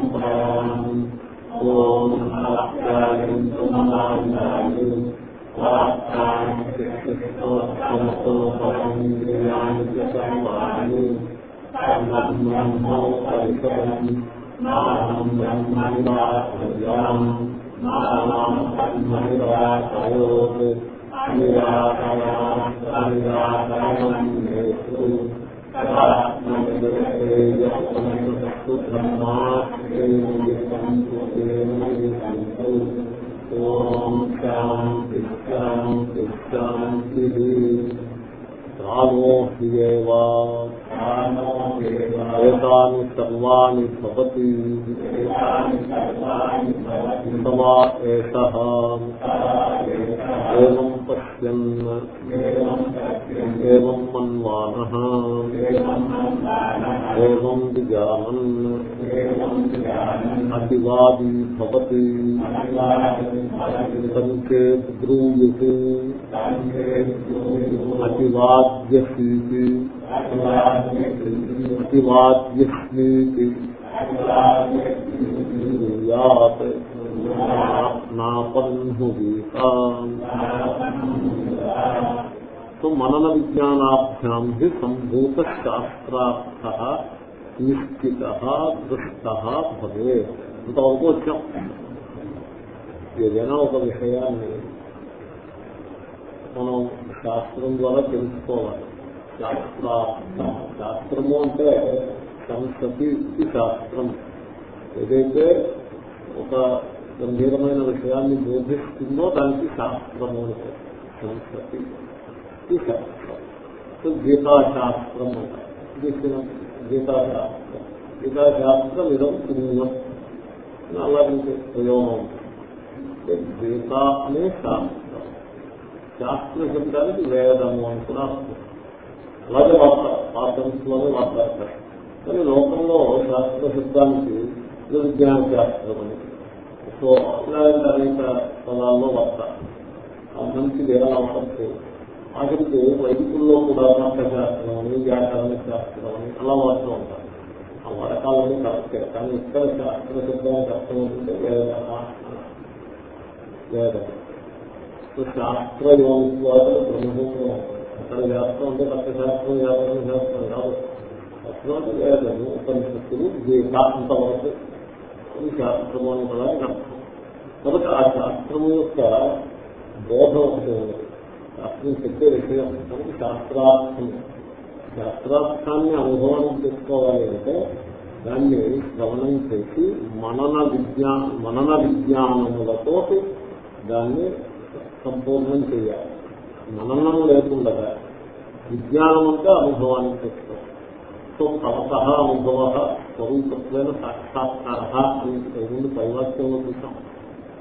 அஸ்மதாயம் โยธรรมกายุตุมมานายุวาตาสิกโตตันโตปัญญาจิตวานุตัมมังมังโมปัจจังนามังมังมังวาสุยังนามังมังมังวาสโยติยาตยาสัญญาตยันเนสุตระมันเตยะมันสุธรรมะเตย ఏతాని సర్వాణి భవతి సవా ఏష ఏం పశ్యన్. ఏం మన్వాన ఏం విజానన్ అతివాదీ భవతి సంకే బ్రూయతే అతివాద్యసీతి అతివాద్యస్మీతి బ్రూయాత్ సో మనన విజ్ఞానాభ్యాం హి సంభూత శాస్త్రార్థ నిశ్చిత దృష్ట భవే అంతవరకు వచ్చాం ఏదైనా ఒక విషయాన్ని మనం శాస్త్రం ద్వారా తెలుసుకోవాలి। శాస్త్రార్థ। శాస్త్రము అంటే సంస్కృతి శాస్త్రం। ఏదైతే ఒక గంభీరమైన విషయాన్ని బోధిస్తుందో దానికి శాస్త్రము అంటే సంస్కృతి. ఈ శాస్త్రం గీతాశాస్త్రం అంటారు గీతాశాస్త్రం గీతాశాస్త్రం ఇదం పుణ్యం అలాగే ప్రయోగం గీత అనే శాస్త్రం శాస్త్ర శబ్దానికి వేదము అని కూడా అలాగే వార్త పాఠంలోనే మాట్లాడతారు కానీ లోకంలో శాస్త్ర శబ్దానికి విజ్ఞాన శాస్త్రం అని సో ఇలాంటి అనేక పదాల్లో వార్త మంచి వేరే వాడచ్చు ఆఖరికి వైదికుల్లో కూడా శాస్త్రం అని వ్యాకరణ శాస్త్రం అని అలా వాడుతూ ఉంటారు. ఆ వాడకాలన్నీ కరెక్టే కానీ ఇక్కడ శాస్త్ర శబ్దానికి అర్థం అవుతుంటే వేద. వేదం శాస్త్ర యోగాలు బ్రహ్మసూత్రం అక్కడ శాస్త్రం అంటే తత్వశాస్త్రం వ్యాకరణ శాస్త్రం కాదు. శాస్త్రం అంటే వేదము ఉపనిషత్తులు గీత అంతవరకు ఈ శాస్త్రము అని కూడా కాబట్టి ఆ శాస్త్రము యొక్క బోధం ఒకటి ఉంది. శాస్త్రం చెప్పే విషయం కాబట్టి శాస్త్రార్థం. శాస్త్రార్థాన్ని అనుభవం చేసుకోవాలి అంటే దాన్ని శ్రవణం చేసి మనన విజ్ఞా మనన విజ్ఞానములతో దాన్ని సంపూర్ణం చేయాలి. మననం లేకుండా విజ్ఞానం అంటే అనుభవాన్ని తెచ్చుకోవాలి సో తమత అనుభవ స్వరూపత్వైన సాక్షాత్కార అని ముందు పైవాక్యంలో చూసాం.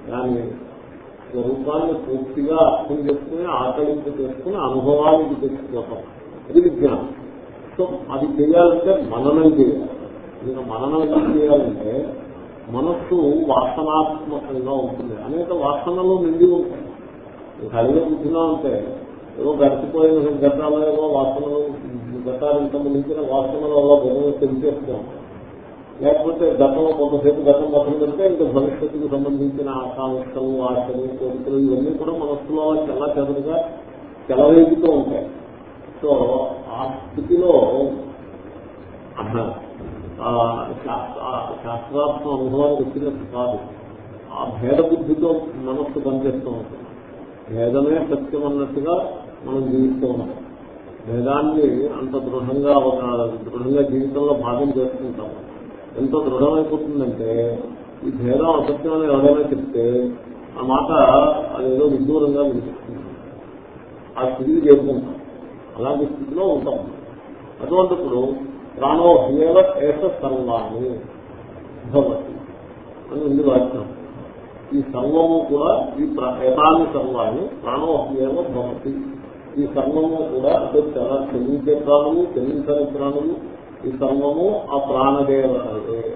దాన్ని స్వరూపాన్ని పూర్తిగా అర్థం చేసుకుని ఆకలింపు చేసుకుని అనుభవానికి తెచ్చుకోవటం అది విజ్ఞానం. సో అది చేయాలంటే మననం చేయాలి. ఇంకా మననం చేయాలంటే మనస్సు వాసనాత్మకంగా ఉంటుంది. అనేక వాసనలు నిండి ఉంటాయి. కలిగి కూర్చున్నా ఏదో గడిచిపోయిన గతాలు ఏవో వాసనలు గతాలు సంబంధించిన వాసనలు వల్ల బొమ్మలు తెలిసేస్తాం లేకపోతే గతంలో కొంతసేపు గతం పక్కన పెడితే ఇంకా భవిష్యత్తుకు సంబంధించిన ఆకాంక్షలు ఆశలు కోరికలు ఇవన్నీ కూడా మనస్సులో చాలా చెదరుగా చెలవేగుతూ ఉంటాయి. సో ఆ స్థితిలో శాస్త్రాత్మ అనుభవానికి వచ్చినట్టు కాదు. ఆ భేద బుద్ధితో మనస్సు పనిచేస్తూ ఉంటుంది. భేదమే సత్యం అన్నట్టుగా మనం జీవిస్తూ ఉన్నాం. భేదాన్ని అంత దృఢంగా ఒక దృఢంగా జీవితంలో భాగం చేసుకుంటాం. ఎంత దృఢమైపోతుందంటే ఈ భేదం అసత్యం అని ఎవరైనా చెప్తే ఆ మాట అదేదో విదూరంగా వినిపిస్తుంది. ఆ స్థితికి చేరుకుంటాం. అలాంటి స్థితిలో ఉంటాం. అటువంటిప్పుడు ప్రాణో హేవ ఏష సర్వాణి భవతి అని ఉంది వాక్యం. ఈ సర్వము కూడా ఈ యథాన్ని సర్వాన్ని ప్రాణో ప్రాణోహ్యేమ భవతి. ఈ సర్వము కూడా అంటే చాలా చెల్లించే ప్రాణులు చెల్లించని ప్రాణులు ఈ సర్వము ఆ ప్రాణదేవతలే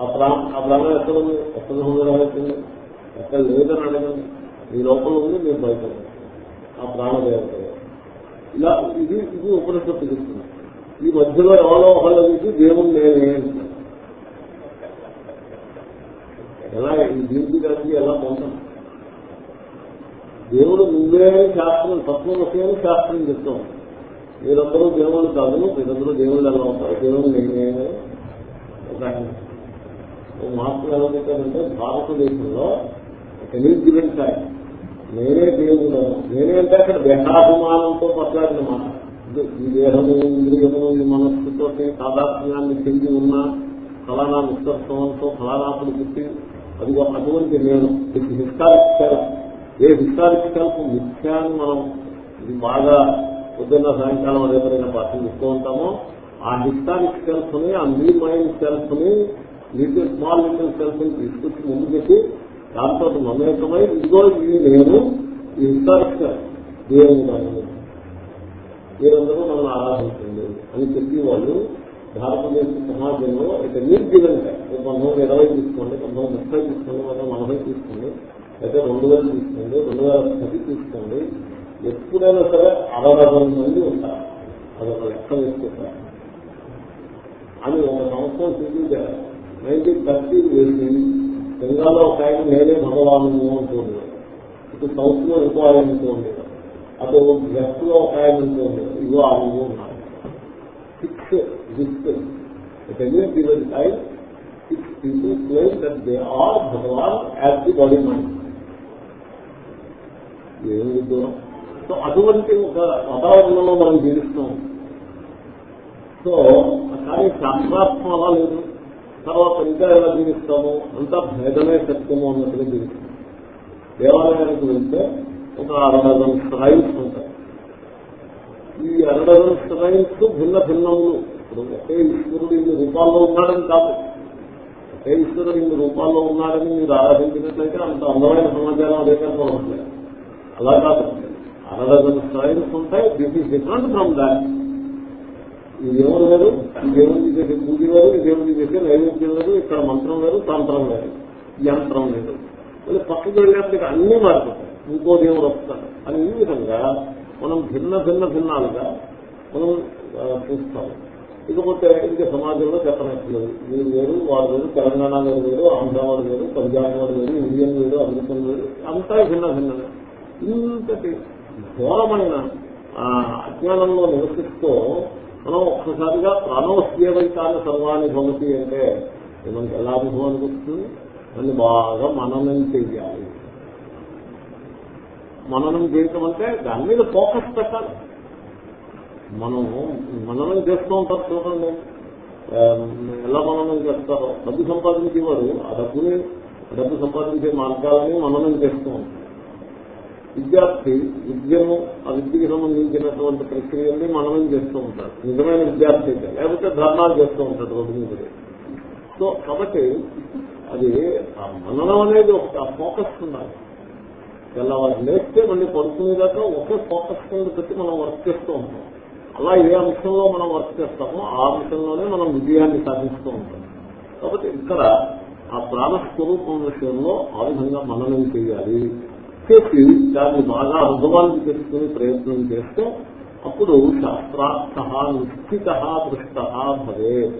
ఆ ప్రాణ ఆ ప్రాణం ఎక్కడ ఉంది? ఎక్కడ ఉంది? ఎక్కడ లేదని అడగండి మీ లోపల ఉంది మీరు బయట ఉంది. ఆ ప్రాణదేవత. ఇలా ఇది ఇది ఉపనిషత్తు చెప్తుంది. ఈ మధ్యలో ఎవరో ఒకళ్ళు నుంచి దేవుడు నేనే అంటున్నాడు ఎలా? ఈ దీనికి కలిసి ఎలా పొందాను దేవుడు నువ్వే శాస్త్రం తత్వమసేని శాస్త్రం చెప్తాం మీరందరూ దేవుళ్ళు కాదు మీరందరూ దేవుళ్ళు ఎలా ఉంటారు? దేవుళ్ళు నేనే. ఒక ఎలా చెప్పారంటే భారతదేశంలో ఎలిజిబెంట్ ఆయన నేనే దేవుడు. నేనే అంటే అక్కడ దేహాభిమానంతో మాట్లాడిన మాట. ఈ దేహము ఇంద్రియము ఈ మనస్సుతో సాధారణాన్ని చెంది ఉన్న ఫలానా నిస్తత్వంతో ఫలానాపుడు పుట్టి అది అటువంటి నేను. Historic self a historic self మిథ్యాన్ని మనం ఇది బాగా పొద్దున్న సాయంకాలం ఎవరైనా పాఠం ఇస్తూ ఉంటామో ఆ హిస్టారిక్ సెల్ఫ్ని ఆ మీ మైండ్ సెల్ఫ్ని లిటిల్ స్మాల్ లిటిల్ సెల్ఫ్ని తీసుకొచ్చి ముందు పెట్టి దాంతో మమేకమై ఇదిగో ఇది నేను ఈ హిస్టారిక్ సెల్ఫ్ దేవుడు మీరందరూ మనం ఆరాధించండి అని చెప్పి వాళ్ళు భారతదేశ సమాజంలో ఇక నిర్గిలంటే పంతొమ్మిది ఇరవై తీసుకోండి పంతొమ్మిది ముప్పై తీసుకోండి మనం నలభై తీసుకోండి అయితే రెండు వేలు తీసుకోండి రెండు వేల పది తీసుకోండి ఎప్పుడైనా సరే అరవై మంది ఉంటారు. అదొక లెక్క వేసుకుంటారు. అని ఒక సంవత్సరం చూపించారు. నైన్టీన్ థర్టీ వెళ్ళి బెంగాల్లో ఒక ఆయన నేనే భగవాను అనుకోండి ఇటు సౌత్లో ఇంకో ఆయన ఉంటుంది అటు వెస్ట్లో ఒక ఆయన అనుకోండి ఇగో ఆయన ఉన్నారు. సిక్స్ సిక్స్ ఎన్ని time six people place that they are Bhagavan as the body mind ఏమి దూరం సో అటువంటి ఒక వాతావరణంలో మనం జీవిస్తాం సో కానీ శాస్త్రాత్మ అలా లేదు. తర్వాత ఇంకా ఎలా జీవిస్తాము అంతా భేదమే సత్యము అన్నట్టుగా జీవిస్తాం. దేవాలయానికి వెళ్తే ఒక అరడజన్ స్ట్రైన్స్ ఉంటాయి. ఈ అరడజన్ స్ట్రైన్స్ భిన్న భిన్నములు ఇప్పుడు ఒకే ఈశ్వరుడు ఇన్ని రూపాల్లో ఉన్నాడని కాదు. ఒకే ఈశ్వరుడు ఇన్ని రూపాల్లో ఉన్నాడని మీరు ఆరాధించినట్లయితే అంత అందమైన సమాచారం అదే కనుకోవట్లేదు అలా కాదు. అరడజన్ స్ట్రైన్స్ ఉంటాయి this is different from that ఈ దేవుడు వేరు ఈ దేవుడికి చేసే పూజ వేరు ఈ దేవుడికి చేసే నైవేద్యం వేరు ఇక్కడ మంత్రం వేరు తంత్రం వేరు యంత్రం లేదు. మళ్ళీ పక్కకి వెళ్ళేప్పటికి అన్ని మారిపోతాయి. ఇంకో దేవుడు వస్తాడు. అని ఈ విధంగా మనం భిన్న భిన్న భిన్నాలుగా మనం చూస్తాం. ఇకపోతే ఇంకా సమాజంలో చెప్పనట్లేదు మీరు వేరు వాడు వేరు తెలంగాణ వేరు వేరు ఆంధ్ర వాడు వేరు పంజాబ్ వాడు వేరు ఇండియన్ వేరు అమెరికన్ వేరు అంతా భిన్న భిన్నమే. ఇంతటి ఘోరమైన అజ్ఞానంలో నివసిస్తూ మనం ఒక్కసారిగా ప్రాణోస్యేవైతాన్ని సర్వాన్ని భవతి అంటే మనకి ఎలా అనుభవానికి వస్తుంది దాన్ని బాగా మననం చెయ్యాలి మననం చేయటం అంటే దాని మీద ఫోకస్ పెట్టాలి. మనం మననం చేస్తూ ఉంటారు చూడండి. ఎలా మననం చేస్తారో? డబ్బు సంపాదించేవారు ఆ డబ్బుని డబ్బు సంపాదించే మార్గాలని మననం చేస్తూ ఉంటారు. విద్యార్థి విద్యను ఆ విద్యకి సంబంధించినటువంటి ప్రక్రియల్ని మననం చేస్తూ ఉంటారు నిజమైన విద్యార్థి అయితే లేకపోతే ధర్నాలు చేస్తూ ఉంటాడు రోడ్డు మీద సో కాబట్టి అది ఆ మననం అనేది ఒక ఫోకస్ ఉండాలి. తెల్లవారు లేస్తే మళ్ళీ పడుకునేదాకా ఒకే ఫోకస్ కింద పెట్టి మనం వర్క్ చేస్తూ ఉంటాం. అలా ఏ అంశంలో మనం వర్క్ చేస్తామో ఆ అంశంలోనే మనం విజయాన్ని సాధిస్తూ ఉంటాం. కాబట్టి ఇక్కడ ఆ ప్రాణస్వరూపం విషయంలో ఆ విధంగా మననం చేయాలి. చేసి దాన్ని బాగా అనుభవాన్ని తెలుసుకుని ప్రయత్నం చేస్తే అప్పుడు శాస్త్రార్థ నిశ్చిత దృష్ట భవే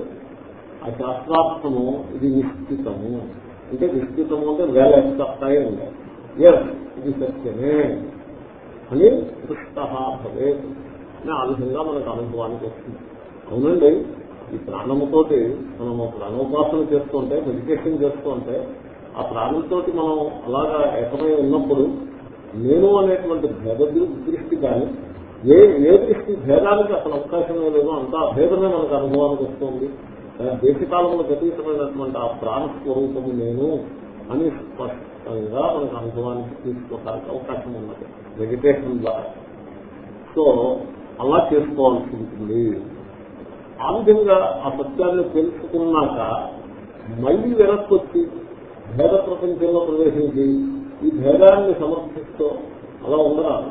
ఆ శాస్త్రార్థము ఇది నిశ్చితము. అంటే నిశ్చితము అంటే వేల ఎక్సెప్టాయి ఉండాలి ఎస్ ఇది సత్యమే. అని దృష్ట భవే అని ఆ విధంగా మనకు అనుభవానికి వస్తుంది. అవునండి ఈ ప్రాణముతోటి మనము ప్రాణోపాసన చేస్తుంటే మెడిటేషన్ చేస్తుంటే ఆ ప్రాణంతో మనం అలాగా ఏకమై ఉన్నప్పుడు నేను అనేటువంటి భేద దృష్టి కానీ ఏ ఏ దృష్టి భేదానికి అసలు అవకాశమే లేదు. అంతా భేదమే మనకు అనుభవానికి వస్తుంది. దేశకాలంలో గతీతమైనటువంటి ఆ ప్రాణ స్వరూపము నేను అని స్పష్టంగా మనకు అనుభవానికి తీసుకోవడానికి అవకాశం ఉన్నది. మెడిటేషన్ ద్వారా. సో అలా చేసుకోవాల్సి ఉంటుంది. ఆ విధంగా ఆ సత్యాన్ని తెలుసుకున్నాక మళ్ళీ వెనక్కి వచ్చి భేద ప్రపంచంలో ప్రవేశించి ఈ భేదాన్ని సమర్థిస్తూ అలా ఉండరాదు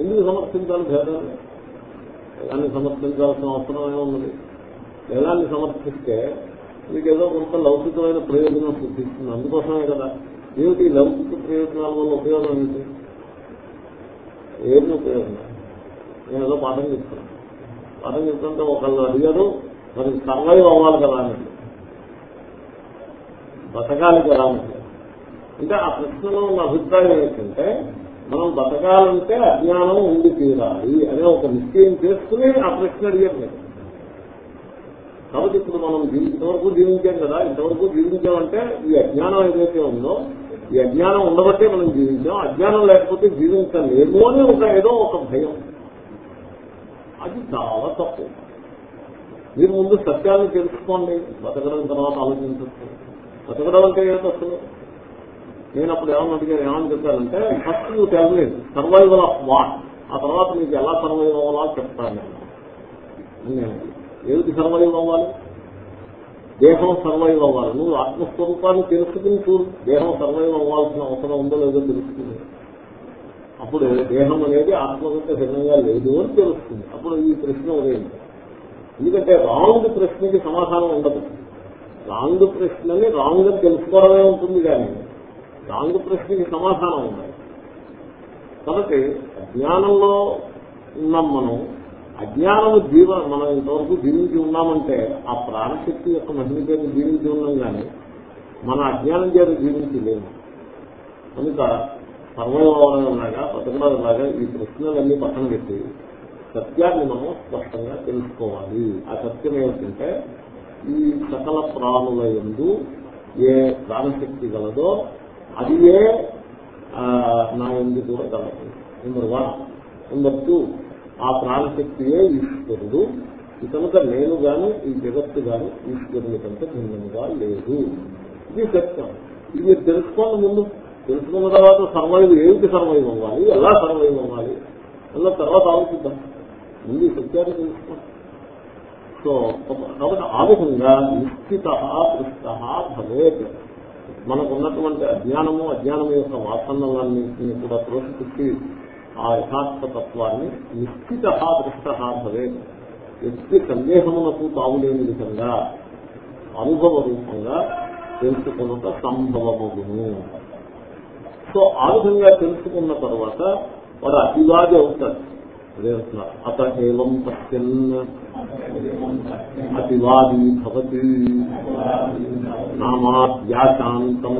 ఎందుకు సమర్థించాలి భేదాన్ని? భేదాన్ని సమర్థించాల్సిన అవసరం ఏమున్నది భేదాన్ని సమర్థిస్తే మీకు ఏదో కొంత లౌకికమైన ప్రయోజనం సిద్ధిస్తుంది అందుకోసమే కదా. ఏమిటి లౌకిక ప్రయోజనాల వల్ల ఉపయోగం ఏంటి ఏమి ఉపయోగం నేను ఏదో పాఠం చెప్తాను పాఠం చెప్తుంటే ఒకళ్ళు అడిగారు మరి సర్వైవ్ అవ్వాలి కదా అని. బతకాలి ఎలా అంటే ఆ ప్రశ్నలో ఉన్న అభిప్రాయం ఏంటంటే మనం బతకాలంటే అజ్ఞానం ఉండి తీరాలి అనే ఒక నిశ్చయం చేసుకుని ఆ ప్రశ్న అడిగారు నేను కాబట్టి ఇప్పుడు మనం ఇంతవరకు జీవించాం కదా ఇంతవరకు జీవించామంటే ఈ అజ్ఞానం ఏదైతే ఉందో ఈ అజ్ఞానం ఉండబట్టే మనం జీవించాం అజ్ఞానం లేకపోతే జీవించలేము అని ఒక ఏదో ఒక భయం. అది చాలా తప్పు. మీరు ముందు సత్యాన్ని తెలుసుకోండి బతకడం తర్వాత ఆలోచించచ్చు బతకడం అంటే ఏమిటి అసలు? నేను అప్పుడు ఏమన్నా అడిగారు ఏమని చెప్పానంటే ఫస్ట్ నువ్వు తెలలేదు సర్వైవల్ ఆఫ్ వాట్ ఆ తర్వాత నీకు ఎలా సర్వైవ్ అవ్వాలో చెప్తాను నేను. ఏమిటి సర్వైవ్ అవ్వాలి? దేహం సర్వైవ్ అవ్వాలి. నువ్వు ఆత్మస్వరూపాన్ని తెలుసుకుని చూడు. దేహం సర్వైవ్ అవ్వాల్సిన అవసరం ఉందో లేదో తెలుస్తుంది అప్పుడు దేహం అనేది ఆత్మకంటే భిన్నంగా లేదు అని తెలుస్తుంది అప్పుడు ఈ ప్రశ్న ఉదయం. ఎందుకంటే రాంగ్ ప్రశ్నకి సమాధానం ఉండదు. రాంగ్ ప్రశ్నని రాంగ్ తెలుసుకోవడమే ఉంటుంది కానీ రాంగ్ ప్రశ్నకి సమాధానం ఉండాలి కాబట్టి అజ్ఞానంలో ఉన్నాం మనం. అజ్ఞానము జీవ మనం ఇంతవరకు జీవించి ఉన్నామంటే ఆ ప్రాణశక్తి యొక్క మహిళ చేత జీవించి ఉన్నాం కానీ మన అజ్ఞానం చేత జీవించి లేము. కనుక సర్వయోగం లాగా బతకడం లాగా ఈ ప్రశ్నలన్నీ పక్కన పెట్టి సత్యాన్ని మనం స్పష్టంగా తెలుసుకోవాలి. ఆ సత్యం ఏమిటంటే ఈ సకల ప్రాణుల ఎందు ఏ ప్రాణశక్తి గలదో అది ఏ నా ఎందు కూడా గలదు నెంబర్ వన్ నెంబర్ టూ ఆ ప్రాణశక్తియే ఈశ్వరుడు. కనుక నేను గాను ఈ జగత్తు గాను ఈశ్వరుని కంటే భిన్నంగా లేదు. ఇది సత్యం. ఇది మీరు తెలుసుకోండి ముందు తెలుసుకున్న తర్వాత సర్వైవ్ ఏమిటి సర్వైవ్ అవ్వాలి? ఎలా సర్వైవ్ అవ్వాలి? అన్న తర్వాత ఆలోచిద్దాం. ముందు సత్యాన్ని తెలుసుకోండి సో కాబట్టి ఆ విధంగా నిశ్చిత పృష్ట భవేత్. మనకున్నటువంటి అజ్ఞానము అజ్ఞానం యొక్క వాసనలన్నింటినీ కూడా త్రోసిపుచ్చి ఆ యథార్థ తత్వాన్ని నిశ్చిత దృష్ట భవేత్. ఎట్టి సందేహమునకు తావులేని విధంగా అనుభవ రూపంగా తెలుసుకున్నట సంభవమును. సో ఆ విధంగా తెలుసుకున్న తర్వాత వాడు అతివాది అవుతాడు. అత ఏవం సత్యం అతివాదీ భవతి నామాద్యాశాంతం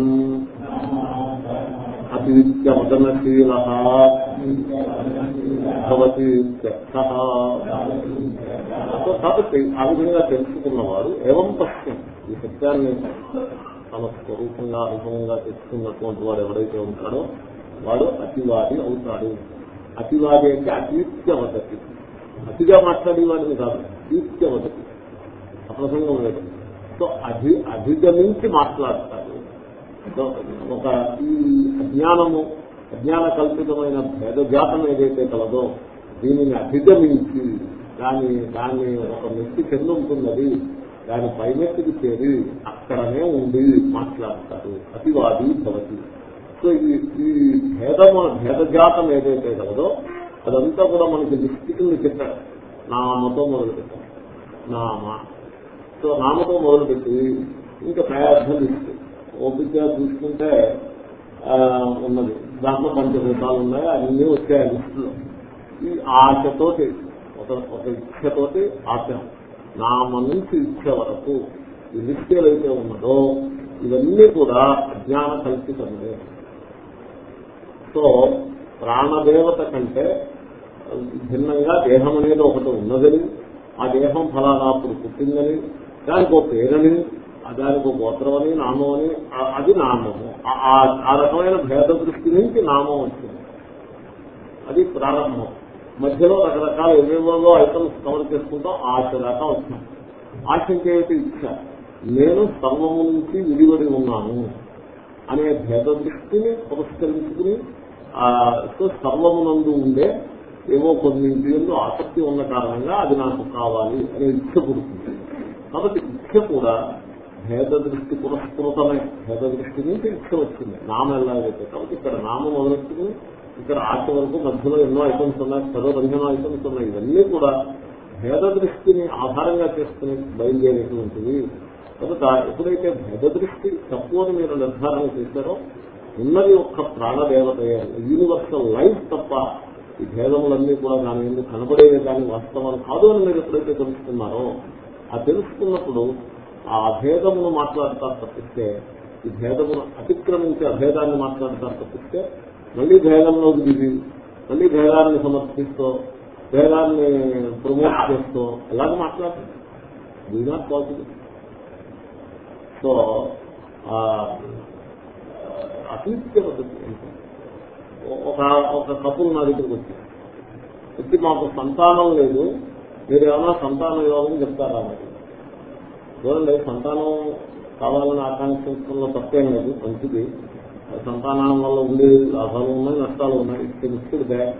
అతివిద్యవదనశీల భవతి కాబట్టి ఆ విధంగా తెలుసుకున్నవారు ఏవం సత్యం ఈ సత్యాన్ని తన స్వరూపంగా అనుభవంగా తెచ్చుకున్నటువంటి వాడు ఎవరైతే ఉంటాడో వాడు అతివాది అవుతాడు. అతివాది అంటే అతీత్యవదతి అతిగా మాట్లాడేవాడిని కాదు అతీత్యవదతి అప్రసంగం లేదు. సో అధి అధిగమించి మాట్లాడతారు ఒక ఈ అజ్ఞానము అజ్ఞాన కల్పితమైన భేదజాతం ఏదైతే కలదో దీనిని అధిగమించి దాని దాన్ని ఒక మెట్టి కింద ఉంటున్నది దాని పైమెత్తికి చేరి అక్కడనే ఉండి మాట్లాడతారు అతివాది భవతి. సో ఈ ఈ భేదము భేదజాతం ఏదైతే కలదో అదంతా కూడా మనకి లిస్టికింది చెప్పారు నామతో మొదలు పెట్టారు నామ. సో నామతో మొదలుపెట్టి ఇంకా పెద్ద లిస్ట్ ఓపిక చూసుకుంటే ఉన్నది. దాంట్లో పంచభూతాలు ఉన్నాయి అన్ని వచ్చాయి లిస్టులో. ఈ ఆశతోటి ఒక ఒక ఇచ్చతోటి ఆశ. నామ నుంచి ఇచ్చ వరకు ఈ లిస్ట్ ఏదైతే ఉన్నదో ఇవన్నీ కూడా అజ్ఞాన కల్పితమే సో ప్రాణదేవత కంటే భిన్నంగా దేహం అనేది ఒకటి ఉన్నదని ఆ దేహం ఫలానా అప్పుడు పుట్టిందని దానికి ఒక పేరని దానికి ఒక గోత్రం అని నామం అని అది నామము. ఆ రకమైన భేద దృష్టి నుంచి నామం వచ్చింది. అది ప్రారంభం. మధ్యలో రకరకాల ఎవేవో ఐటమ్స్ కవర్ చేసుకుంటాం ఆశ దాకా వచ్చాం ఆశ ఇంకేమిటి ఇచ్చ నేను సర్వము నుంచి విడివడి ఉన్నాను అనే భేద దృష్టిని పురస్కరించుకుని సో సర్వమునందు ఉండే ఏవో కొన్నింటిలో ఆసక్తి ఉన్న కారణంగా అది నాకు కావాలి అనే ఇచ్చ పుడుతుంది. కాబట్టి ఇచ్చ కూడా భేద దృష్టి పురస్కృతమే. భేద దృష్టి నుంచి ఇచ్చ వచ్చింది. నామం ఎలాగైతే. కాబట్టి ఇక్కడ నామం మొదలెట్టుకుని ఇక్కడ ఆశ వరకు మధ్యలో ఎన్నో ఐటమ్స్ ఉన్నాయి పదో పదిహేను ఐటమ్స్ ఉన్నాయి. ఇవన్నీ కూడా భేద దృష్టిని ఆధారంగా చేసుకుని బయలుదేరేటువంటివి. కనుక ఎప్పుడైతే భేద దృష్టి తక్కువ అని మీరు నిర్ధారణ చేశారో ఉన్నది ఒక్క ప్రాణదేవత యూనివర్సల్ లైఫ్ తప్ప ఈ భేదములన్నీ కూడా దాని ఎందుకు కనబడేవి కానీ వాస్తవాలు కాదు అని మీరు ఎప్పుడైతే తెలుసుకున్నారో ఆ తెలుసుకున్నప్పుడు ఆ అభేదమును మాట్లాడతారు తప్పిస్తే ఈ భేదమును అతిక్రమించే అభేదాన్ని మాట్లాడతారు తప్పిస్తే మళ్ళీ భేదంలోకి దిగి మళ్ళీ భేదాన్ని సమర్థిస్తూ భేదాన్ని ప్రమోట్ చేస్తూ ఎలాగ మాట్లాడతారు. ఇది నాట్ పాసిబుల్ సో అతీత్య పద్ధతి ఒక ఒక కపుల్ నా దగ్గరికి వచ్చి వచ్చి మాకు సంతానం లేదు మీరు ఏమైనా సంతాన యోగం చెప్తారా మరి చూడండి సంతానం కావాలని ఆకాంక్షలో తప్పేం లేదు మంచిది సంతానం వల్ల ఉండే లాభాలు ఉన్నాయి నష్టాలు ఉన్నాయి ఇది మిక్స్డ్ బ్యాగ్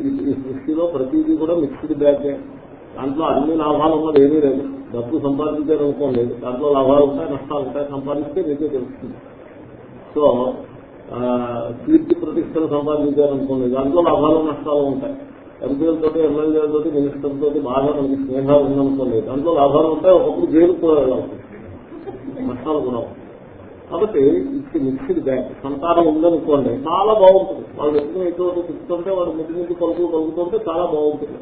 ఈ సృష్టిలో ప్రతిదీ కూడా మిక్స్డ్ బ్యాగే దాంట్లో అన్ని లాభాలు ఉన్నది ఏమీ లేదు డబ్బు సంపాదించారనుకోలేదు దాంట్లో లాభాలు ఉంటాయి నష్టాలు ఉంటాయి సంపాదిస్తే మీకే తెలుస్తుంది. సో కీర్తి ప్రతిష్టలు సంపాదించారనుకోండి దాంట్లో లాభాలు నష్టాలు ఉంటాయి. ఎంపీలతో ఎమ్మెల్యేలతో మినిస్టర్తో బాగా మనకి స్నేహాలు ఉందనుకోండి దాంట్లో లాభాలు ఉంటాయి ఒకప్పుడు జైలు కూడా వెళ్ళాలి నష్టాలు కూడా కాబట్టి ఇచ్చి మిక్స్డ్ బ్యాగ్ సంతానం ఉందనుకోండి చాలా బాగుంటుంది. వాళ్ళు ఎప్పుడు ఎటువంటి తిప్పుతుంటే వాళ్ళు ముద్దు ముద్దు పలుకు కలుగుతుంటే చాలా బాగుంటుంది.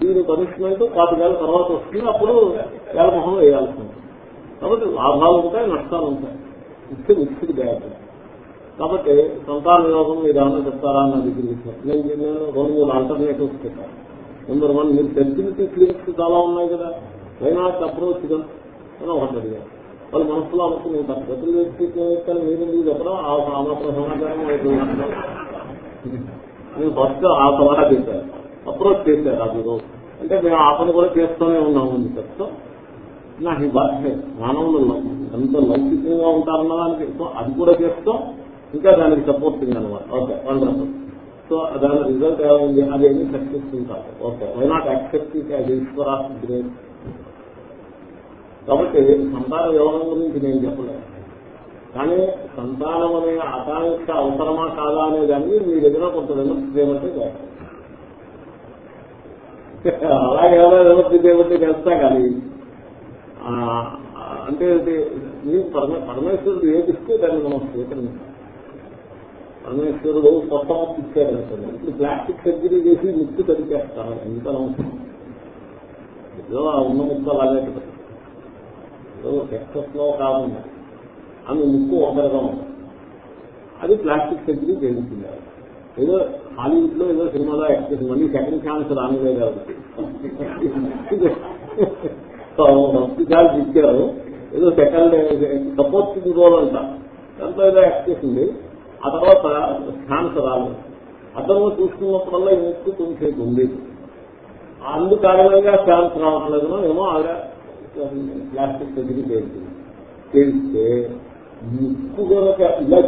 దీని పనిష్మెంట్ పాతికేళ్ళ తర్వాత వస్తుంది అప్పుడు వేల మొహం వేయాల్సి ఉంటుంది. కాబట్టి లాభాలు ఉంటాయి నష్టాలు ఉంటాయి. ఇచ్చి మిక్స్డ్ బ్యాగ్ కాబట్టి సంతాన యోగం మీరు ఏమన్నా చెప్తారా అని దగ్గరికి నేను నేను రెండు మూడు ఆల్టర్నేటివ్స్ చెప్పాను. నెంబర్ వన్ మీరు ఫెసిలిటీ క్లినిక్స్ చాలా ఉన్నాయి కదా. వైనాట్ అప్రోచ్ అని ఒకటి అడిగారు. వాళ్ళు మనసులో అనుకుంటారు ఫెర్టిలిటీ క్లినిక్ అని మీరు ఎందుకు చెప్పడం ఆ మాత్రం సమాచారం నేను ఫస్ట్ ఆ సలహా చేశారు అప్రోచ్ చేశారు అది రోజు. అంటే మేము ఆ పని కూడా చేస్తూనే ఉన్నాము అని చెప్తా నాకు ఈ బాధ్యత మానవులు ఎంత లౌకికంగా ఉంటారన్న దానికి. అది కూడా చేస్తాం ఇంకా దానికి సపోర్టింగ్ అనమాట. ఓకే వండర్ఫుల్ సో దాని రిజల్ట్ ఏమైంది అదేమి సక్సెస్ఫుల్ కాదు okay why not accept it as of great కాబట్టి సంతాన వ్యవహారం గురించి నేను చెప్పలేదు. కానీ సంతానం అనే ఆకాంక్ష అవసరమా కాదా అనే దాన్ని మీ దగ్గర కొంత విమర్శ చేయమంటే చేస్తాను అలాగే ఎవరో విమర్శ చేయమంటే చేస్తా కానీ అంటే మీకు పరమేశ్వరుడు ఏదిస్తే దాన్ని మనం స్వీకరించాలి. పరమేశ్వరుడు కొత్త ముక్కు ఇచ్చారనుకోండి ఇప్పుడు ప్లాస్టిక్ సర్జరీ చేసి ముక్కు తరిచేస్తారు ఎంత అవసరం ఏదో ఆ ఉన్న ముక్కు అలాగే ఏదో టెక్సస్లో కాకుండా ఆమె ముక్కు ఒకరిగా ఉంది. అది ప్లాస్టిక్ సర్జరీ చేయించింది. ఏదో హాలీవుడ్లో ఏదో సినిమాలో యాక్ట్ మళ్ళీ సెకండ్ ఛాన్స్ రానిలే కాబట్టి. ఛాన్స్ ఇచ్చారు ఏదో సెకండ్ సపోర్ట్ రోల్ అంట. దాంట్లో ఏదో యాక్ట్ చేసింది. ఆ తర్వాత ఛాన్స్ రాలేదు అతను చూసుకున్నప్పుడల్లా ఈ ముక్కు కొంచెం ఉంది అందు కారణంగా ఛాన్స్ రావట్లేదు ఏమో ఆగా ప్లాస్టిక్ దగ్గరికి చేసింది చేస్తే ముక్కు కనుక ఇలా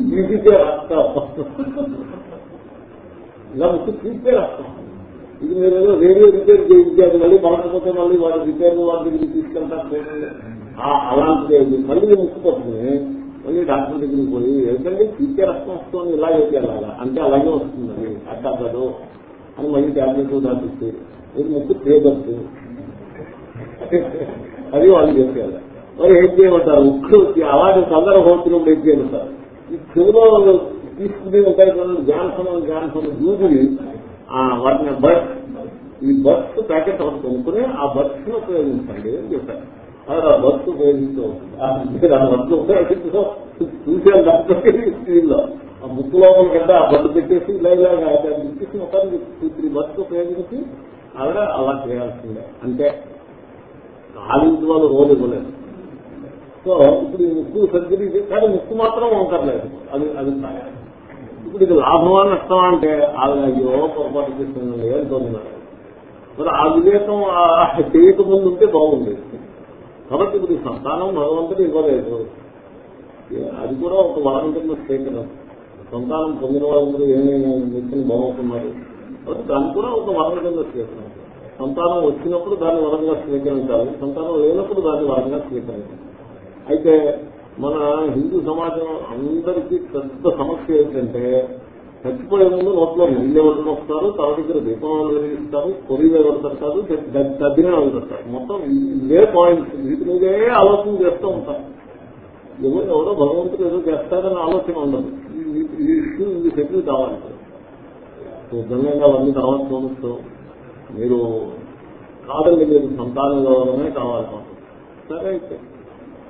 తీసితే రక్తం. ఇలా ముక్కు తీస్తే రక్తం. ఇది మీరు ఏదో రేడియో రిపేర్ చేయించారు మళ్ళీ బాగకపోతే మళ్ళీ వాళ్ళ రిపేర్ వాళ్ళ దగ్గరికి తీసుకెళ్తారు అలాంటిది మళ్ళీ ముక్కు పట్టుకుని మళ్ళీ డాక్టర్ దగ్గరికి పోయి ఏంటంటే తీసే రక్తం వస్తుంది ఇలా చేయాలి అంటే అలాగే వస్తుంది వస్తుందని అడ్డదు అని మళ్ళీ ట్యాబ్లెట్ దాటిస్తే ఇది ముక్కు చేయవచ్చు అది వాళ్ళు చెప్పారు. మరి ఏం చేయమంటారు? ముక్కు అలాంటి తొందర హోతున్నప్పుడు ఏం చేయమంటారు ఈ చెవులో తీసుకునే ఉంటాయి జ్ఞానసం జ్ఞానసం దూదుని వాటిని బస్ ఈ బస్ ప్యాకెట్ ఒకటి కొనుక్కుని ఆ బస్ ఉపయోగించండి అని చెప్పారు. ఆ బర్త్ ఉపయోగిస్తూ ఆ బర్త్ ఉపయోగించడం చూసాను డాక్టర్ స్క్రీన్లో. ఆ ముక్కు లోపల కంటే ఆ బట్టు పెట్టేసి ఇలా ఇలాగా ఇచ్చేసి మొత్తానికి టూ త్రీ బర్త్ ఉపయోగించి ఆవిడ అలా చేయాల్సిందే. అంటే ఆలించి వాళ్ళు రోజు ఇవ్వలేదు. సో ఇప్పుడు ఈ ముక్కు సర్జరీ కానీ ముక్కు మాత్రం వంకర్లేదు. అది అది ఇప్పుడు ఇది లాభమా నష్టమా అంటే ఆవిడ అయ్యో పొరపాటు చేస్తున్నాను ఏడుతున్నారు మరి ఆ వివేకం చేయక ముందు ఉంటే బాగుండేది. కాబట్టి ఇప్పుడు సంతానం భగవంతుడు ఇవ్వలేదు అది కూడా ఒక వారం కింద స్వీకరణ. సంతానం పొందిన వాళ్ళందరూ ఏమేమి వ్యక్తిని బాగుంటున్నారు. దాన్ని కూడా ఒక వరం కింద స్వీకరణ. సంతానం వచ్చినప్పుడు దాన్ని వరంగా స్వీకరించాలి. సంతానం లేనప్పుడు దాన్ని వరంగా స్వీకరించాలి. అయితే మన హిందూ సమాజం అందరికీ పెద్ద సమస్య ఏంటంటే చచ్చిపోయే ముందు నోట్లో నీళ్ళు ఎవరు వస్తారు తర్వాత దగ్గర దీపం వెలిగిస్తారు కొరివి ఎవరు పెడతారు తగ్గిన ఎవరు పెడతారు. మొత్తం ఇదే పాయింట్స్ వీటి మీదే ఆలోచన చేస్తూ ఉంటారు ఎవరు ఎవరో భగవంతుడు ఏదో చేస్తారని ఆలోచన ఉండదు. ఈ- ఇష్యూ ఇది సెటిల్ కావాలి నిజంగా అవన్నీ తర్వాత చూడొచ్చు మీరు కాదండి మీరు సంతానం కావాలనే కావాలి సరే అయితే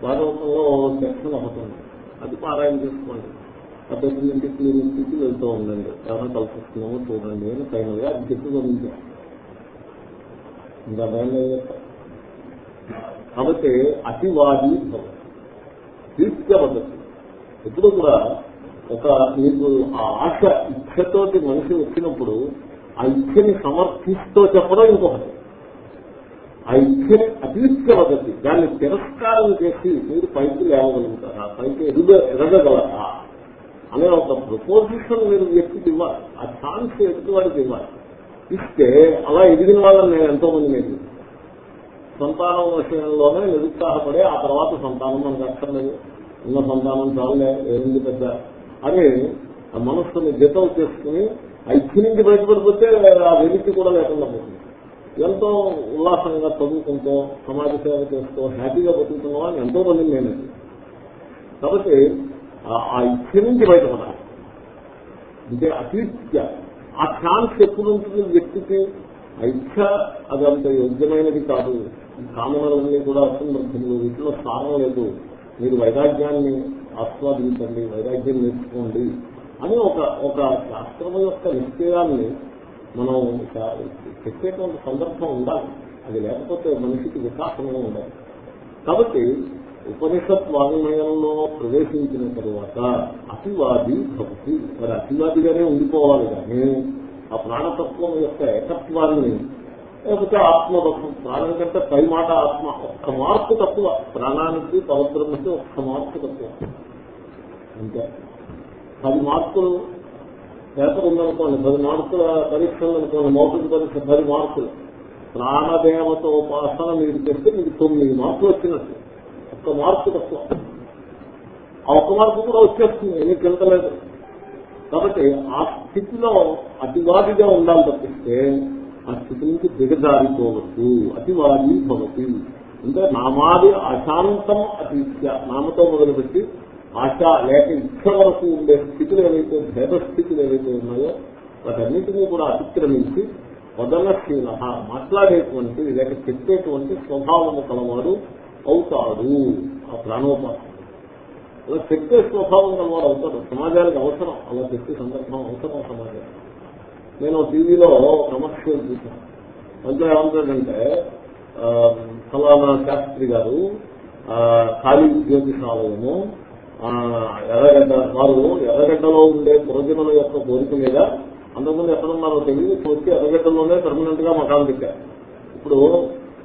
భాగవతంలో సెక్షన్ అవుతుంది అది పారాయణ చేసుకోండి. పద్ధతి క్లినిక్కి వెళ్తూ ఉండండి. ఏమైనా కల్పిస్తున్నామో చూడండి. అని ఫైనల్గా అది చెప్పి పంపించాం ఇంకా భయం లేదు కాబట్టి అతివాది భవం తీర్చే ఎప్పుడు కూడా ఒక మీకు ఆ ఆశ ఇచ్చతోటి మనిషి వచ్చినప్పుడు ఆ ఇచ్చని సమర్థిస్తూ చెప్పడం ఇంకొకటి. ఆ ఇచ్చని అతీత్య పద్ధతి దాన్ని తిరస్కారం చేసి మీరు పైకి లేవగలుగుతారు. ఆ పైకి ఎదుగ ఎదగలరా అనే ఒక ప్రపోజిషన్ మీరు వ్యక్తికి ఇవ్వాలి. ఆ ఛాన్స్ ఎదుటివాడికి ఇవ్వాలి. ఇస్తే అలా ఎదిగిన వాళ్ళని నేను ఎంతో మంది నేను సంతానం విషయంలోనే నిరుత్సాహపడే ఆ తర్వాత సంతానం మనకు అక్కర్లేదు. ఉన్న సంతానం చాలే ఏముంది పెద్ద? అని ఆ మనస్సుని జతం చేసుకుని ఆ ఇచ్చి నుంచి బయటపడిపోతే ఆ వెలికి కూడా లేకుండా పోతుంది. ఎంతో ఉల్లాసంగా చదువుకుంటూ సమాజ సేవ చేస్తూ హ్యాపీగా బతుకుతున్న వాళ్ళని ఎంతో మంది నేను కాబట్టి ఆ- ఆ ఇచ్చ నుంచి బయటపడాలి అంటే అతీత్య ఆ ఛాన్స్ ఎప్పుడు ఉంటుంది వ్యక్తికి? ఆ ఇచ్చ అది అంత యోగ్యమైనది కాదు. కామనలన్నీ కూడా అసందర్భంలో వీటిలో స్థానం లేదు. మీరు వైరాగ్యాన్ని ఆస్వాదించండి వైరాగ్యం నేర్చుకోండి అని ఒక ఒక శాస్త్రం యొక్క నిశ్చయాన్ని మనం చా- చెప్పేటువంటి సందర్భం ఉండాలి. అది లేకపోతే మనిషికి వికాసమే ఉండాలి కాబట్టి ఉపనిషత్ వాంగ్మయంలో ప్రవేశించిన తరువాత అతివాది భక్తి మరి అతివాదిగానే ఉండిపోవాలి కానీ ఆ ప్రాణతత్వం యొక్క ఏకత్వాన్ని లేకపోతే ఆత్మతత్వం ప్రాణం కంటే పై మాట ఆత్మ ఒక్క మార్పు తక్కువ. ప్రాణానికి పవిత్రమకి ఒక్క మార్పు తక్కువ. అంతే. పది మార్కులు పేపర్ ఉందనుకోండి పది మార్కుల పరీక్షలు అనుకోండి మౌఖిక పరీక్ష పది మార్కులు ప్రాణదేవత ఉపాసన మీరు చేస్తే మీకు తొమ్మిది మార్కులు వచ్చినట్టు. ఒక్క మార్పు తక్కువ. ఆ ఒక్క మార్పు కూడా వచ్చేస్తుంది ఎన్ని వెళ్తలేదు కాబట్టి ఆ స్థితిలో అతివాదిగా ఉండాలి తప్పిస్తే ఆ స్థితి నుంచి దిగజారిపోవద్దు అతివాది భవతి. అంటే నామాది అశాంతం అతిత్య నామతో మొదలుపెట్టి ఆశ లేక ఇచ్చ వరకు ఉండే స్థితులు ఏవైతే భేద స్థితులు ఏవైతే ఉన్నాయో వాటన్నిటినీ కూడా అతిక్రమించి వదనశీల మాట్లాడేటువంటి లేక చెప్పేటువంటి స్వభావము కలవాడు అవుతాడు ఆ ప్రాణోపాసన. అలా శక్తి స్వభావం కలవాడు అవుతాడు. సమాజానికి అవసరం. అలా శక్తి సందర్భం అవసరం సమాజానికి. నేను టీవీలో కమర్షియల్ చూశాను. అందులో ఏమంటాడంటే ఆ, ఫలానా శాస్త్రి గారు ఆ, ఖాళీ జ్యోతిషాలయము ఆ, ఎర్రగడ్డ వారు ఎర్రగడ్డలో ఉండే పురజనుల యొక్క కోరిక మీద అంతకుముందు ఎక్కడున్నారో తెలియదు వచ్చి ఎర్రగడ్డలోనే పర్మనెంట్గా మకాలు పెట్టారు. ఇప్పుడు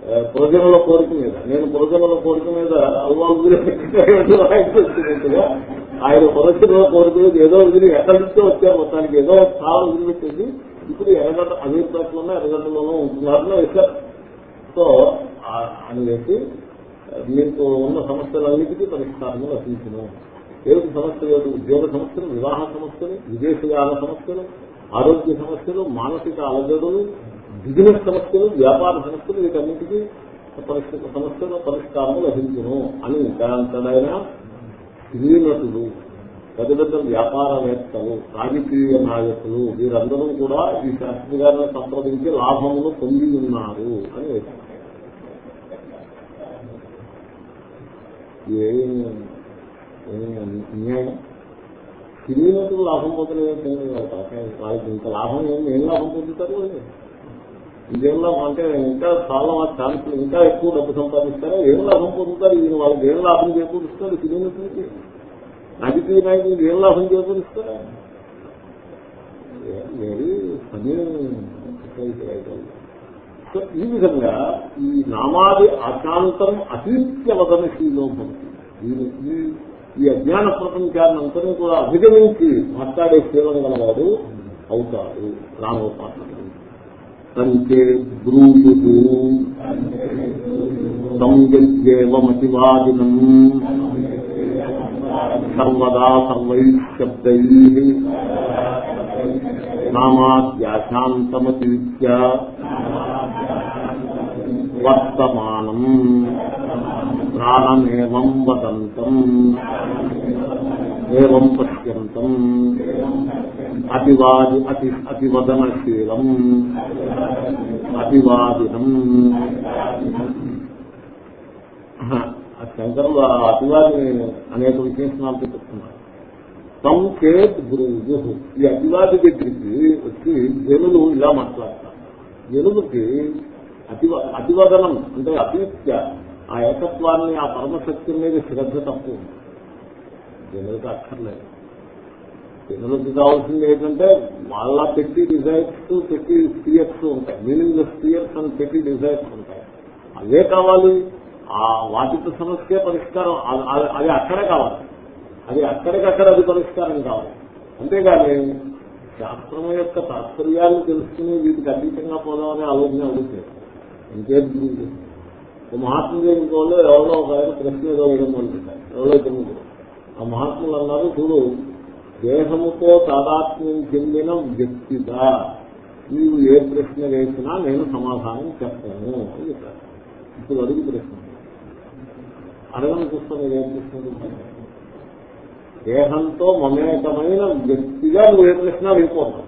ప్రజల కోరిక మీద. నేను ప్రజల కోరిక మీద అల్వాలు ఆయన ప్రజల కోరిక మీద ఏదో వదిలి ఎక్కడి వచ్చే వచ్చారు. మొత్తానికి ఏదో చాలా వదిలిపెట్టేది ఇప్పుడు ఎర్రగడ్డ అమీర్పేటలోనో ఎర్రగడ్డలోనో ఉంటున్నారని వేశారు. సో అని చెప్పి మీకు ఉన్న సమస్యలన్నిటికీ పరిష్కారం లభించను. ఏమిటి సమస్య లేదు ఉద్యోగ సమస్యలు వివాహ సమస్యలు విదేశీయాల సమస్యలు ఆరోగ్య సమస్యలు మానసిక అలజడులు బిజినెస్ సమస్యలు వ్యాపార సమస్యలు వీటన్నిటికీ పరిస్థితి సమస్యలు పరిష్కారము లభించును అని దాంతడైన శ్రీనటులు పెద్ద పెద్ద వ్యాపారవేత్తలు రాజకీయ నాయకులు వీరందరూ కూడా ఈ శాస్త్రి గారిని సంప్రదించి లాభమును పొంది ఉన్నారు అని అన్యాయం శ్రీనటులు లాభం పొందలేదు వాళ్ళకి ఇంత లాభం ఏం ఏం లాభం పొందుతారు? ఇదేం లాభం అంటే ఇంకా చాలా ఛాన్సులు ఇంకా ఎక్కువ డబ్బు సంపాదిస్తారా? ఏం లాభం పొందుతారు? ఈయన వాళ్ళకి ఏం లాభం చేకూరుస్తారు? శ్రీనటులకి రాజకీయ నాయకులకి ఏం లాభం చేకూరుస్తారా? వెరీ ఫనీ సో ఈ విధంగా ఈ నామాది అశాంతం అతీత్యవదనశీలో భవతి. ఈ- ఈ- ఈ అజ్ఞాన ప్రపంచాన్ని అంతరం కూడా అధిగమించి మాట్లాడే శీలం గలవాడు అవుతాడు రామోపాసన సంకే బ్రూయు సంయజ్యేవమతివాదినం సర్వదా సర్వైశబ్దై నామాద్యాశాంతమతిత్య వర్తమానం ప్రాణమేవం వదంతం ఏం పశ్యంతం అతివాది అతి అతివదనశీలం అతివాదినం శంకరులు ఆ అతివాది అనేక విశేషణాలు చెప్తున్నారు తం చేత్ గురువు ఈ అతివాది దగ్గరికి వచ్చి జనులు ఇలా మాట్లాడతారు। జనులకి అతివ అతివదనం అంటే అతీత్య ఆ ఏకత్వాన్ని ఆ పరమశక్తి మీద శ్రద్ధ తక్కువ జనులకు అక్కర్లేదు. జనులకు కావాల్సింది ఏంటంటే వాళ్ళ పెట్టి డిజైర్స్ పెట్టి స్పియర్స్ ఉంటాయి. మీనింగ్ స్పియర్స్ అని పెట్టి డిజైర్స్ ఉంటాయి. అవే కావాలి. ఆ వాటితో సమస్య పరిష్కారం అది అక్కడే కావాలి. అది అక్కడికక్కడ అది పరిష్కారం కావాలి. అంతేగాని శాస్త్రం యొక్క తాత్పర్యాలు తెలుసుకుని వీటికి అతీతంగా పోదామని ఆలోచన అడుగుతుంది ఇంకేం గురించి మహాత్ములు ఇంకోళ్ళు ఎవరో ఒక ఆయన ప్రశ్న ఏదో వేయడం మొదలుపెట్టారు ఎవరో ఇద్దరు ఆ మహాత్ములు అన్నారు చూడు దేహముతో తాదాత్మ్యం చెందిన వ్యక్తిగా నీవు ఏ ప్రశ్న వేసినా నేను సమాధానం చెప్తాను అని చెప్పాను ఇప్పుడు అడుగు ప్రశ్న. అడగని చూస్తాను మీరు ఏం ప్రశ్న దేహంతో మమేకమైన వ్యక్తిగా నువ్వు ఏ ప్రశ్న వెళ్ళిపోతావు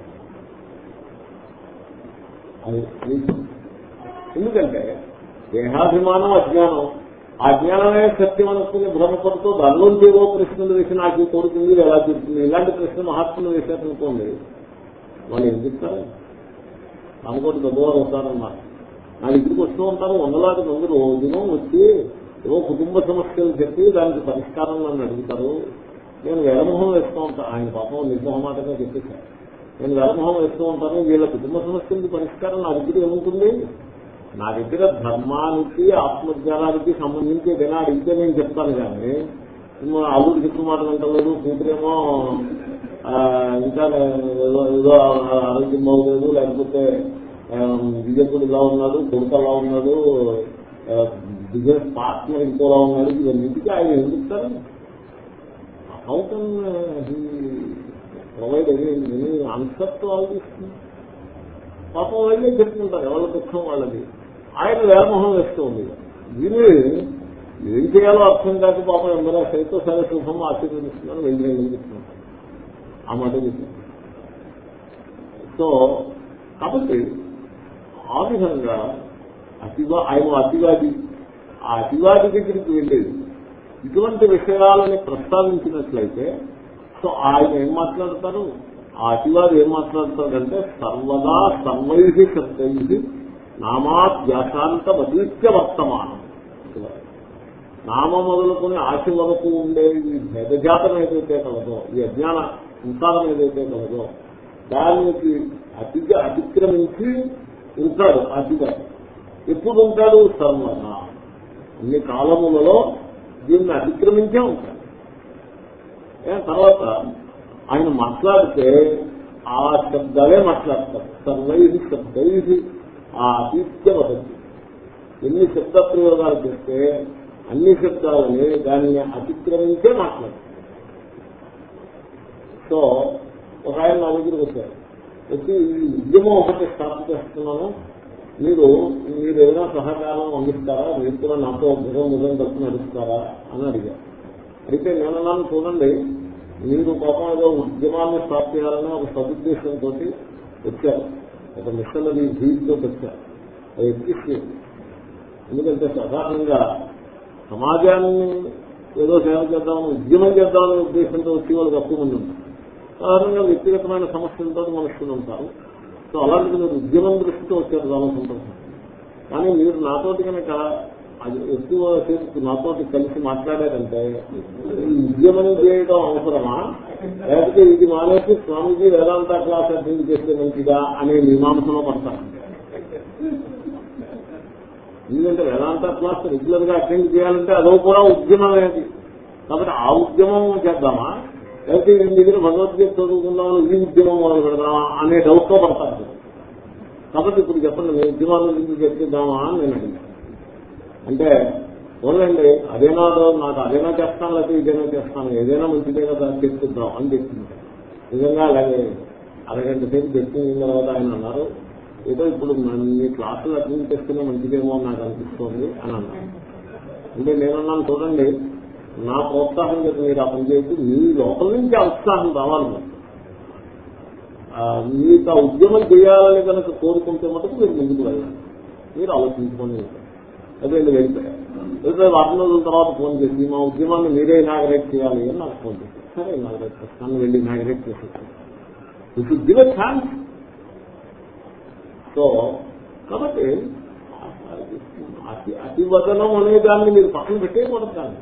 ఎందుకంటే దేహాభిమానం అజ్ఞానం. ఆ జ్ఞానమే సత్యం అనుకుని భ్రమపడుతూ దానిలోంచి ఏవో ప్రశ్నలు వేసి నాకు కోరుతుంది ఎలా తీరుతుంది ఇలాంటి ప్రశ్న మహాత్ములు వేశారనుకోండి వాళ్ళు ఏం చెప్తారు? అనుకోటి పెద్దవారు ఉంటారన్నమాట నా దగ్గరికి వస్తూ ఉంటారు వందలాది మంది రోజును వచ్చి ఏవో కుటుంబ సమస్యలు చెప్పి దానికి పరిష్కారం నన్ను అడుగుతారు. నేను వేలమోహం వేస్తూ ఉంటాను ఆయన పాపం నిర్మోహమాటగా చెప్పేశాను నేను వేలమోహం వేస్తూ ఉంటాను వీళ్ళ కుటుంబ సమస్యలకి పరిష్కారం నా దగ్గర ఏముంటుంది? నా దగ్గర ధర్మానికి ఆత్మజ్ఞానానికి సంబంధించి ఏదైనా అడిగితే నేను చెప్తాను కానీ అల్లుడు చెప్పిన మాట వింటలేదు కూతురేమో ఇంకా ఏదో ఆరోగ్యం బాగోలేదు లేకపోతే విజయకుడు ఇలా ఉన్నాడు కొడుకు అలా ఉన్నాడు బిజినెస్ పార్ట్నర్ ఇంకోలా ఉన్నాడు ఇవన్నింటికి ఆయన ఎందుకు how can provide answer to all తీస్తుంది పాపం వాళ్ళే చెప్పుకుంటారు ఎవరి దుఃఖం వాళ్ళది. ఆయన వేలమోహం వేస్తూ ఉంది దీని ఏం చేయాలో అర్థం కాదు పాపం ఎందరో సైతం సరే సుఖం ఆశీర్వదిస్తున్నాను వెళ్ళి వెళ్ళిస్తున్నాను ఆ మాట చెప్తున్నాను సో కాబట్టి ఆ విధంగా అతివా ఆయన అతివాది ఆ అతివాది దగ్గరికి వెళ్ళేది. ఇటువంటి విషయాలని ప్రస్తావించినట్లయితే సో ఆయన ఏం మాట్లాడతారు? ఆ అతివాది ఏం మాట్లాడతాడంటే సర్వదా సర్వై శబ్దై నామాధ్యాశాంతమతీత్య వర్తమానం నామ మొదలుకొని ఆశ వరకు ఉండే ఈ భేదజాతం ఏదైతే కలదో ఈ అజ్ఞాన సంసారం ఏదైతే కలదో దానికి అతి అతిక్రమించి ఉంటాడు అతిగా. ఎప్పుడు ఉంటాడు? సర్వదా. అన్ని కాలములలో దీన్ని అతిక్రమించే ఉంటాడు. తర్వాత ఆయన మాట్లాడితే ఆ శబ్దాలే మాట్లాడతారు. సర్వై శబ్దై ఆ అతీత్య ఎన్ని శబ్ద ప్రయోగాలు చేస్తే అన్ని శబ్దాలని దానిని అతిక్రమించే మాట్లాడుతుంది సో ఒక ఆయన నా దగ్గరికి వచ్చారు. వచ్చి ఈ ఉద్యమం ఒకటి స్థాపించేస్తున్నాను చేస్తున్నాను. మీరు మీరు ఏదైనా సహకారం అందిస్తారా? మీరు కూడా నాతో భుజం భుజం కలిసి నడుస్తారా? అని అడిగారు. అయితే నేను చూడండి మీరు పాపం ఏదో ఉద్యమాన్ని స్థాపించాలని ఒక సదుద్దేశంతో వచ్చారు. ఒక మిషనరీ జీవితో పెట్టారు అది ఎక్కిస్తే ఎందుకంటే సాధారణంగా సమాజాన్ని ఏదో సేవ చేద్దామని ఉద్యమం చేద్దామనే ఉద్దేశంతో వచ్చి వాళ్ళు తక్కువ మంది ఉంటారు సాధారణంగా వ్యక్తిగతమైన సమస్యలతో మనుషులు ఉంటారు. సో అలాంటిది మీరు ఉద్యమం దృష్టితో వచ్చారు చాలా సంతోషం కానీ మీరు నాతోటి కనుక అది ఎక్కువ సేపు నాతో కలిసి మాట్లాడారంటే ఉద్యమనం చేయడం అవసరమా? లేకపోతే ఇది మానేసి స్వామిజీ వేదాంత క్లాస్ అటెండ్ చేస్తే మంచిదా అనే మీమాంసలో పడతాను ఎందుకంటే వేదాంత క్లాస్ రెగ్యులర్గా అటెండ్ చేయాలంటే అదో కూడా ఉద్యమమేది కాబట్టి ఆ ఉద్యమం చేద్దామా? లేకపోతే వీళ్ళ దగ్గర భగవద్గీత చదువుకుందామని ఈ ఉద్యమం మొదలు పెడదామా అనే డౌట్తో పడతారు. కాబట్టి ఇప్పుడు చెప్పండి మీ ఉద్యమాల గురించి చర్చిద్దామా అని నేను అడిగాను. అంటే ఓన్లండి అదేనా నాకు అదేనా చేస్తాను లేకపోతే ఇదేనా చేస్తాను ఏదైనా మంచిదే కదా చర్చిద్దాం అని చెప్తుంది నిజంగా అలాగే అరగంట సేపు చర్చించిన తర్వాత ఆయన అన్నారు ఏదో ఇప్పుడు మీ క్లాసులు అటెండ్ చేస్తేనే మంచిదేమో నాకు అనిపిస్తోంది అని అన్నారు. అంటే నేనన్నాను చూడండి నా ప్రోత్సాహం చేసి మీరు ఆ పని మీ లోపల నుంచి ఉత్సాహం రావాలి మీకు. ఆ, మీకు ఆ ఉద్యమం చేయాలని కనుక కోరుకుంటే మటుకు మీరు ముందుకు వెళ్ళాలి. మీరు ఆలోచించుకొని అదే నేను వెళ్ళిపోయాను వెళ్ళిపోయి వారం రోజుల తర్వాత ఫోన్ చేసి మా ఉద్యమాన్ని మీరే ఇనాగరేట్ చేయాలి అని నాకు ఫోన్ చేసి సరే ఇనాగరేట్ చేస్తాను వెళ్ళి ఇనాగరేట్ చేసేస్తాను. ఇట్ గివ్ ఛాన్స్ సో కాబట్టి అతి అతివదనం అనే దాన్ని మీరు పక్కన పెట్టేయకూడదు దాన్ని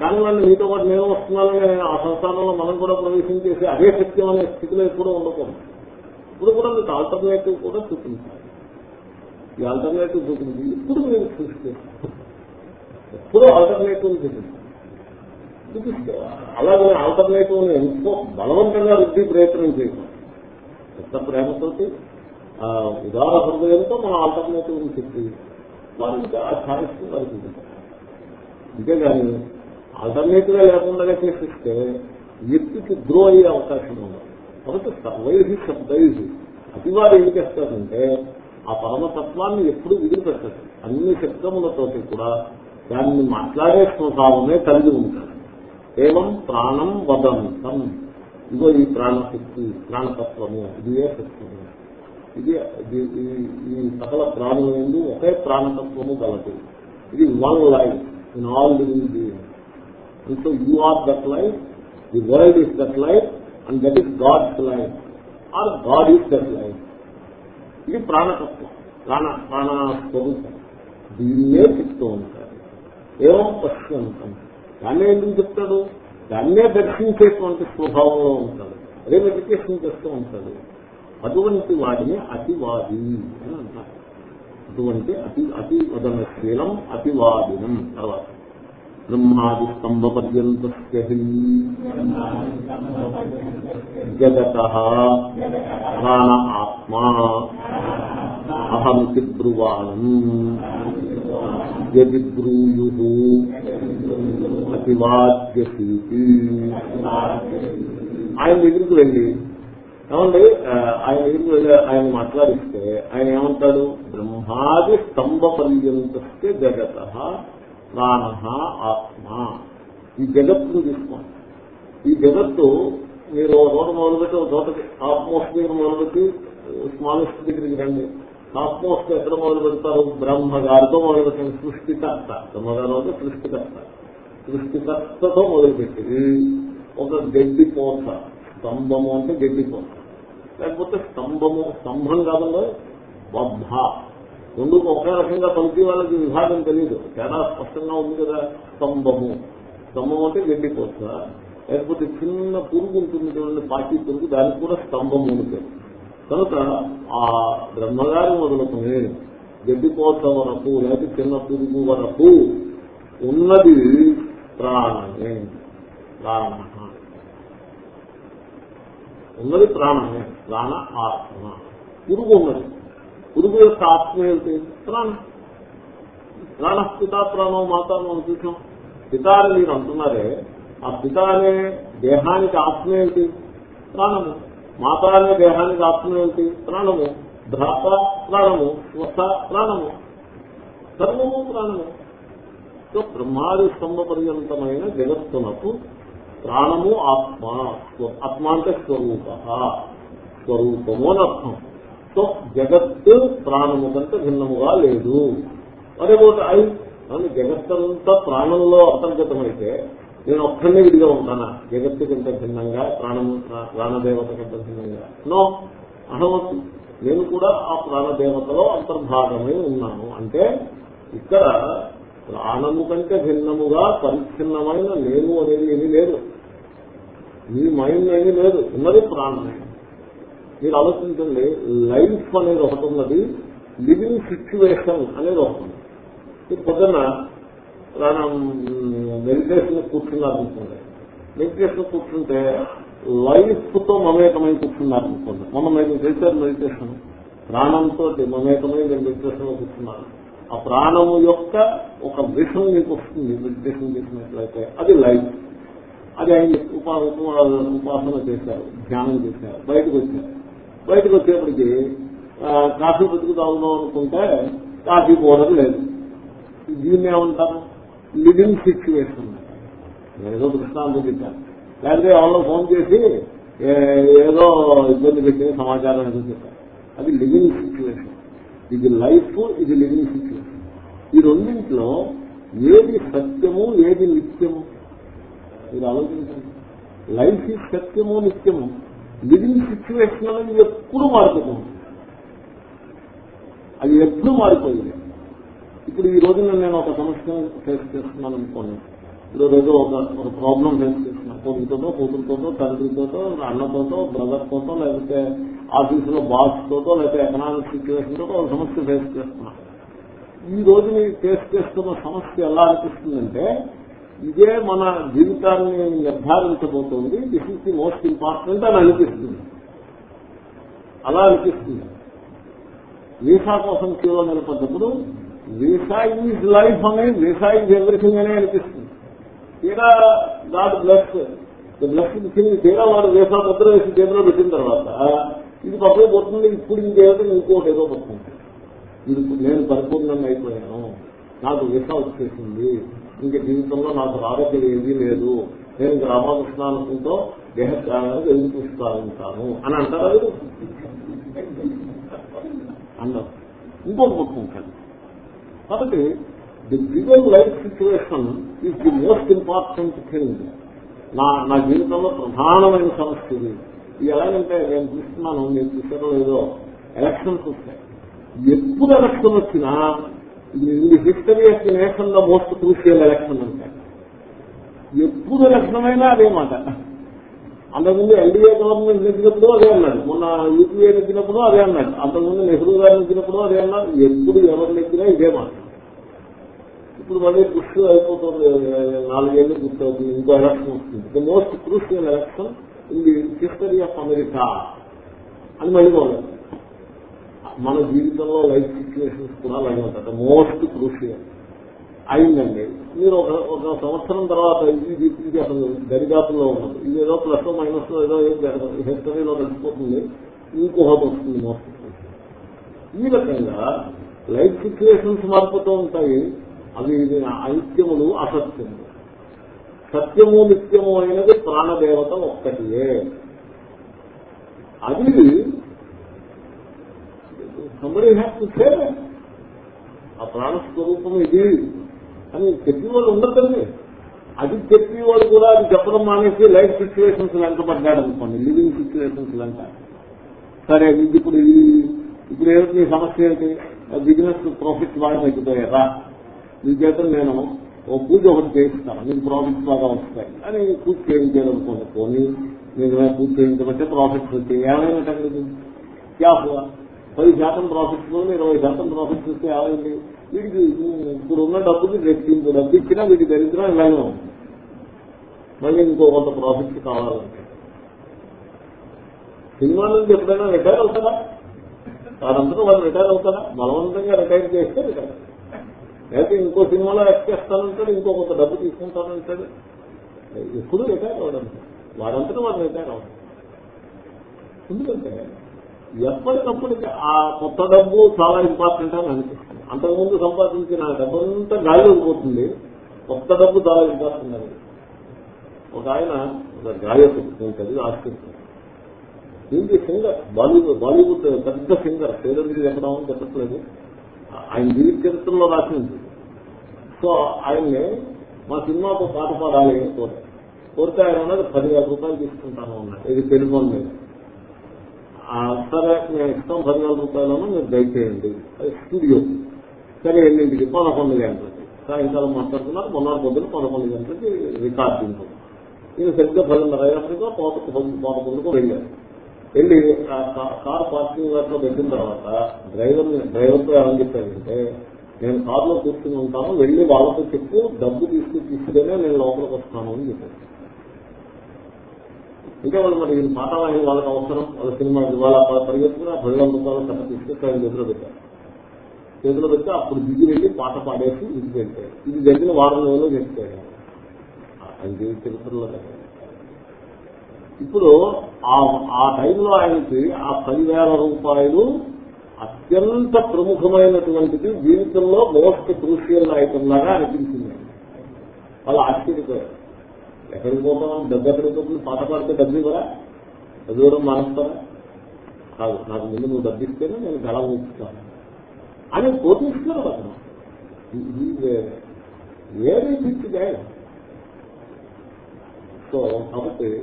కానీ వాళ్ళు మీతో పాటు నేను వస్తున్నానని ఆ సంస్థానంలో మనం కూడా ప్రవేశం చేసి అదే సత్యం అనే స్థితిలో ఎప్పుడూ ఉండకూడదు. ఇప్పుడు కూడా మీకు ఆల్టర్నేటివ్ కూడా చూపించాలి. ఈ ఆల్టర్నేటివ్ చూపింది ఇప్పుడు మీరు చూస్తే ఎప్పుడూ ఆల్టర్నేటివ్ చూపింది చూపిస్తే అలాగే ఆల్టర్నేటివ్ ఎంతో బలవంతంగా రుద్ది ప్రయత్నం చేయడం ఎంత ప్రేమతోటి ఆ ఉదార హృదయంతో మన ఆల్టర్నేటివ్ చెప్పి వారికి ఆ ఛాయిస్ వారికి అంతేగాని ఆల్టర్నేటివ్గా లేకుండా చేసిస్తే వ్యక్తికి గ్రో అయ్యే అవకాశం ఉంది కాబట్టి సర్వైజ్ శబ్దైజ్ అతివారు ఏం చేస్తారంటే ఆ పరమతత్వాన్ని ఎప్పుడు విడిపెట్టదు అన్ని శబ్దములతోటి కూడా దాన్ని మాట్లాడే స్వభావమే కలిగి ఉంటాడు ఏవం ప్రాణం వదంతం. ఇగో ఈ ప్రాణశక్తి ప్రాణతత్వము ఇది ఏ ఇది ఈ- సకల ప్రాణుల నుండి ఒకే ప్రాణతత్వము కలదు ఇది one life in all living being అంటే you are that life the world is that life and that is God's life or God is that life ఇది ప్రాణతత్వం ప్రాణ ప్రాణ స్వరూపం. దీన్నే చెప్తూ ఉంటారు. ఏం పశ్యంతం దాన్నే ఎందుకు చెప్తాడు? దాన్నే దర్శించేటువంటి స్వభావంలో ఉంటాడు. అదే మెడిటేషన్ చేస్తూ ఉంటాడు. అటువంటి వాడిని అతివాది అని అంటారు. అటువంటి అతి అతి వదనశీలం అతివాదినం. తర్వాత బ్రహ్మాది స్తంభ పర్యంత జగత ప్రాణ ఆత్మా అహమితి బ్రువాణం యది బ్రూయు అతివాద్యసీతి ఆయన దగ్గరికి వెళ్ళి ఏమండి ఆయన దగ్గరికి వెళ్ళి ఆయన మాట్లాడిస్తే ఆయన ఏమంటాడు? బ్రహ్మాది స్తంభ పర్యంతస్తే జగత ప్రాణ ఆత్మ. ఈ జగత్తును తీసుకోండి. ఈ జగత్తు మీరు ఒక చోట మొదలుపెట్టి ఒక చోటకి ఆత్మోస్ఫియర్ మొదలుపెట్టి స్మాలెస్ట్ దగ్గరికి రండి. ఆత్మోస్ఫియర్ ఎక్కడ మొదలు పెడతారు బ్రహ్మగారితో మొదలు పెట్టండి సృష్టికర్త. బ్రహ్మగారు అంటే సృష్టికర్త. సృష్టికర్తతో మొదలుపెట్టి ఒక గడ్డి పోత. స్తంభము అంటే గడ్డి పోత. లేకపోతే స్తంభము స్తంభం కాదంలో బొబ్బ రెండు ఒకే రకంగా పలికి వాళ్ళకి విభాగం తెలియదు తేడా స్పష్టంగా ఉంది కదా స్తంభము. స్తంభం అంటే గడ్డి పోత లేకపోతే చిన్న పురుగు ఉంటుంది చూడండి పార్టీ పురుగు దానికి కూడా స్తంభము ఉంటుంది కనుక ఆ బ్రహ్మగారి మొదలుకొని గడ్డిపోత వరకు లేకపోతే చిన్న పురుగు వరకు ఉన్నది ప్రాణమే. ప్రాణ ఉన్నది ప్రాణమే. ప్రాణ ఆత్మ. పురుగు ఉన్నది. పురుగు యొక్క ఆత్మ ఏమిటి? ప్రాణం. ప్రాణ పితా ప్రాణం మాత మనం చూసాం. పిత అని మీరు అంటున్నారే ఆ పిత అనే దేహానికి ఆత్మ ఏమిటి? ప్రాణము. మాత అనే దేహానికి ఆత్మ ఏమిటి? ప్రాణము. భ్రాత ప్రాణము. స్వత ప్రాణము. సర్వము ప్రాణము. సో బ్రహ్మాది స్తంభ పర్యంతమైన జగత్తునకు ప్రాణము ఆత్మ. ఆత్మ అంటే స్వరూప. స్వరూపము అని అర్థం. సో జగత్తు ప్రాణము కంటే భిన్నముగా లేదు. మరి ఒకటి ఐ అని జగత్తంతా ప్రాణంలో అంతర్గతమైతే నేను ఒక్కనే విడిగా ఉంటానా? జగత్తు కంటే భిన్నంగా ప్రాణము ప్రాణదేవత కంటే భిన్నంగా. నో అనవచ్చు నేను కూడా ఆ ప్రాణదేవతలో అంతర్భాగమై ఉన్నాను. అంటే ఇక్కడ ప్రాణము కంటే భిన్నముగా పరిచ్ఛిన్నమైన నేను అనేది ఏమీ లేదు. మీ మైండ్ ఏమీ లేదు. ఉన్నది ప్రాణమే. మీరు ఆలోచించండి లైఫ్ అనేది ఒకటి ఉన్నది లివింగ్ సిచ్యువేషన్ అనేది ఒకటి ఉంది ఈ పొద్దున్న ప్రాణం మెడిటేషన్ కూర్చున్నారనుకోండి మెడిటేషన్ కూర్చుంటే లైఫ్తో మమేకమై కూర్చున్నారనుకోండి మొన్న మీరు చేశారు మెడిటేషన్ ప్రాణంతో మమేకమై నేను మెడిటేషన్ కూర్చున్నాను ఆ ప్రాణము యొక్క ఒక విషం మీకు వస్తుంది మెడిటేషన్ చేసినట్లయితే అది లైఫ్. అది ఆయన ఉపా ఉపా- ఉపాసన చేశారు ధ్యానం చేశారు బయటకు వచ్చారు. బయటకు వచ్చేప్పటికి కాఫీ బతుకు తాగుదాం అనుకుంటే కాఫీ పౌడర్ లేదు. దీన్ని ఏమంటారు? లివింగ్ సిచ్యువేషన్ ఏదో దృష్టాంతం చెప్పాను లేకపోతే ఎవరో ఫోన్ చేసి ఏదో ఇబ్బంది పెట్టిన సమాచారం ఏదో చెప్పారు. అది లివింగ్ సిచ్యువేషన్. ఇది లైఫ్ ఇది లివింగ్ సిచ్యువేషన్. ఈ రెండింటిలో ఏది సత్యము ఏది నిత్యము? మీరు ఆలోచించండి. లైఫ్ ఈ సత్యము నిత్యము. లివింగ్ సిచ్యువేషన్ అనేది ఎప్పుడు మారిపోతుంది అది ఎప్పుడు మారిపోయింది. ఇప్పుడు ఈ రోజున నేను ఒక సమస్యను ఫేస్ చేస్తున్నాను అనుకోండి. ఇప్పుడు ఏదో ఒక ఒక ప్రాబ్లం ఫేస్ చేస్తున్నాను కొడుకుతోటో కూతురుతోటో తండ్రితోటో అన్నతోటో బ్రదర్తోటో లేకపోతే ఆఫీసులో బాస్ తోటో లేకపోతే ఎకనామిక్ సిచ్యువేషన్ తోటో ఒక సమస్య ఫేస్ చేస్తున్నాను ఈ రోజు మీరు ఫేస్ చేస్తున్న సమస్య ఎలా అనిపిస్తుందంటే ఇదే మన జీవితాన్ని నిర్ధారించబోతోంది. This is the most important అని అనిపిస్తుంది. అలా అనిపిస్తుంది. వీసా కోసం క్యూలో నిలబడ్డప్పుడు వీసా ఈజ్ లైఫ్ అనే వీసా ఈజ్ ఎవ్రీథింగ్ అనే అనిపిస్తుంది. తీరా గాడ్ బ్లెస్. బ్లెస్ ఇచ్చింది తీరా వాడు వీసా ముద్ర వేసి చేతిలో పెట్టిన తర్వాత ఇది పక్కన పోతుంది ఇప్పుడు ఇంకేదో ఇంకోటి ఏదో పడుతుంది. ఇది నేను పరిపూర్ణంగా అయిపోయాను. నాకు వీసా వచ్చేసింది. ఇంక జీవితంలో నాకు ఆరోగ్యం ఏదీ లేదు. నేను ఇంక రామకృష్ణ అనుకుంటూ దేహత్యాగానికి ఎదురు చూస్తా ఉంటాను అని అంటారా అన్నారు ఇంకొక పుట్టుకుంటాడు కాబట్టి the bigger life situation is the most important thing నా నా జీవితంలో ప్రధానమైన సమస్య ఇది. ఇది ఎలాగంటే నేను చూస్తున్నాను నేను చూసారో లేదో. ఎలక్షన్స్ వస్తాయి. ఎప్పుడు ఎలక్షన్ వచ్చినా ఇది హిస్టరీ ఆఫ్ ది నేషన్లో మోస్ట్ క్రూషియల్ ఎలక్షన్ అంటే. ఎప్పుడు ఎలక్షన్ అదే మాట. అంతకుముందు ఎల్డీఏ గవర్నమెంట్ నెగ్గినప్పుడు అదే అన్నాడు. మొన్న యూపీఏ నెగ్గినప్పుడు అదే అన్నాడు. అంతకుముందు నెహ్రూ గారు నెగ్గినప్పుడు అదే అన్నాడు. ఎప్పుడు ఎవరు నెగ్గినా ఇదే మాట. ఇప్పుడు మళ్ళీ కృషి అయిపోతుంది. నాలుగేళ్ళు గుర్తవుతుంది. ఇంకో ఎలక్షన్ వస్తుంది. The most crucial election in the history of America అని మళ్ళీ మన జీవితంలో లైఫ్ సిచ్యువేషన్స్ కూడా అలాగే ఉంటాయి. మోస్ట్ క్రూషియల్ అయిందండి. మీరు ఒక ఒక సంవత్సరం తర్వాత ఇది ఇది అసలు దరిదాపుల్లో ఉండదు. ఇది ఏదో ప్లస్ మైనస్ ఏదో హిస్టరీలో కలిసిపోతుంది ఇంకొకటి వస్తుంది మోస్ట్ ఈ రకంగా లైఫ్ సిచ్యువేషన్స్ మారిపోతూ ఉంటాయి. అవి ఐత్యములు ఐక్యములు అసత్యములు. సత్యము నిత్యము అయినది ప్రాణదేవత ఒక్కటియే. అది సంబడి హ్యాస్ టు సే ఆ ప్రాణస్వరూపం ఇది. అని చెప్పేవాళ్ళు ఉండదండి అది చెప్పి వాళ్ళు కూడా అది చెప్పడం మానేసి లైఫ్ సిచ్యువేషన్స్ వెంటబడ్డాడు అనుకోండి. లివింగ్ సిచ్యువేషన్స్ వెంట. సరే ఇది ఇప్పుడు ఇది ఇప్పుడు ఏమిటి నీ సమస్య ఏంటి? బిజినెస్ ప్రాఫిట్ బాగా తగ్గిపోయారా మీ చేత నేను ఓ పూజ ఒకటి చేయిస్తాను. మీకు ప్రాఫిట్స్ బాగా వస్తాయి. అని పూజ చేయించాలనుకోండి పోనీ నేను పూజ చేయించబట్టే ప్రాఫిట్స్ వచ్చాయి. ఏమైనా తగ్గదు క్యా పది శాతం ప్రాఫిట్స్ పోయి ఇరవై శాతం ప్రాఫిట్ చూస్తే ఏమైంది వీడికి ఇప్పుడు ఉన్న డబ్బుకి రెట్టింపు డబ్బు ఇచ్చినా వీడి దరిద్రం ఇలాగే ఉంది. మళ్ళీ ఇంకో కొంత ప్రాఫిట్స్ కావాలంటే. సినిమా నుంచి ఎప్పుడైనా రిటైర్ అవుతారా? వారందరూ వాళ్ళు రిటైర్ అవుతారా? బలవంతంగా రిటైర్ చేస్తే రిటైర్ లేకపోతే ఇంకో సినిమాలో యాక్ట్ చేస్తానంటాడు ఇంకో కొంత డబ్బు తీసుకుంటానంటాడు. ఎప్పుడు రిటైర్ అవడం వారంతటా వాళ్ళు రిటైర్ అవడం ఎందుకంటే ఎప్పటికప్పటికి ఆ కొత్త డబ్బు చాలా ఇంపార్టెంట్ అని అనిపిస్తుంది. అంతకుముందు సంపాదించిన డబ్బంతా గాలి పోతుంది. కొత్త డబ్బు చాలా ఇంపార్టెంట్ అని. ఒక ఆయన ఒక గాయకుడు నేను చదివి ఆశ్చర్యం దీనికి సింగర్ బాలీవుడ్ బాలీవుడ్ పెద్ద సింగర్ పేరు చెప్పడం అని చెప్పట్లేదు. ఆయన జీవిత చరిత్రలో రాసింది. సో ఆయన్ని మా సినిమాకు పాట పాడాలి అని కోరారు. కోరితే ఆయన ఉన్నది పదివేల రూపాయలు తీసుకుంటాను అన్నాడు. ఇది టెలిఫోన్ మీద. సరే నేను ఇస్తాం పదివేల రూపాయలను మీరు దయచేయండి. స్టూడియో. సరే ఎన్నింటికి పదకొండు గంటలకి. సాయంకాలం మాట్లాడుతున్నారు మొన్నటి పొద్దున పదకొండు గంటలకి రికార్డింగ్ నేను సరిగ్గా పదిన్నర అయ్యేప్పటికో పదకొండుకు వెళ్ళాను. వెళ్ళి కార్ పార్కింగ్ లాట్లో పెట్టిన తర్వాత డ్రైవర్ డ్రైవర్తో ఏమని చెప్పారంటే నేను కారులో కూర్చుని ఉంటాను వెళ్ళి వాళ్ళతో చెప్పు డబ్బు తీసుకుని తీసుకునే నేను లోపలికి వస్తాను అని చెప్పాను ఇంకా వాళ్ళు మరి ఈ పాఠం అయిన వాళ్ళకి అవసరం. వాళ్ళ సినిమా వాళ్ళ పరిగెత్తుకుని ఆ పదివేల రూపాయలు కథ తీసుకొచ్చి ఆయన చేతిలో పెట్టారు. చేతిలో పెట్టి అప్పుడు దిగి వెళ్ళి పాట పాడేసి ఇది పెట్టారు. ఇది జరిగిన వారం రోజుల్లో చెప్పాడు అది చరిత్రలో ఇప్పుడు ఆ ఆ టైంలో ఆయనకి ఆ పదివేల రూపాయలు అత్యంత ప్రముఖమైనటువంటిది జీవితంలో మోస్ట్ క్రూషియల్ ఐటమ్ లాగా అనిపించింది. వాళ్ళు ఆశ్చర్యపోయారు. ఎక్కడికి పోతాం? డబ్బు ఎక్కడికి పోతుంది? పాట పాడితే డబ్బు ఇవ్వరా? డబ్బు ఇవ్వడం మానేస్తారా? కాదు నాకు ముందు నువ్వు డబ్బు ఇస్తేనే నేను గల ఊపుతాను. అని పోటీస్తున్నారు అతను. వేరే పిచ్చిదే సో కాబట్టి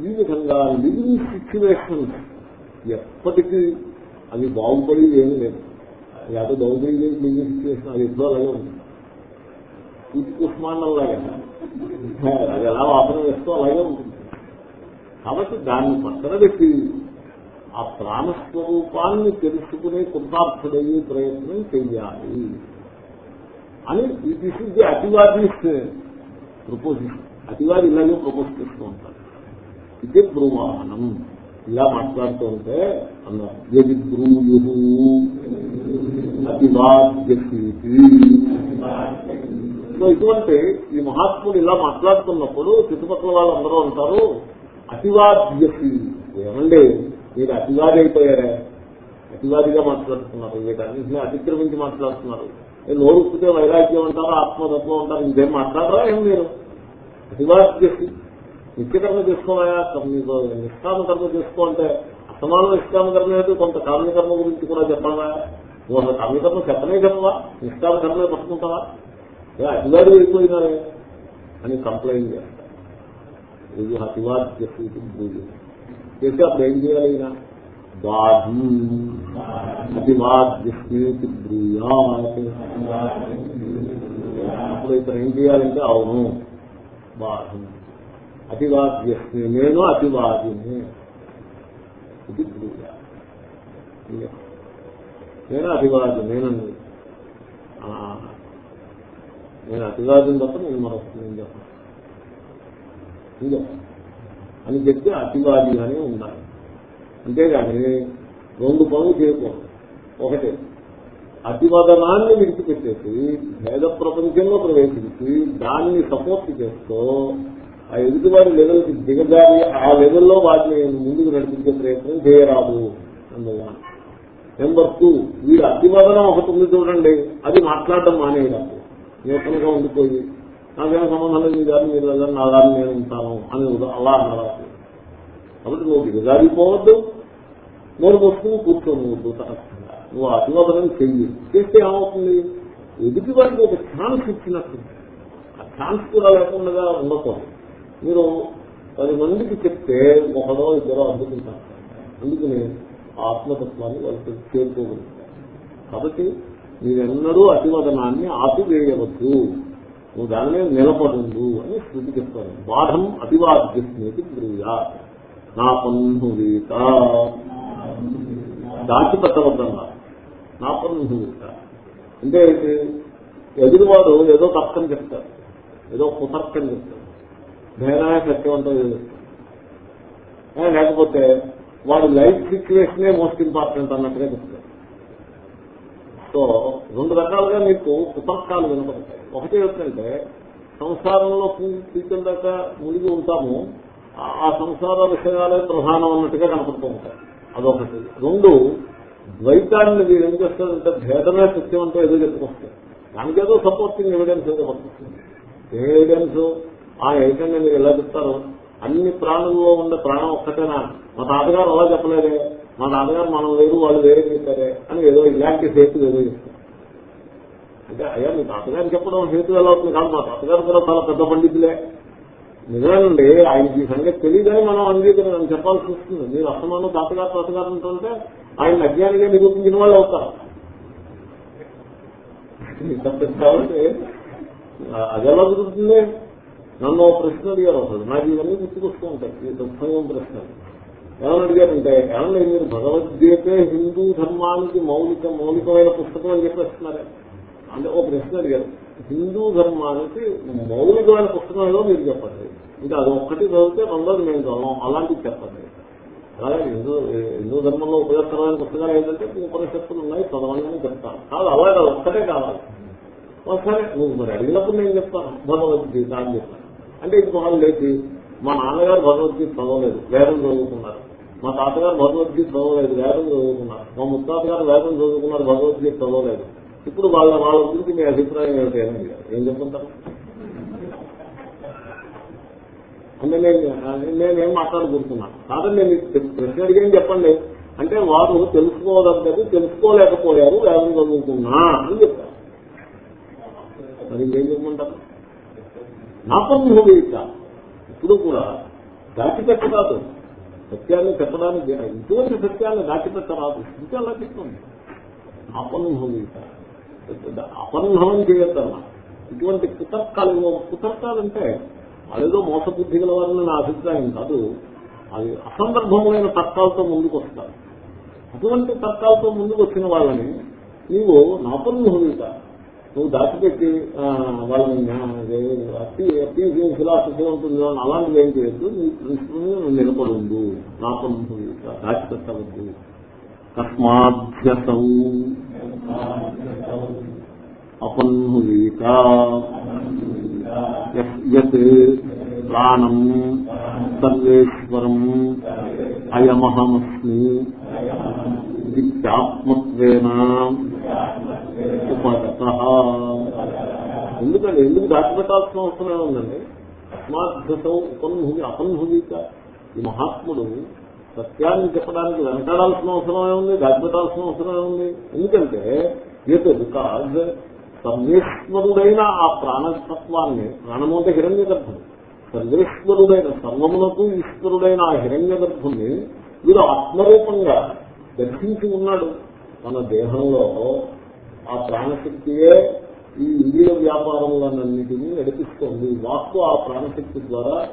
ఈ విధంగా లివింగ్ సిచ్యువేషన్స్ ఎప్పటికీ అవి బాగుపడేది ఏమి లేదు. లేకపోతే బాగుపడేది లివింగ్ సిచ్యువేషన్ అది ఎప్పుడో అలాగే ఉంది. ఇది కుష్మాండంలాగా. అది ఎలా వాసన వేస్తూ అలాగే ఉంటుంది. కాబట్టి దాన్ని పక్కన పెట్టి ఆ ప్రాణస్వరూపాన్ని తెలుసుకునే కృతార్థుడయ్యే ప్రయత్నం చెయ్యాలి అని దిస్ ఇస్ ది అతివాది ప్రపోజిషన్. అతివాది ఇలాగే ప్రపోజ్ చేస్తూ ఉంటారు. ఇది బ్రూవాహనం ఇలా మాట్లాడుతూ ఉంటే అన్నారు బ్రూయు అతివాద్యసీతి. సో ఇటువంటి ఈ మహాత్ముడు ఇలా మాట్లాడుతున్నప్పుడు చుట్టుపక్కల వాళ్ళందరూ ఉంటారు అతివాద్యసి. ఏమండి మీరు అతివాది అయిపోయారే. అతివాదిగా మాట్లాడుతున్నారు వీటన్నింటినీ అతిక్రమించి మాట్లాడుతున్నారు. ఏ వైరాగ్యం అంటారు ఆత్మతత్వం అంటారు ఇదేం మాట్లాడరా ఏం మీరు? అతివాద్యసి. నిత్యకర్మ చేసుకోవాలా? మీకు నిష్కామ కర్మ చేసుకో అంటే అసమాన నిష్కామ కర్మ అయితే కొంత కామ్యకర్మ గురించి కూడా చెప్పాలా? నువ్వు అసలు కామ్యకర్మ చెప్పనే చెప్పవా? నిష్కామ కర్మే పట్టుకుంటావా? అతివాడి అయిపోయినారే అని కంప్లైంట్ చేస్తారు ఇది అతివాద్య చేస్తే అప్పుడు ఏం చేయాలి బాధం. అతివాద్యస్మేతి బ్రూయాత్ అప్పుడు ఇతను ఏం చేయాలంటే అవును బాధం. అతివాద్యస్మి నేను అతివాదిని. ఇది బ్రూయా నేను అతివాది నేనండి నేను అతివాదిని తప్ప నేను మరొక నేను చెప్పను. అని చెప్తే అతివాదిగానే ఉండాలి. అంతేగాని రెండు పనులు చేయకూడదు. ఒకటి అతివదనాన్ని విడిచిపెట్టేసి భేద ప్రపంచంలో ప్రవేశించి దాన్ని సపోర్ట్ చేస్తూ ఆ ఎదుటివారి లెవెల్కి దిగజారి ఆ లెవెల్లో వాటిని ముందుకు నడిపించే ప్రయత్నం చేయరాదు అందువల్ల నెంబర్ టూ వీడు అతివదనం ఒకటి ఉంది చూడండి అది మాట్లాడడం మానేయరాదు. నూతనంగా ఉండిపోయి నాకేం సంబంధం లేదు మీ దాన్ని మీరు వెళ్ళండి నా దాన్ని నేను ఉంటాను అని అలా అనరాదు కాబట్టి నువ్వు దిగజారిపోవద్దు నేను వస్తువు కూర్చోవద్దు తటస్థంగా నువ్వు అతివదనం చెయ్యి. చేస్తే ఏమవుతుంది? ఎదుటి వారికి ఒక ఛాన్స్ ఇచ్చినట్టు. ఆ ఛాన్స్ కూడా లేకుండా ఉండకూడదు. మీరు పది మందికి చెప్తే ఒకడో ఇద్దరో అందుకుంటారు అందుకని ఆత్మతత్వాన్ని వాళ్ళు చేరుకోగలుగుతారు. కాబట్టి మీరెన్నడూ అతివదనాన్ని ఆపివేయవద్దు. నువ్వు దాని మీద నిలబడుండు అని శృతి చెప్తారు. బాధం అతివాద్యస్మేతి బ్రూయా. నా పన్నువీత దాచిపెట్టవద్దన్నా నా పన్నువీత అంటే ఎదురువాడు ఏదో తర్కం చెప్తారు ఏదో కుతర్కం చెప్తారు భేదాయ సత్యవంతం లేకపోతే వాడు లైఫ్ సిచ్యువేషనే మోస్ట్ ఇంపార్టెంట్ అన్నట్టుగా చెప్తారు సో రెండు రకాలుగా మీకు కుతర్కాలు వినపడతాయి. ఒకటి ఏంటంటే సంసారంలో పీకల దాకా మునిగి ఉంటాము. ఆ సంసార విషయాలే ప్రధానం అన్నట్టుగా కనపడుతూ ఉంటాయి. అదొకటి. రెండు ద్వైతాన్ని మీరు ఏం చేస్తారంటే భేదమే సత్యం అంటే ఏదో చెప్పుకొస్తారు దానికేదో సపోర్టింగ్ ఎవిడెన్స్ ఏదో పడుతుంది ఏ ఎవిడెన్స్ ఆ ఏకంగా మీరు ఎలా చెప్తారు? అన్ని ప్రాణుల్లో ఉండే ప్రాణం ఒక్కటేనా? మా తాతగారు అలా చెప్పలేదే. మా తాతగారు మనం వేరు వాళ్ళు వేరే చేశారే అని ఏదో ఇలాంటి హేతు ఏదో చెప్తారు అంటే అయ్యా మీ తాతగారు చెప్పడం హేతు ఎలా అవుతుంది కాదు మా తాతగారు కూడా చాలా పెద్ద పండితులే. నిజమేనండి ఆయనకి ఈ సంగతి తెలియదని మనం అంగీకరణ చెప్పాల్సి వస్తుంది. మీరు అసమానం తాతగారు తాతగారు ఉంటుంటే ఆయన అజ్ఞానిగా నిరూపించిన వాళ్ళు అవుతారు. కాబట్టి అది ఎలా కుదురుతుంది నన్ను ఒక ప్రశ్న అడిగారు అసలు నాకు ఇవన్నీ గుర్తుకొస్తూ ఉంటాయి. ఈ దుఃఖం ప్రశ్న? ఏమని అడిగారంటే ఏమన్నా మీరు భగవద్గీత హిందూ ధర్మానికి మౌలిక మౌలికమైన పుస్తకం అని చెప్పేస్తున్నారే. అంటే ఒక ప్రశ్న అడిగారు. హిందూ ధర్మానికి మౌలికమైన పుస్తకం ఏదో మీరు చెప్పండి. ఇంకా అది ఒక్కటి చదివితే రెండోది మేము చదవం. అలాంటివి చెప్పండి. అలాగే హిందూ హిందూ ధర్మంలో ఉపయోగకరమైన పుస్తకాలు ఏంటంటే ఉపనిషత్తులు ఉన్నాయి చదవండి అని చెప్తాను కాదు అలాగే అది ఒక్కటే కావాలి. సరే నువ్వు మరి అడిగినప్పుడు నేను చెప్తాను. భగవద్గీత అని చెప్తాను అంటే ఇంకో వాళ్ళు లేచి మా నాన్నగారు భగవద్గీత చదవలేదు. వేదం చదువుకున్నారు. మా తాతగారు భగవద్గీత చదవలేదు వేదం చదువుకున్నారు. మా ముత్తాత గారు వేదం చదువుకున్నారు భగవద్గీత చదవలేదు. ఇప్పుడు వాళ్ళ వాళ్ళ గురించి మీ అభిప్రాయం ఏమిటి అని ఏం చెప్పుకుంటారు అంటే నేను నేనేం మాట్లాడుకుంటున్నాను కాదని నేను ప్రశ్న అడిగేం చెప్పండి. అంటే వారు తెలుసుకోవద్దు తెలుసుకోలేకపోయారు వేదం చదువుకున్నా అని చెప్పారు. మరి ఇంకేం చెప్పమంటారు నాపన్నుభవిత ఇప్పుడు కూడా దాచిపెట్టరాదు సత్యాన్ని చెప్పడానికి ఇటువంటి సత్యాన్ని దాచిపెట్టరాదు ఇంకా అలా చెప్తుంది నాపన్నుభవిత అపన్నం చేయొద్దన్న ఇటువంటి కుతర్కాలు కుతర్కాలంటే అదేదో మోసబుద్ధి గల వారిని నా అభిప్రాయం కాదు. అది అసందర్భమైన తర్కాలతో ముందుకు వస్తారు అటువంటి తర్కాలతో ముందుకు వచ్చిన వాళ్ళని నీవు నాపన్నుభవిత నువ్వు దాచిపెట్టి వాళ్ళని అతి అతి ఫిలాసఫీ ఉంటుంది అని అలాంటివి ఏం చేయొద్దు. నీ ప్రిన్సిపల్ నువ్వు నిలబడి ఉండు. నా నాపన్నుభవిత దాచిపెట్టవద్దు. తస్మాధ్యసౌ అపన్నువీత ప్రాణం సర్వేశ్వరం అయమహమస్మి. ఇత్యాత్మత్వేన ఉపగత ఎందుకండి? ఎందుకు దాచిపెట్టాల్సిన అవసరం ఏముందండి? అస్మాద్భుతం ఉపన్భువి అపన్భువిక. ఈ మహాత్ముడు సత్యాన్ని చెప్పడానికి వెనకాడాల్సిన అవసరం ఏముంది? దాచిపెట్టాల్సిన అవసరం ఏముంది? ఎందుకంటే ఏదో బికాజ్ సర్వేశ్వరుడైన ఆ ప్రాణతత్వాన్ని ప్రాణము అంటే హిరణ్య గర్భం సర్వేశ్వరుడైన సర్వమునకు ఈశ్వరుడైన ఆ హిరణ్య గర్భుని వీడు ఆత్మరూపంగా దర్శించి ఉన్నాడు. తన దేహంలో ఆ ప్రాణశక్తియే ఈ ఇంద్రియ వ్యాపారములన్నింటినీ నడిపిస్తోంది. వాస్తు ఆ ప్రాణశక్తి ద్వారా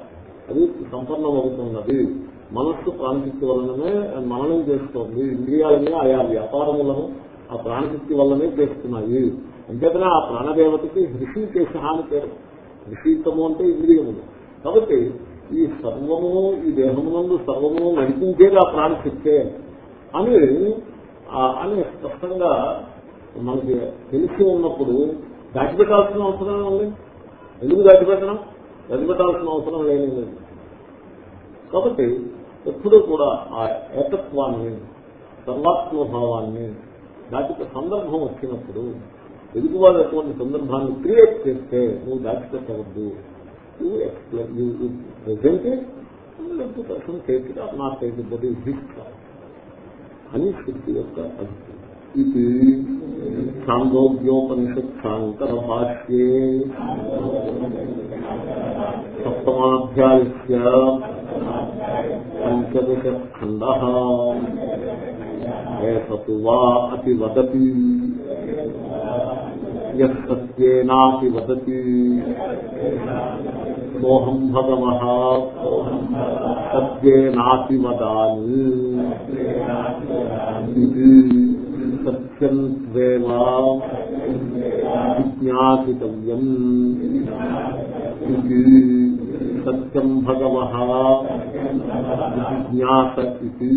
అది సంపన్నమవుతున్నది. మనస్సు ప్రాణశక్తి వలననే మననం చేస్తోంది. ఇంద్రియాలని ఆయా వ్యాపారములను ఆ ప్రాణశక్తి వల్లనే చేస్తున్నాయి. అంచేతనే ఆ ప్రాణదేవతకి హృషికేశ అని పేరు. హృషికము అంటే ఇంద్రియములు. కాబట్టి ఈ సర్వము ఈ దేహమునందు సర్వము నడిపించేది ఆ ప్రాణశక్తే అని అని స్పష్టంగా మనకి తెలిసి ఉన్నప్పుడు దాచిపెట్టాల్సిన అవసరం ఉంది ఎందుకు దాచిపెట్టడం? దాచిపెట్టాల్సిన అవసరం లేని లేదు. కాబట్టి ఎప్పుడూ కూడా ఆ ఏకత్వాన్ని సర్వాత్మభావాన్ని దాటికి సందర్భం వచ్చినప్పుడు ఎదుగువాడు అటువంటి సందర్భాన్ని క్రియేట్ చేస్తే నువ్వు దాచిపెట్టవద్దు. నువ్వు explain present person take it అని శక్తి యొక్క అభిప్రాయం. ఇది సాంగోగ్యోపనిషత్ భాష్యే సప్తమాధ్యాయ పంచదశ ఖండ ఏతు వా అతి వదతి యత్యేనాపి వదతి సోహం భగవ సత్యేనాపి వదాని ఇది సత్యం త్వేవా ఇది సత్యం భగవ జిజ్ఞాస ఇది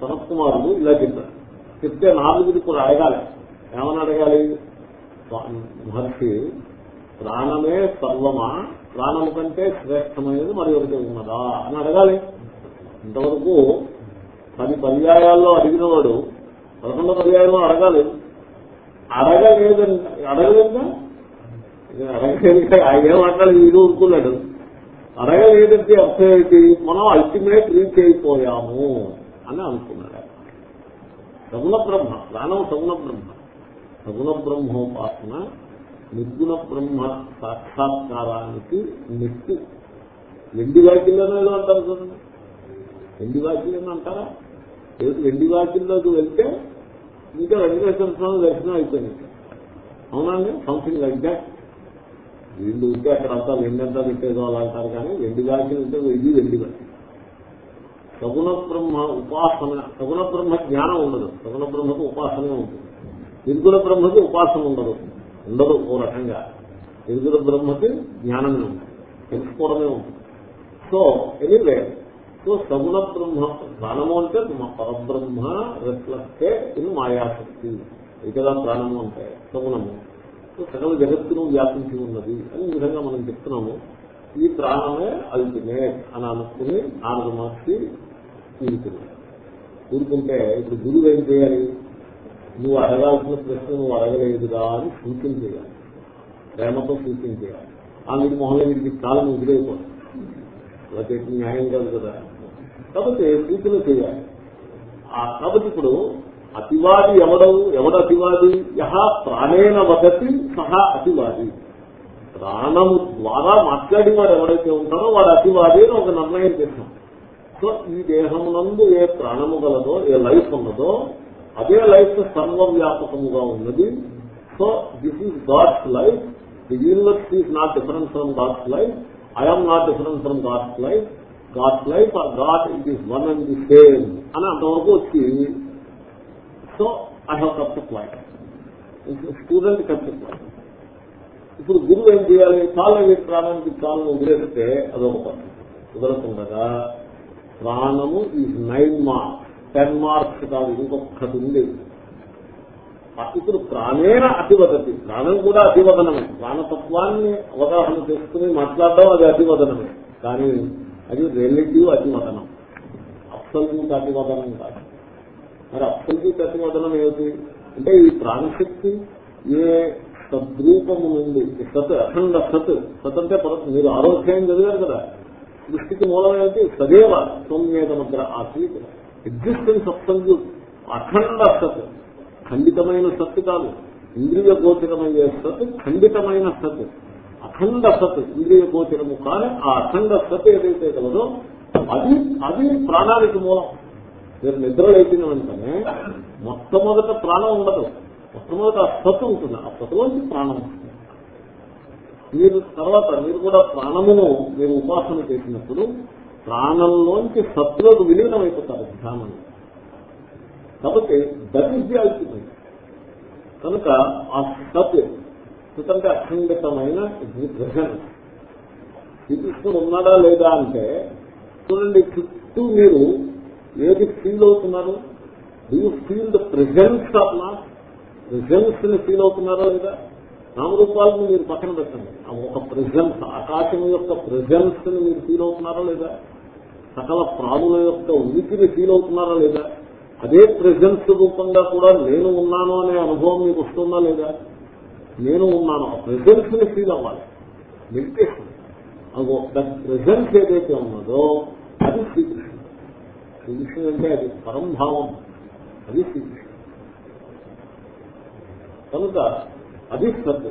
సనత్ కుమారుడు ఇలా చెప్పారు. చెప్తే నాలుగుది కూడా అడగాలి. ఏమని అడగాలి? మహర్షి ప్రాణమే సర్వమా? ప్రాణము కంటే శ్రేష్టమైనది మరి ఒకటి ఉన్నదా అని అడగాలి. ఇంతవరకు పది పర్యాయాల్లో అడిగినవాడు పదకొండో పర్యాయంలో అడగాలి. అడగలేదని అడగలేదా? అడగలేదు ఆయన ఏం మాట్లాడి వీడు ఊరుకున్నాడు. అడగలేదంటే అర్థం ఏంటి? మనం అల్టిమేట్ రీచ్ అయిపోయాము అని అనుకున్నాడు. సగుణ బ్రహ్మ ప్రాణం సగుణ బ్రహ్మ. సగుణ బ్రహ్మోపాసన నిర్గుణ బ్రహ్మ సాక్షాత్కారానికి నెట్టు. ఎండి వాకిల్లోనే అంటారు చూడండి. వెండి వాకిల్లోనే అంటారా వెండి వాకిల్లోకి వెళ్తే ఇంకా వెంకటేశ్వర స్వామి దర్శనం అయిపోయింది. అవునండి సంథింగ్ లైక్ దాట్ వీళ్ళు ఉంటే అక్కడ అంతా వెండంతా పెట్టేదో అలా అంటారు కానీ వెండి వాకిల్ ఉంటే ఇది వెండి వాకిల్. సగుణ బ్రహ్మ ఉపాసన సగుణ బ్రహ్మ జ్ఞానం ఉండదు. సగుణ బ్రహ్మకు ఉపాసనే ఉంటుంది నిర్గుణ బ్రహ్మకి ఉపాసన ఉండదు. ఉండదు ఓ రకంగా. నిర్గుణ బ్రహ్మకి జ్ఞానమే ఉంటుంది. తెలుసుకోవడమే ఉంటుంది. సో ఎనీవే సో సగుణ బ్రహ్మ ప్రాణము అంటే పరబ్రహ్మ రిఫ్లెక్టే ఇన్ మాయాశక్తి. ఇది కదా ప్రాణము అంటే సగుణము. సో సకల జగత్తును వ్యాపించి ఉన్నది అని ఈ విధంగా మనం చెప్తున్నాము. ఈ ప్రాణమే అల్టిమేట్ అని అనుకుని నాలుగు మార్చి ఊరుకున్నాడు ఊరుకుంటే ఇప్పుడు గురువు ఏం చేయాలి? నువ్వు అడగాల్సిన ప్రశ్న నువ్వు అడగలేదురా అని సూచన చేయాలి. ప్రేమతో సూచన చేయాలి. ఆ మీరు మొహంలో వీరికి కాలం ఉదిరేయకూడదు అలా చేసి న్యాయం కాదు కదా. కాబట్టి పూజలు చేయాలి. కాబట్టి ఇప్పుడు అతివాది ఎవడవు ఎవడు అతివాది? యహ ప్రాణేన వదతి సహా అతివాది. ప్రాణము ద్వారా మాట్లాడేవాడు ఎవడైతే ఉంటారో వాడు అతివాది అని ఒక నిర్ణయం చేశాం. సో ఈ దేహమునందు ఏ ప్రాణము గలదో ఏ లైఫ్ ఉన్నదో అదే లైఫ్ సర్వవ్యాపకముగా ఉన్నది. So this is God's life the universe is not difference from God's life I'm not difference from God's life God life or God it is one and the same అని అంతవరకు వచ్చి so I have kept life student kept life ఇప్పుడు గురువు ఏం చేయాలి? కాళ్ళ ప్రాణానికి కాళ్ళను వదిలేస్తే అదొక పద్ధతి కుదరకుండగా ప్రాణము is nine marks ten marks కాదు ఇంకొకటి ఉంది. ఇప్పుడు ప్రాణేన అతివదతి. ప్రాణం కూడా అతివదనమే. ప్రాణతత్వాన్ని అవగాహన చేసుకుని మాట్లాడడం అది అతివదనమే. కానీ అది రిలేటివ్ అతివదనం అప్సల్యూట్ అతివదనం కాదు. మరి అప్సల్యూట్ అతివదనం ఏమిటి? అంటే ఈ ప్రాణశక్తి ఏ సద్రూపము నుండి సత్ అఖండ సత్ సత్ అంటే మీరు ఆరోగ్యం చదివారు కదా. దృష్టికి మూలం ఏమిటి? సదేవ సౌమ్యేతమగ్ర ఆసీత్. ఎగ్జిస్టెన్స్ అప్సల్యూట్ అఖండ సత్. ఖండితమైన సత్ కాదు. ఇంద్రియ గోచరమయ్యే సత్ ఖండితమైన సత్. అఖండ సత్ ఇంద్రియ గోచరము కానీ ఆ అఖండ సత్ ఏదైతే కలదో అది అది ప్రాణానికి మూలం. మీరు నిద్ర లేచిన వెంటనే మొట్టమొదట ప్రాణం ఉండదు. మొట్టమొదట ఆ సత్ ఉంటుంది. ఆ సత్తులోంచి ప్రాణం ఉంటుంది మీరు తర్వాత మీరు కూడా ప్రాణమును మీరు ఉపాసన చేసినప్పుడు ప్రాణంలోంచి సత్తులకు విలీనం అయిపోతారు ధ్యానం. కాబట్టి దట్ ఈస్ ది కనుక ఆ సత్ ఎందుకంటే అఖండితమైన గ్రహణ శ్రీకృష్ణుడు ఉన్నాడా లేదా అంటే చూడండి చుట్టూ మీరు ఏది ఫీల్ అవుతున్నారు? Do you feel the presence of నా ప్రెజెన్స్ని ఫీల్ అవుతున్నారా లేదా? నామరూపాలను మీరు పక్కన పెట్టండి. ఒక ప్రెజెన్స్ ఆకాశం యొక్క ప్రెజెన్స్ని మీరు ఫీల్ అవుతున్నారా లేదా? సకల ప్రాణుల యొక్క ఉనికిని ఫీల్ అవుతున్నారా లేదా? అదే ప్రెజెన్స్ రూపంగా కూడా నేను ఉన్నాను అనే అనుభవం మీకు వస్తుందా లేదా? నేను ఉన్నాను. ఆ ప్రెజెన్స్ని ఫీల్ అవ్వాలి. మెడిటేషన్ అగో దట్ ప్రెజెన్స్ ఏదైతే ఉన్నదో అది శ్రీకృష్ణ శ్రీకృష్ణుడు అంటే అది పరంభావం. అది శ్రీకృష్ణ కనుక అది శ్రద్ధ.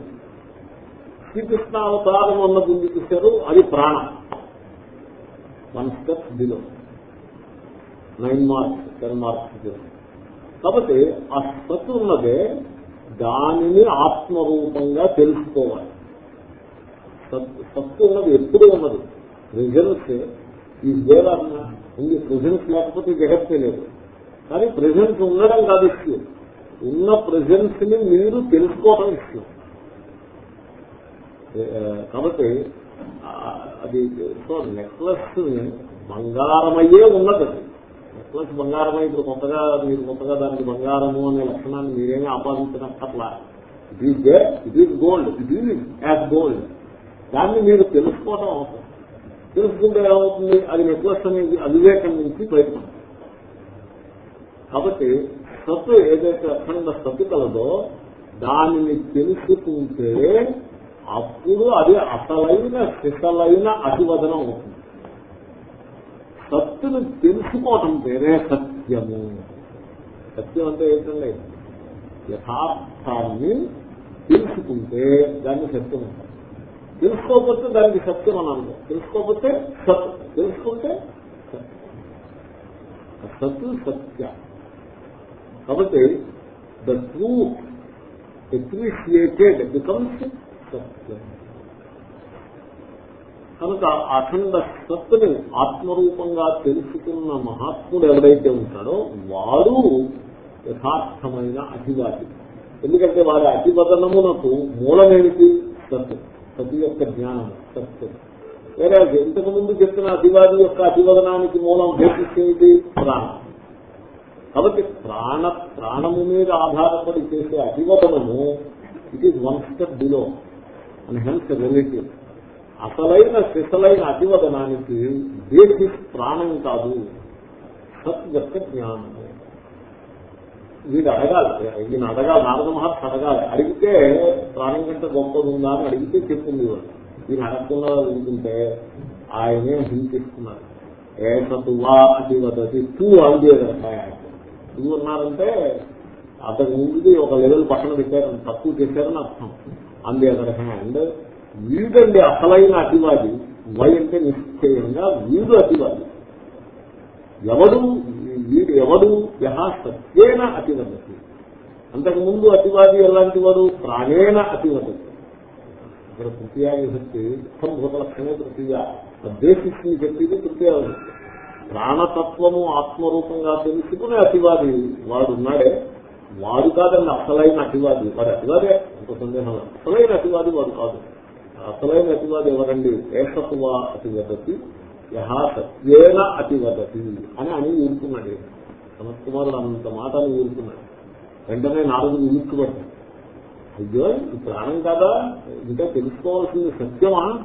శ్రీకృష్ణ అవతారం అన్న గుండి చూశారు అది ప్రాణం. One step below nine marks ten marks కాబట్టి ఆ సత్ ఉన్నదే దానిని ఆత్మరూపంగా తెలుసుకోవాలి. తప్పు ఉన్నది ఎప్పుడు ఉన్నది. ప్రెజెన్స్ ఈ దేవన్న ఉంది ప్రెజెన్స్ లేకపోతే జగత్తే లేదు. కానీ ప్రెజెన్స్ ఉండడం కాదు ఇష్యూ. ఉన్న ప్రెజెన్స్ని మీరు తెలుసుకోవడం ఇష్టం కాబట్టి అది సో నెక్లెస్ బంగారమయ్యే ఉన్నది నెక్లెస్ బంగారమై? ఇప్పుడు కొంతగా మీరు కొంతగా దానికి బంగారము అనే లక్షణాన్ని మీరేమీ ఆపాదించినట్లా. It is they it is gold it is as gold దాన్ని మీరు తెలుసుకోవడం అవసరం. తెలుసుకుంటే ఏమవుతుంది? అది నెక్లెస్ అనేది అవివేకం నుంచి బయటపడుతుంది. కాబట్టి సత్తు ఏదైతే అఖండ సత్తు కలదో దానిని తెలుసుకుంటే అప్పుడు అది అసలైన శిశలైన అతివదనం అవుతుంది. సత్తును తెలుసుకోవటం పేరే సత్యము. సత్యం అంటే ఏంటండి యథార్థాన్ని తెలుసుకుంటే దాన్ని సత్యం అంటారు. తెలుసుకోకపోతే దానికి సత్యం అని అనుకో తెలుసుకోకపోతే సత్ తెలుసుకుంటే సత్. సత్య. కాబట్టి ద ట్రూత్ ఎప్రిషియేటెడ్ బికమ్స్ సత్యం. కనుక అఖండ సత్తుని ఆత్మరూపంగా తెలుసుకున్న మహాత్ముడు ఎవరైతే ఉంటాడో వారు యథార్థమైన అధివాది. ఎందుకంటే వారి అతివదనమునకు మూలమేమిటి? సత్తు. సతి యొక్క జ్ఞానము సత్తు. వేరే ఇంతకు ముందు చెప్పిన అతివాది యొక్క అతివదనానికి మూలం బేసిస్ ప్రాణం. కాబట్టి ప్రాణ ప్రాణము మీద ఆధారపడి చేసే అతివదనము it is one step below and health relative అసలైన సిసలైన అతివదనానికి దేశి ప్రాణం కాదు. సత్యత్వ జ్ఞానం. వీడు అడగాలి. ఈయన అడగాలి. నారద మహర్షి అడగాలి. అడిగితే ప్రాణం కంటే గొప్పది ఉందా అని అడిగితే చెప్తుంది వాడు. ఈయన అడగకుండా అడుగుతుంటే ఆయనే హింసిస్తున్నారు. ఏ సతువా అది వదతి తూ అందే తూ ఉన్నారంటే అతని ముందు ఒక లెవెల్ పక్కన పెట్టారని తక్కువ చేశారని అర్థం. అందే అదర్ వీడండి అసలైన అతివాది వై అంటే నిశ్చయంగా వీడు అతివాది ఎవడు వీడు ఎవడు యహా సత్యేన అతివదతి అంతకుముందు అతివాది ఎలాంటి వాడు ప్రాణేన అతివదతి ఇక్కడ తృతీయ విభక్తి సంభూత లక్షణే తృతీయ. ఉద్దేశిస్తుంది చెప్పేది తృతీయ ప్రాణతత్వము ఆత్మరూపంగా తెలుసుకునే అతివాది వాడు ఉన్నాడే. వాడు కాదండి అసలైన అతివాది. వాడు అతివాదే. అంత సందేహం అసలైన అతివాది వాడు కాదు. అసలైన అతివాది ఎవరండి ఏకత్వ అతివదతి యహా సత్యేన అతివదతి అని అని ఊరుకున్నాడు. సనత్ కుమారుడు అంత మాట అని ఊరుకున్నాడు. వెంటనే నాలుగు ఉలుక్కుపడ్డాడు. అయ్యో ఈ ప్రాణం కదా? ఇంకా తెలుసుకోవాల్సింది సత్యమా?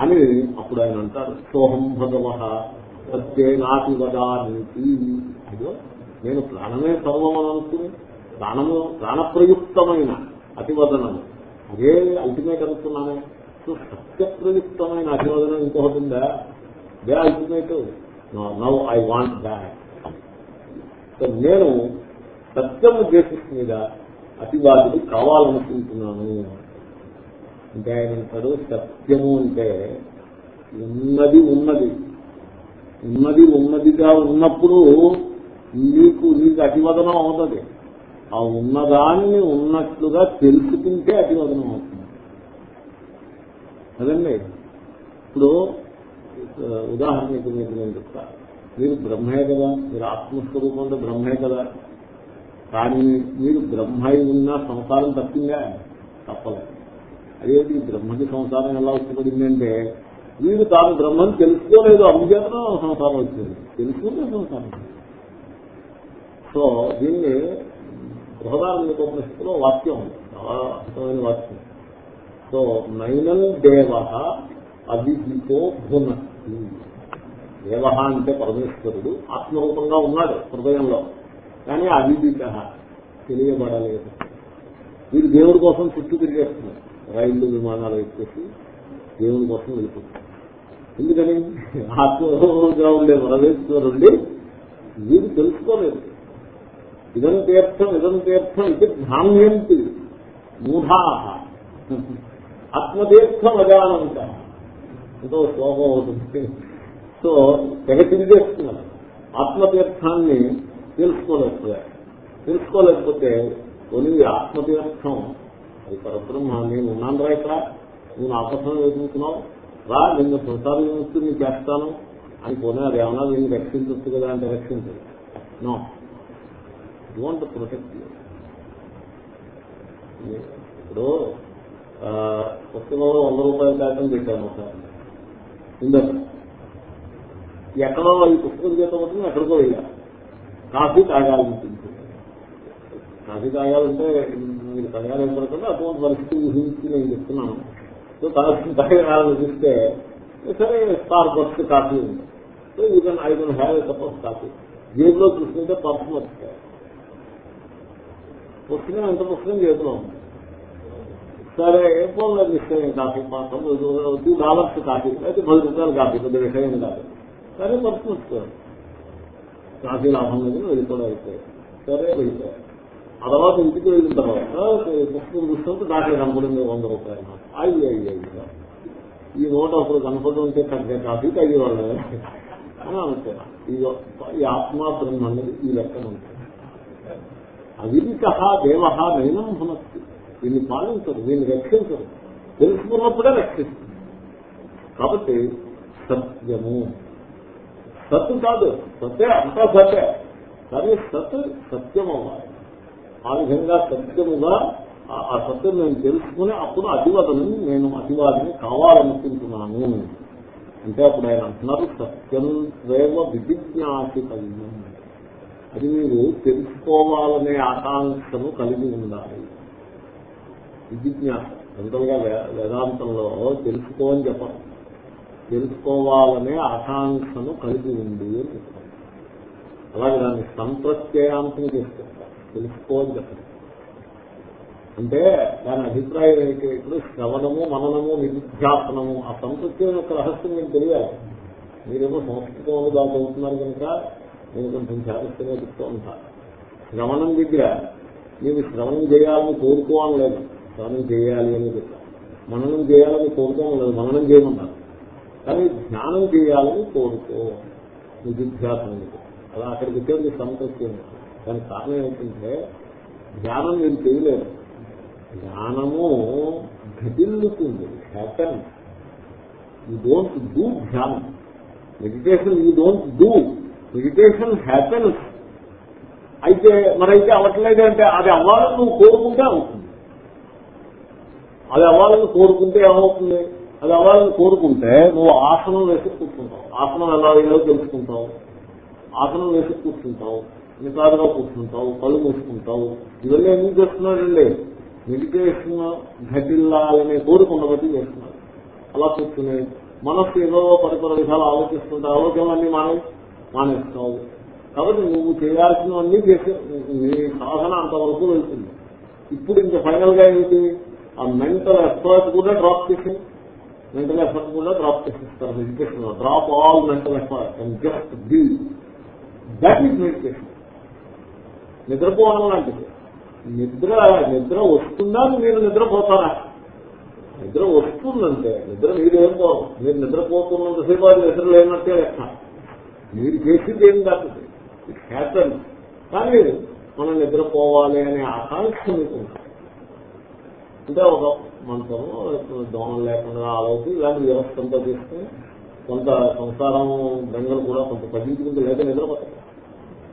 అని అప్పుడు ఆయన అంటారు సోహం భగవ సత్యేనాటి వదానికి అయ్యో నేను ప్రాణమే సర్వం అని అనుకుని ప్రాణము ప్రాణప్రయుక్తమైన అతివదనము అదే అల్టిమేట్ అనుకున్నానే. సో సత్యప్రయుక్తమైన అతివదనం ఇంకొకటి ఉందా? The ultimate now I want that so నేను సత్యము బేసిస్ మీద అతివాదుడు కావాలనుకుంటున్నాను. అంటే ఆయన అంటాడు సత్యము అంటే ఉన్నది ఉన్నది. ఉన్నది ఉన్నదిగా ఉన్నప్పుడు నీకు నీకు అతివదనం అవుతుంది. ఆ ఉన్నదాన్ని ఉన్నట్లుగా తెలుసుకుంటే అతివదనం అవుతుంది. అదండి. ఇప్పుడు ఉదాహరణ ఉదాహరణకి మీకు నేను చెప్తా. మీరు బ్రహ్మే కదా మీరు ఆత్మస్వరూపంలో బ్రహ్మే కదా. కానీ మీరు బ్రహ్మై ఉన్న సంసారం తప్పిందా? తప్పలేదు అదేంటి? బ్రహ్మకి సంసారం ఎలా వచ్చిపడిందంటే వీడు తాను బ్రహ్మని తెలుసుకోలేదు అందుచేతన సంసారం వచ్చింది. తెలుసుకుంటే సంసారం సో దీన్ని బృహదారంలో వాక్యం ఉంది. చాలా అర్థమైన వాక్యం. సో నైనం దేవ అవిదితో భునస్తి దేవ అంటే పరమేశ్వరుడు ఆత్మరూపంగా ఉన్నాడు హృదయంలో. కానీ అవిదిత తెలియబడలేదు. వీరు దేవుడి కోసం చుట్టూ తిరిగేస్తున్నారు రైళ్ళు విమానాలు ఎక్కేసి దేవుడి కోసం వెళ్తున్నారు ఎందుకని? ఆత్మరూపంగా ఉండే పరమేశ్వరుండి వీరు తెలుసుకోలేదు. ఇదం తీర్థం ఇదం తీర్థం ఇది భ్రామ్యంతి మూఢా ఆత్మతీర్థం అజానంత ఎంతో శ్లోకం అవుతుంది సో తెగ తిరిగేస్తున్నారు. ఆత్మతీర్థాన్ని తెలుసుకోలేకపోయారు తెలుసుకోలేకపోతే కొన్ని ఆత్మతీర్థం అది పరబ్రహ్మ నేను ఉన్నాను రా ఇక్కడ. నేను నా ఎదుగుతున్నావు. రా నిన్ను సంసారం విముక్తి నీకు చేస్తాను. అని పోనీ అది ఏమన్నా నేను రక్షించవచ్చు కదా అంటే రక్షించదు. నో. డోంట్ ప్రొటెక్ట్ ఇప్పుడు పుస్తకంలో వంద రూపాయల కాగితం పెట్టాను ఒకసారి. ఎక్కడో ఈ పుస్తకం చేత పోతుంది ఎక్కడికో వెళ్ళాలి కాఫీ తాగాలనిపించింది కాఫీ తాగాలంటే మీరు తాగాలని పడుతుంది అటువంటి పరిస్థితి ఊహించి నేను చెప్తున్నాను. సో కాఫీ తాగాలనిపిస్తే సరే స్టార్ ఫస్ట్ కాఫీ ఉంది. So you can I can have a cup of coffee. జేబులో చూసుకుంటే పర్సు వస్తాయి పుస్తకం ఎంత పుస్తకం చేతిలో ఉంది? సరే ఏ ఫోన్లో నిశ్చయం కాఫీ మాత్రం. Two dollars coffee. అయితే పది రూపాయలు కాఫీ పెద్ద విషయం కాదు సరే పర్సు వస్తుంది కాఫీ లాభం లేదు వెళ్ళిపోవడం అయిపోయాయి సరే వెళ్ళిపోయాయి ఆ తర్వాత ఇంటికి వెళ్ళిన తర్వాత పుస్తకం చూస్తుంటే డాక్టర్ కనపడింది వంద రూపాయలు అయ్యి అయ్యి అయ్యి ఈ నోట్ అప్పుడు కనపడి ఉంటే తగ్గ కాఫీ తగ్గేవాళ్ళు అని అనుకున్నా ఈ ఈ ఆత్మ బ్రహ్మ అనేది ఈ లెక్కన ఉంటుంది. అవిదిత దేవ నైనం భునస్తి దీన్ని పాలించరు దీన్ని రక్షించరు. తెలుసుకున్నప్పుడే రక్షిస్తుంది. కాబట్టి సత్యము. సత్తు కాదు సత్తే అంతా సత్తే. కానీ సత్ సత్యం అవ్వాలి ఆ విధంగా సత్యముగా ఆ సత్యం నేను తెలుసుకుని అప్పుడు అతివాదని నేను అతివాదిని కావాలనుకుంటున్నాను. అంటే అప్పుడు ఆయన అంటున్నారు సత్యం త్వేవ విధిజ్ఞాసితవ్యం అది మీరు తెలుసుకోవాలనే ఆకాంక్షను కలిగి ఉండాలి. విధిజ్ఞాస జనరల్గా వేదాంతంలో తెలుసుకోని చెప్పాలి. తెలుసుకోవాలనే ఆకాంక్షను కలిగి ఉంది అని చెప్తాను అలాగే దాన్ని సంప్రత్యయాంతం చేసుకుంటారు తెలుసుకోని చెప్పడం అంటే దాని అభిప్రాయం ఏంటి? ఇప్పుడు శ్రవణము మననము నిరుధ్యాసనము ఆ సంతృప్తి యొక్క రహస్యం మీకు తెలియాలి. మీరేమో సంస్కృతంలో దాకా అవుతున్నారు కనుక నేను కొంచెం జాగ్రత్తగా చెప్తూ ఉంటాను. శ్రవణం దగ్గర నీవు శ్రవణం చేయాలని కోరుకోవడం లేదు. శ్రవణం చేయాలి అని చెప్పారు. మననం చేయాలని కోరుకోవడం లేదు మననం చేయమన్నారు. కానీ ధ్యానం చేయాలని కోరుకో నిరుధ్యాసనం అలా అక్కడికి వచ్చేది సంతృప్తి దానికి కారణం ఏంటంటే ధ్యానం మీరు చేయలేదు జ్ఞానము ఘటిల్లుతుంది హ్యాపన్ యూ డోంట్ డూ ధ్యానం. Meditation you don't do meditation happens అయితే మరైతే అవ్వట్లేదు అంటే అది అవ్వాలని నువ్వు కోరుకుంటే అవుతుంది. అది అవ్వాలని కోరుకుంటే ఏమవుతుంది? అది అవ్వాలని కోరుకుంటే నువ్వు ఆసనం వేసి కూర్చుంటావు. ఆసనం ఎలా వేయాలో తెలుసుకుంటావు. ఆసనం వేసి కూర్చుంటావు. నిటారుగా కూర్చుంటావు. కళ్ళు మూసుకుంటావు. ఇవన్నీ ఎందుకు చేస్తున్నాడండి? మెడిటేషన్ ఘటిల్లాలనే కోరుకున్న బట్టి చేస్తున్నాడు. అలా కూర్చుని మనస్సు ఏదో పరిపర విధాలు ఆలోచిస్తుంటే ఆలోచనలన్నీ మానే మానేస్తావు. కాబట్టి నువ్వు చేయాల్సినవన్నీ చేసే నీ సాధన అంతవరకు వెళ్తుంది. ఇప్పుడు ఇంకా ఫైనల్గా ఏంటి? ఆ మెంటల్ ఎఫర్ట్ కూడా డ్రాప్ చేసి మెంటల్ ఎఫర్ట్ కూడా డ్రాప్ చేసిస్తారు మెడిటేషన్లో. Drop all mental effort and just be. That is meditation నిద్రపోవడం లాంటిది. నిద్ర నిద్ర వస్తుందా మీరు నిద్రపోతారా? నిద్ర వస్తుందంటే నిద్ర మీరేం పోదు మీరు నిద్రపోతున్నంతసేపు అది నిద్ర లేనట్టే లెక్క. మీరు చేసింది ఏం కాదు. ఇట్ హ్యాపన్ కానీ మనం నిద్రపోవాలి అనే ఆకాంక్ష మీకు అంటే ఒక మంత్రము దోమలు లేకుండా ఆలోచి ఇలాంటి వ్యవస్థ అంతా తీసుకుని కొంత సంసారం బెంగలు కూడా కొంత తగ్గించుకుంటే లేదా నిద్రపోతారు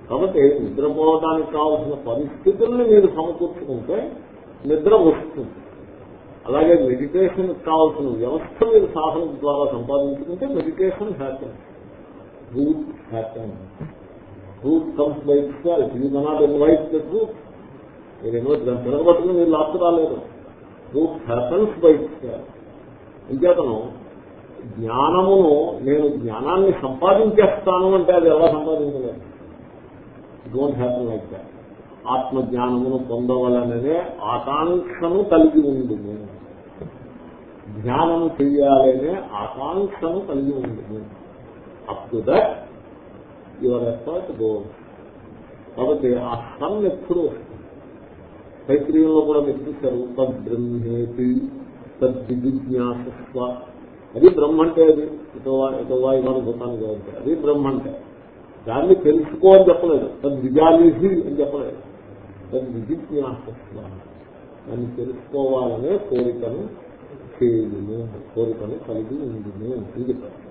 కాబట్టి నిద్రపోవడానికి కావాల్సిన పరిస్థితుల్ని మీరు సమకూర్చుకుంటే నిద్ర వస్తుంది. అలాగే మెడిటేషన్ కావాల్సిన వ్యవస్థ మీరు సాధన ద్వారా సంపాదించుకుంటే meditation happen root happen root comes by self you cannot invite the మీరు ఎన్నో దాన్ని తిరగబట్టుకుని మీరు లాస్ట్ రాలేదు రూట్ హ్యాపన్స్ బై జ్ఞానమును నేను జ్ఞానాన్ని సంపాదించేస్తాను అంటే అది ఎలా సంపాదించలేదు డోంట్ హ్యాపన్ లైక్ దాట్ ఆత్మజ్ఞానమును పొందవలననే ఆకాంక్షను కలిగి ఉంది జ్ఞానము చెయ్యాలనే ఆకాంక్షను కలిగి ఉంది up to that your effort goal కాబట్టి ఆ సన్ ఎప్పుడు తైత్రీయంలో కూడా మీరు చూశారు తద్బ్రహ్మేతి తద్విజిజ్ఞాసస్వ. అది బ్రహ్మ అంటే అది ఇటోవా ఇటో ఇవాళ భూతానికి అది బ్రహ్మ అంటే దాన్ని తెలుసుకో అని చెప్పలేదు. తను అని చెప్పలేదు. తద్విజిజ్ఞాసస్వ. దాన్ని తెలుసుకోవాలనే కోరికను చేయును కోరికను కలిగి ఉండును అని చెప్పారు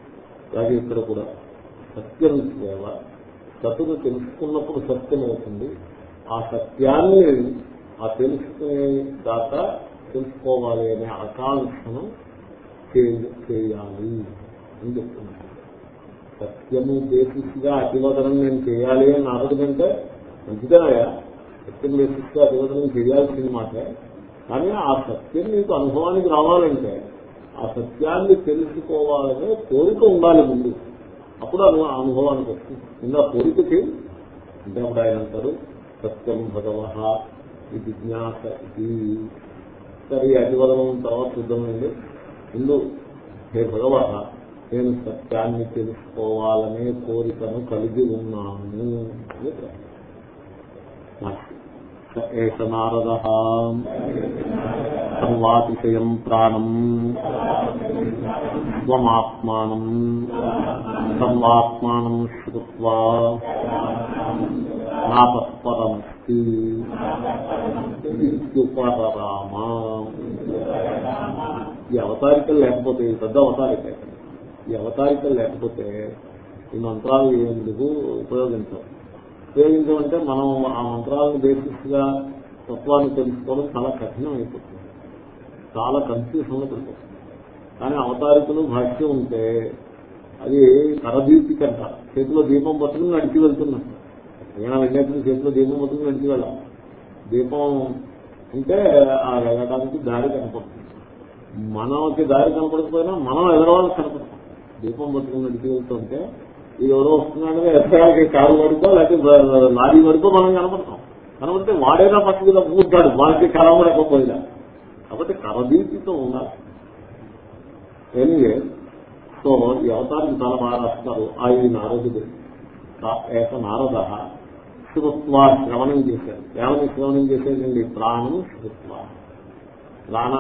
అలాగే ఇక్కడ కూడా సత్యం సేవ సతును తెలుసుకున్నప్పుడు సత్యం అవుతుంది. ఆ సత్యాన్ని ఆ తెలుసుకునే దాకా తెలుసుకోవాలి అనే ఆకాంక్షను చేయాలి అని చెప్తున్నాను సత్యము బేసిస్గా అతివదనం నేను చేయాలి అని నారదుడంటే మంచిదనయా? సత్యం బేసిస్గా అతివదనం చేయాల్సింది మాట. కానీ ఆ సత్యం మీకు అనుభవానికి రావాలంటే ఆ సత్యాన్ని తెలుసుకోవాలనే కోరిక ఉండాలి ముందు. అప్పుడు అను అనుభవానికి వస్తుంది. ఇంకా కోరికకి అంటే అప్పుడు ఆయన అంటారు సత్యం భగవ ఈ జిజ్ఞాస ఇది. సరే అతివదనం తర్వాత చూద్దామండి. ముందు హే భగవ నేను సత్యాన్ని తెలుసుకోవాలనే కోరికను కలిగి ఉన్నాను. అని ఏష నారద. సర్వాతిశయం ప్రాణం. స్వమాత్మానం సర్వాత్మానం శ్రుత్వా. భక్తి ఉపరామా ఈ అవతారికలు లేకపోతే పెద్ద అవతారిక ఈ అవతారికలు లేకపోతే ఈ మంత్రాలు ఎందుకు ఉపయోగించవు? ఉపయోగించమంటే మనం ఆ మంత్రాలను బేసిస్గా తత్వాన్ని తెలుసుకోవడం చాలా కఠినం అయిపోతుంది. చాలా కన్ఫ్యూషన్లో పడిపోతుంది. కానీ అవతారికలు భాష్యం ఉంటే అది కరదీపిక అంటారు. చేతిలో దీపం పట్టుకుని నడిచి వెళ్తున్నట్టు. ఏమైనా వెళ్ళేప్పుడు చేతిలో దీపం పట్టుకుని నడిచి వెళ్ళాం దీపం అంటే ఆ వెళ్ళడానికి దారి కనపడుతుంది. మనకి దారి కనపడకపోయినా మనం ఎదరవాళ్ళకి కనపడుతుంది దీపం పట్టుకుని నడిచి వెళ్తుంటే ఇది ఎవరో వస్తున్నాడని ఎక్కడానికి కారు పడుకో లేకపోతే లారీ పడుకో మనం కనపడతాం. కనబడితే వాడేనా పట్టుకుని పూర్తాడు వాడికి కనబడకపోయినా కాబట్టి కరదీపితో ఉండాలి. ఎనివే సో ఈ అవతారం చాలా బాగా రాస్తారు. ఆయన నారదుడు. ఏక నారద శివత్వ శ్రవణం చేశారు. ఏమని శ్రవణం చేసేదండి ప్రాణం శివత్వ ప్రాణ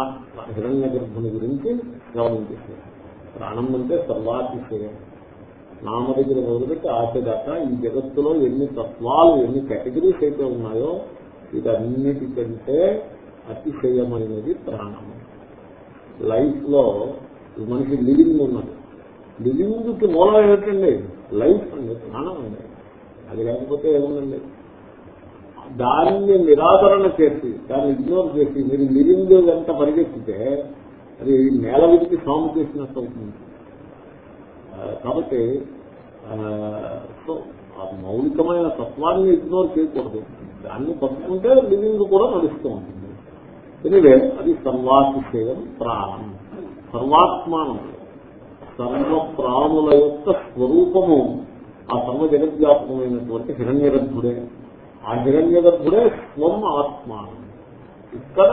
హిరణ్య గర్భుని గురించి శ్రవణం చేశారు. ప్రాణం అంటే సర్వాతిశయం. నామ దగ్గర మొదలుపెట్టి ఆశ దాకా ఈ జగత్తులో ఎన్ని తత్వాలు ఎన్ని కేటగిరీస్ అయితే ఉన్నాయో ఇదన్నిటికంటే అతిశయమైనది ప్రాణం. లైఫ్లో మనిషి లివింగ్ ఉన్నది. లివింగ్కి మూలం ఏమిటండి? లైఫ్ అండి ప్రాణం అండి. అది లేకపోతే ఏముందండి? దాన్ని నిరాదరణ చేసి దాన్ని ఇగ్నోర్ చేసి మీరు లివింగ్ ఎంత పరిగెత్తితే అది నేల విడికి సాము చేసినట్టు అవుతుంది. కాబట్టి సో ఆ మౌలికమైన తత్వాన్ని ఇగ్నోర్ చేయకూడదు. దాన్ని పట్టుకుంటే లివింగ్ కూడా నడుస్తూ ఉంటుంది. ఎనివే అది సర్వాతిశయం ప్రాణం. సర్వాత్మానం. సర్వ ప్రాణుల యొక్క స్వరూపము. ఆ సర్వ జగద్వ్యాపకమైనటువంటి హిరణ్యగర్భుడే. ఆ హిరణ్యగర్భుడే స్వం ఆత్మ. ఇక్కడ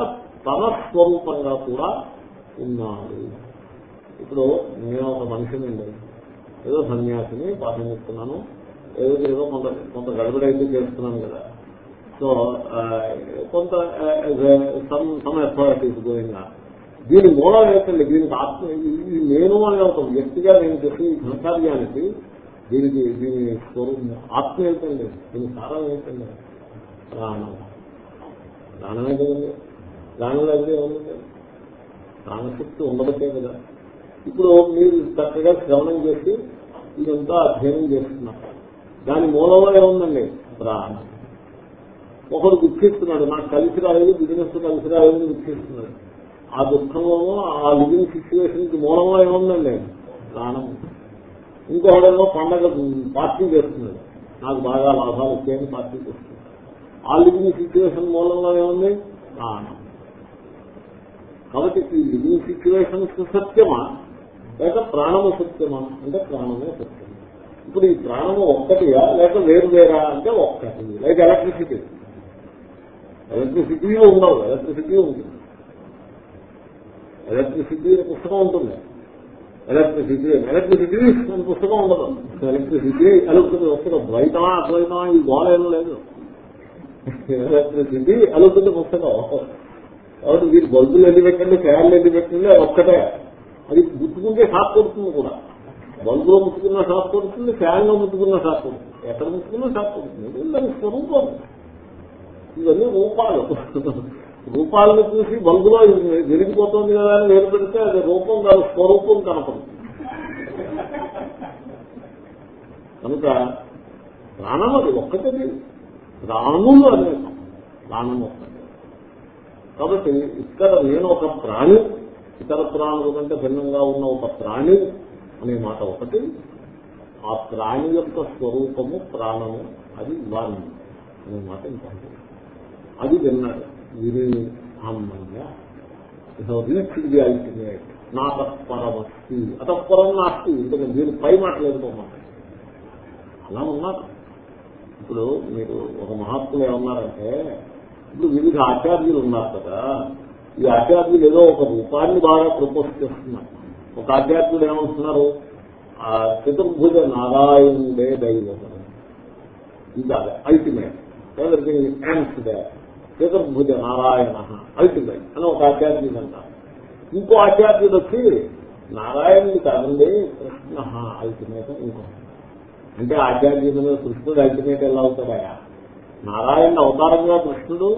తన స్వరూపంగా కూడా ఉన్నాడు. ఇప్పుడు నేను ఒక మనిషినండి ఏదో సన్యాసిని పాఠం చెప్తున్నాను. ఏదో ఏదో కొంత కొంత గడబడైతే చేస్తున్నాను కదా. సో కొంత సమ్ అథారిటీస్ గోయింగ్ దీని మూలం ఏంటండి? దీనికి ఆత్మ ఇది నేను అనే ఒక వ్యక్తిగా నేను చెప్పి ఈ ఘనకార్యానికి దీనికి దీని స్వరూపం ఆత్మ ఏంటండి దీని సారం ఏంటండి ప్రాణం. ప్రాణమే కదండి ప్రాణం లేకపోతే ఏముందండి ప్రాణశక్తి ఉండబట్టే కదా. ఇప్పుడు మీరు చక్కగా శ్రవణం చేసి ఇదంతా అధ్యయనం చేస్తున్నారు. దాని మూలంలో ఏముందండి? ప్రాణం. ఒకడు దుఃఖిస్తున్నాడు. నాకు కలిసి రాలేదు బిజినెస్ కలిసి రాలేదు దుఃఖిస్తున్నాడు. ఆ దుఃఖంలో ఆ లివింగ్ సిచ్యువేషన్కి మూలంలో ఏముందండి? ప్రాణం. ఇంకొకడేమో పండగ పార్టీ చేస్తున్నాడు. నాకు బాగా లాభాలు వచ్చాయని పార్టీ చేస్తున్నాడు. ఆ సిచ్యువేషన్ మూలంలో ఏముంది ప్రాణం కాబట్టి ఈ లివింగ్ సిచ్యువేషన్స్ సత్యమా? లేక ప్రాణము సత్యమా? అంటే ప్రాణమే సత్యం. ఇప్పుడు ఈ ప్రాణము ఒక్కటిగా లేక వేరు వేరా అంటే ఒక్కటి. Like electricity? ఎలక్ట్రిసిటీ ఉండవు. ఎలక్ట్రిసిటీ ఉంటుంది ఎలక్ట్రిసిటీ పుస్తకం ఉంటుంది. ఎలక్ట్రిసిటీ ఎలక్ట్రిసిటీ మన పుస్తకం ఉండదు. ఎలక్ట్రిసిటీ ఎలుగుతుంది పుస్తకం ద్వైతమా అద్వైతమా ఈ గోళ ఏం లేదు. ఎలక్ట్రిసిటీ ఎలుగుతుంది పుస్తకం. కాబట్టి మీరు బల్బులు ఎన్ని పెట్టండి ఫ్యాన్లు ఎన్ని పెట్టండి ఒక్కటే. అది ముట్టుకుంటే షాక్ కొడుతుంది కూడా. బల్బులో ముట్టుకున్న షాక్ కొడుతుంది ఫ్యాన్లో ముట్టుకున్న షాక్ కొడుతుంది. ఎక్కడ ముట్టుకున్నా షాక్ కొడుతుంది. దాని స్వరూపం ఇవన్నీ రూపాలు. రూపాలను చూసి బల్బులో జరిగిపోతుంది కదా అని వేలు పెడితే అది రూపం కాదు స్వరూపం కనపడుతుంది కనుక ప్రాణం అది ఒక్కటది ప్రాణులు అనేకం ప్రాణం ఒక్కటి. కాబట్టి ఇక్కడ నేను ఒక ప్రాణి ఇతర ప్రాణుల కంటే భిన్నంగా ఉన్న ఒక ప్రాణి అనే మాట ఒకటి. ఆ ప్రాణి యొక్క స్వరూపము ప్రాణము అది వాణి అనే మాట ఇంపార్టెంట్ అది విన్నాడు. విని అమ్మయ్య రీచ్డ్ అల్టిమేట్ నా. తత్పరమస్తి అతఃపరం నాస్తి ఇంతకు మీరు పై మాట్లాడుకోమాట అలా ఉన్నారు. ఇప్పుడు మీరు ఒక మహాత్ములు ఏమన్నారంటే ఇప్పుడు వివిధ ఆచార్యులు ఉన్నారు కదా. ఈ ఆచార్యులు ఏదో ఒక రూపాన్ని బాగా ప్రపోజ్ చేస్తున్నారు. ఒక ఆచార్యులు ఏమంటున్నారు ఆ చతుర్భుజ నారాయణుడే దైవం ఇది అల్టిమేట్ ఎవరిథింగ్ ఎండ్స్ దే చతుర్భుజ నారాయణ అల్టిమేట్ అని ఒక ఆధ్యాత్మిక అంటారు ఇంకో ఆధ్యాత్మిక వచ్చి నారాయణుడు కాదండి కృష్ణ అల్టిమేట్ ఇంకో. అంటే ఆధ్యాత్మిక కృష్ణుడు అల్టిమేట్ ఎలా అవుతాడా నారాయణుడు అవతారంగా కృష్ణుడు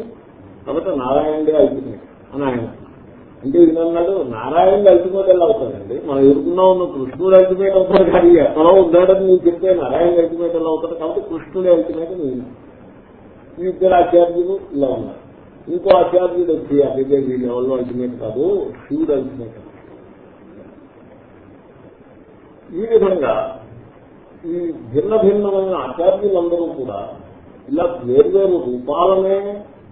కాబట్టి నారాయణుడే అల్టిమేట్ అని ఆయన అంటే ఈయనన్నాడు నారాయణుడు అల్టిమేట్ ఎలా అవుతాడండి? మనం ఎదుర్కొన్నా ఉన్న కృష్ణుడు అల్టిమేట్ అవుతాడు కానీ ఎక్కడో ఉన్నాడని నేను చెప్తే నారాయణ అల్టిమేట్ ఎలా అవుతాడు? కాబట్టి కృష్ణుడే అల్టిమేట్ నేను ఈ ఇద్దరు ఆచార్యులు ఇలా ఉన్నారు ఇంకో ఆచార్యుడు వచ్చి అదే వీళ్ళు ఎవరో అల్టిమేట్ కాదు శివుడు అల్టిమేట్ ఈ విధంగా ఈ భిన్న భిన్నమైన ఆచార్యులందరూ కూడా ఇలా వేర్వేరు రూపాలనే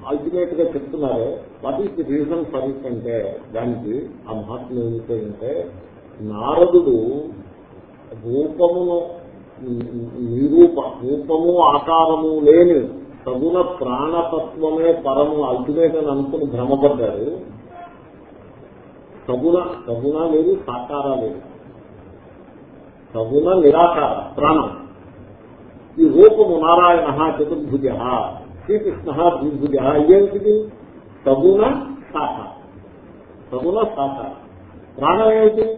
అల్టిమేట్గా చెప్తున్నారే. What is the reason for it అంటే దానికి ఆ మహాత్మ ఏమిటంటే నారదుడు రూపమును నిరూప రూపము ఆకారము లేని సగుణ ప్రాణతత్వమే పరము అల్టిమేట్ అని అనుకుని భ్రమపడ్డారు. సగుణ సగుణ లేదు సాకార లేదు. సగుణ నిరాకార ప్రాణం. ఈ రూపము నారాయణ చతుర్భుజ శ్రీకృష్ణ ద్విభుజ ఇదేమిటిది? సగుణ సాకార. సగుణ సాకార. ప్రాణం ఏమిటి?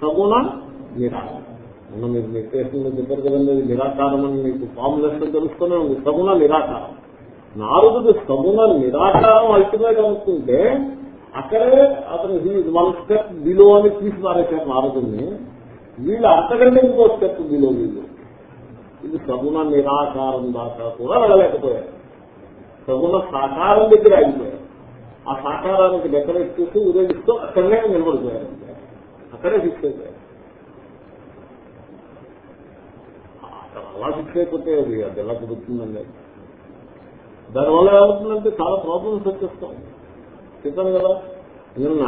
సగుణ నిరాకార. మొన్న మీరు నిర్దేశంలో చెప్పారు కదండి ఇది నిరాకారం అని మీకు ఫార్ములేషన్ తెలుస్తూనే ఉంది. సగుణ నిరాకారం. నారదుడు సగుణ నిరాకారం అల్టిమేట్ అనుకుంటే అక్కడే అతను వన్ స్టెప్ బిలో అని తీసి పారేశారు నారదుడిని వీళ్ళు అంతకంటే ఇంకో స్టెప్ బిలో వీళ్ళు. ఇది సగుణ నిరాకారం దాకా కూడా వెళ్ళలేకపోయారు. సగుణ సాకారం దగ్గర ఆగిపోయారు. ఆ సాకారానికి డెకరేట్ చేసి ఉదయిస్తూ అక్కడనే నిలబడిపోయారు. అక్కడే ఫిక్స్ అయిపోయారు అలా ఫిక్స్ అయిపోతే అది అది ఎలా కుదురుతుందండి? దానివల్ల ఏమవుతుందంటే చాలా ప్రాబ్లమ్స్ వచ్చేస్తాం చెప్పాను కదా నిన్న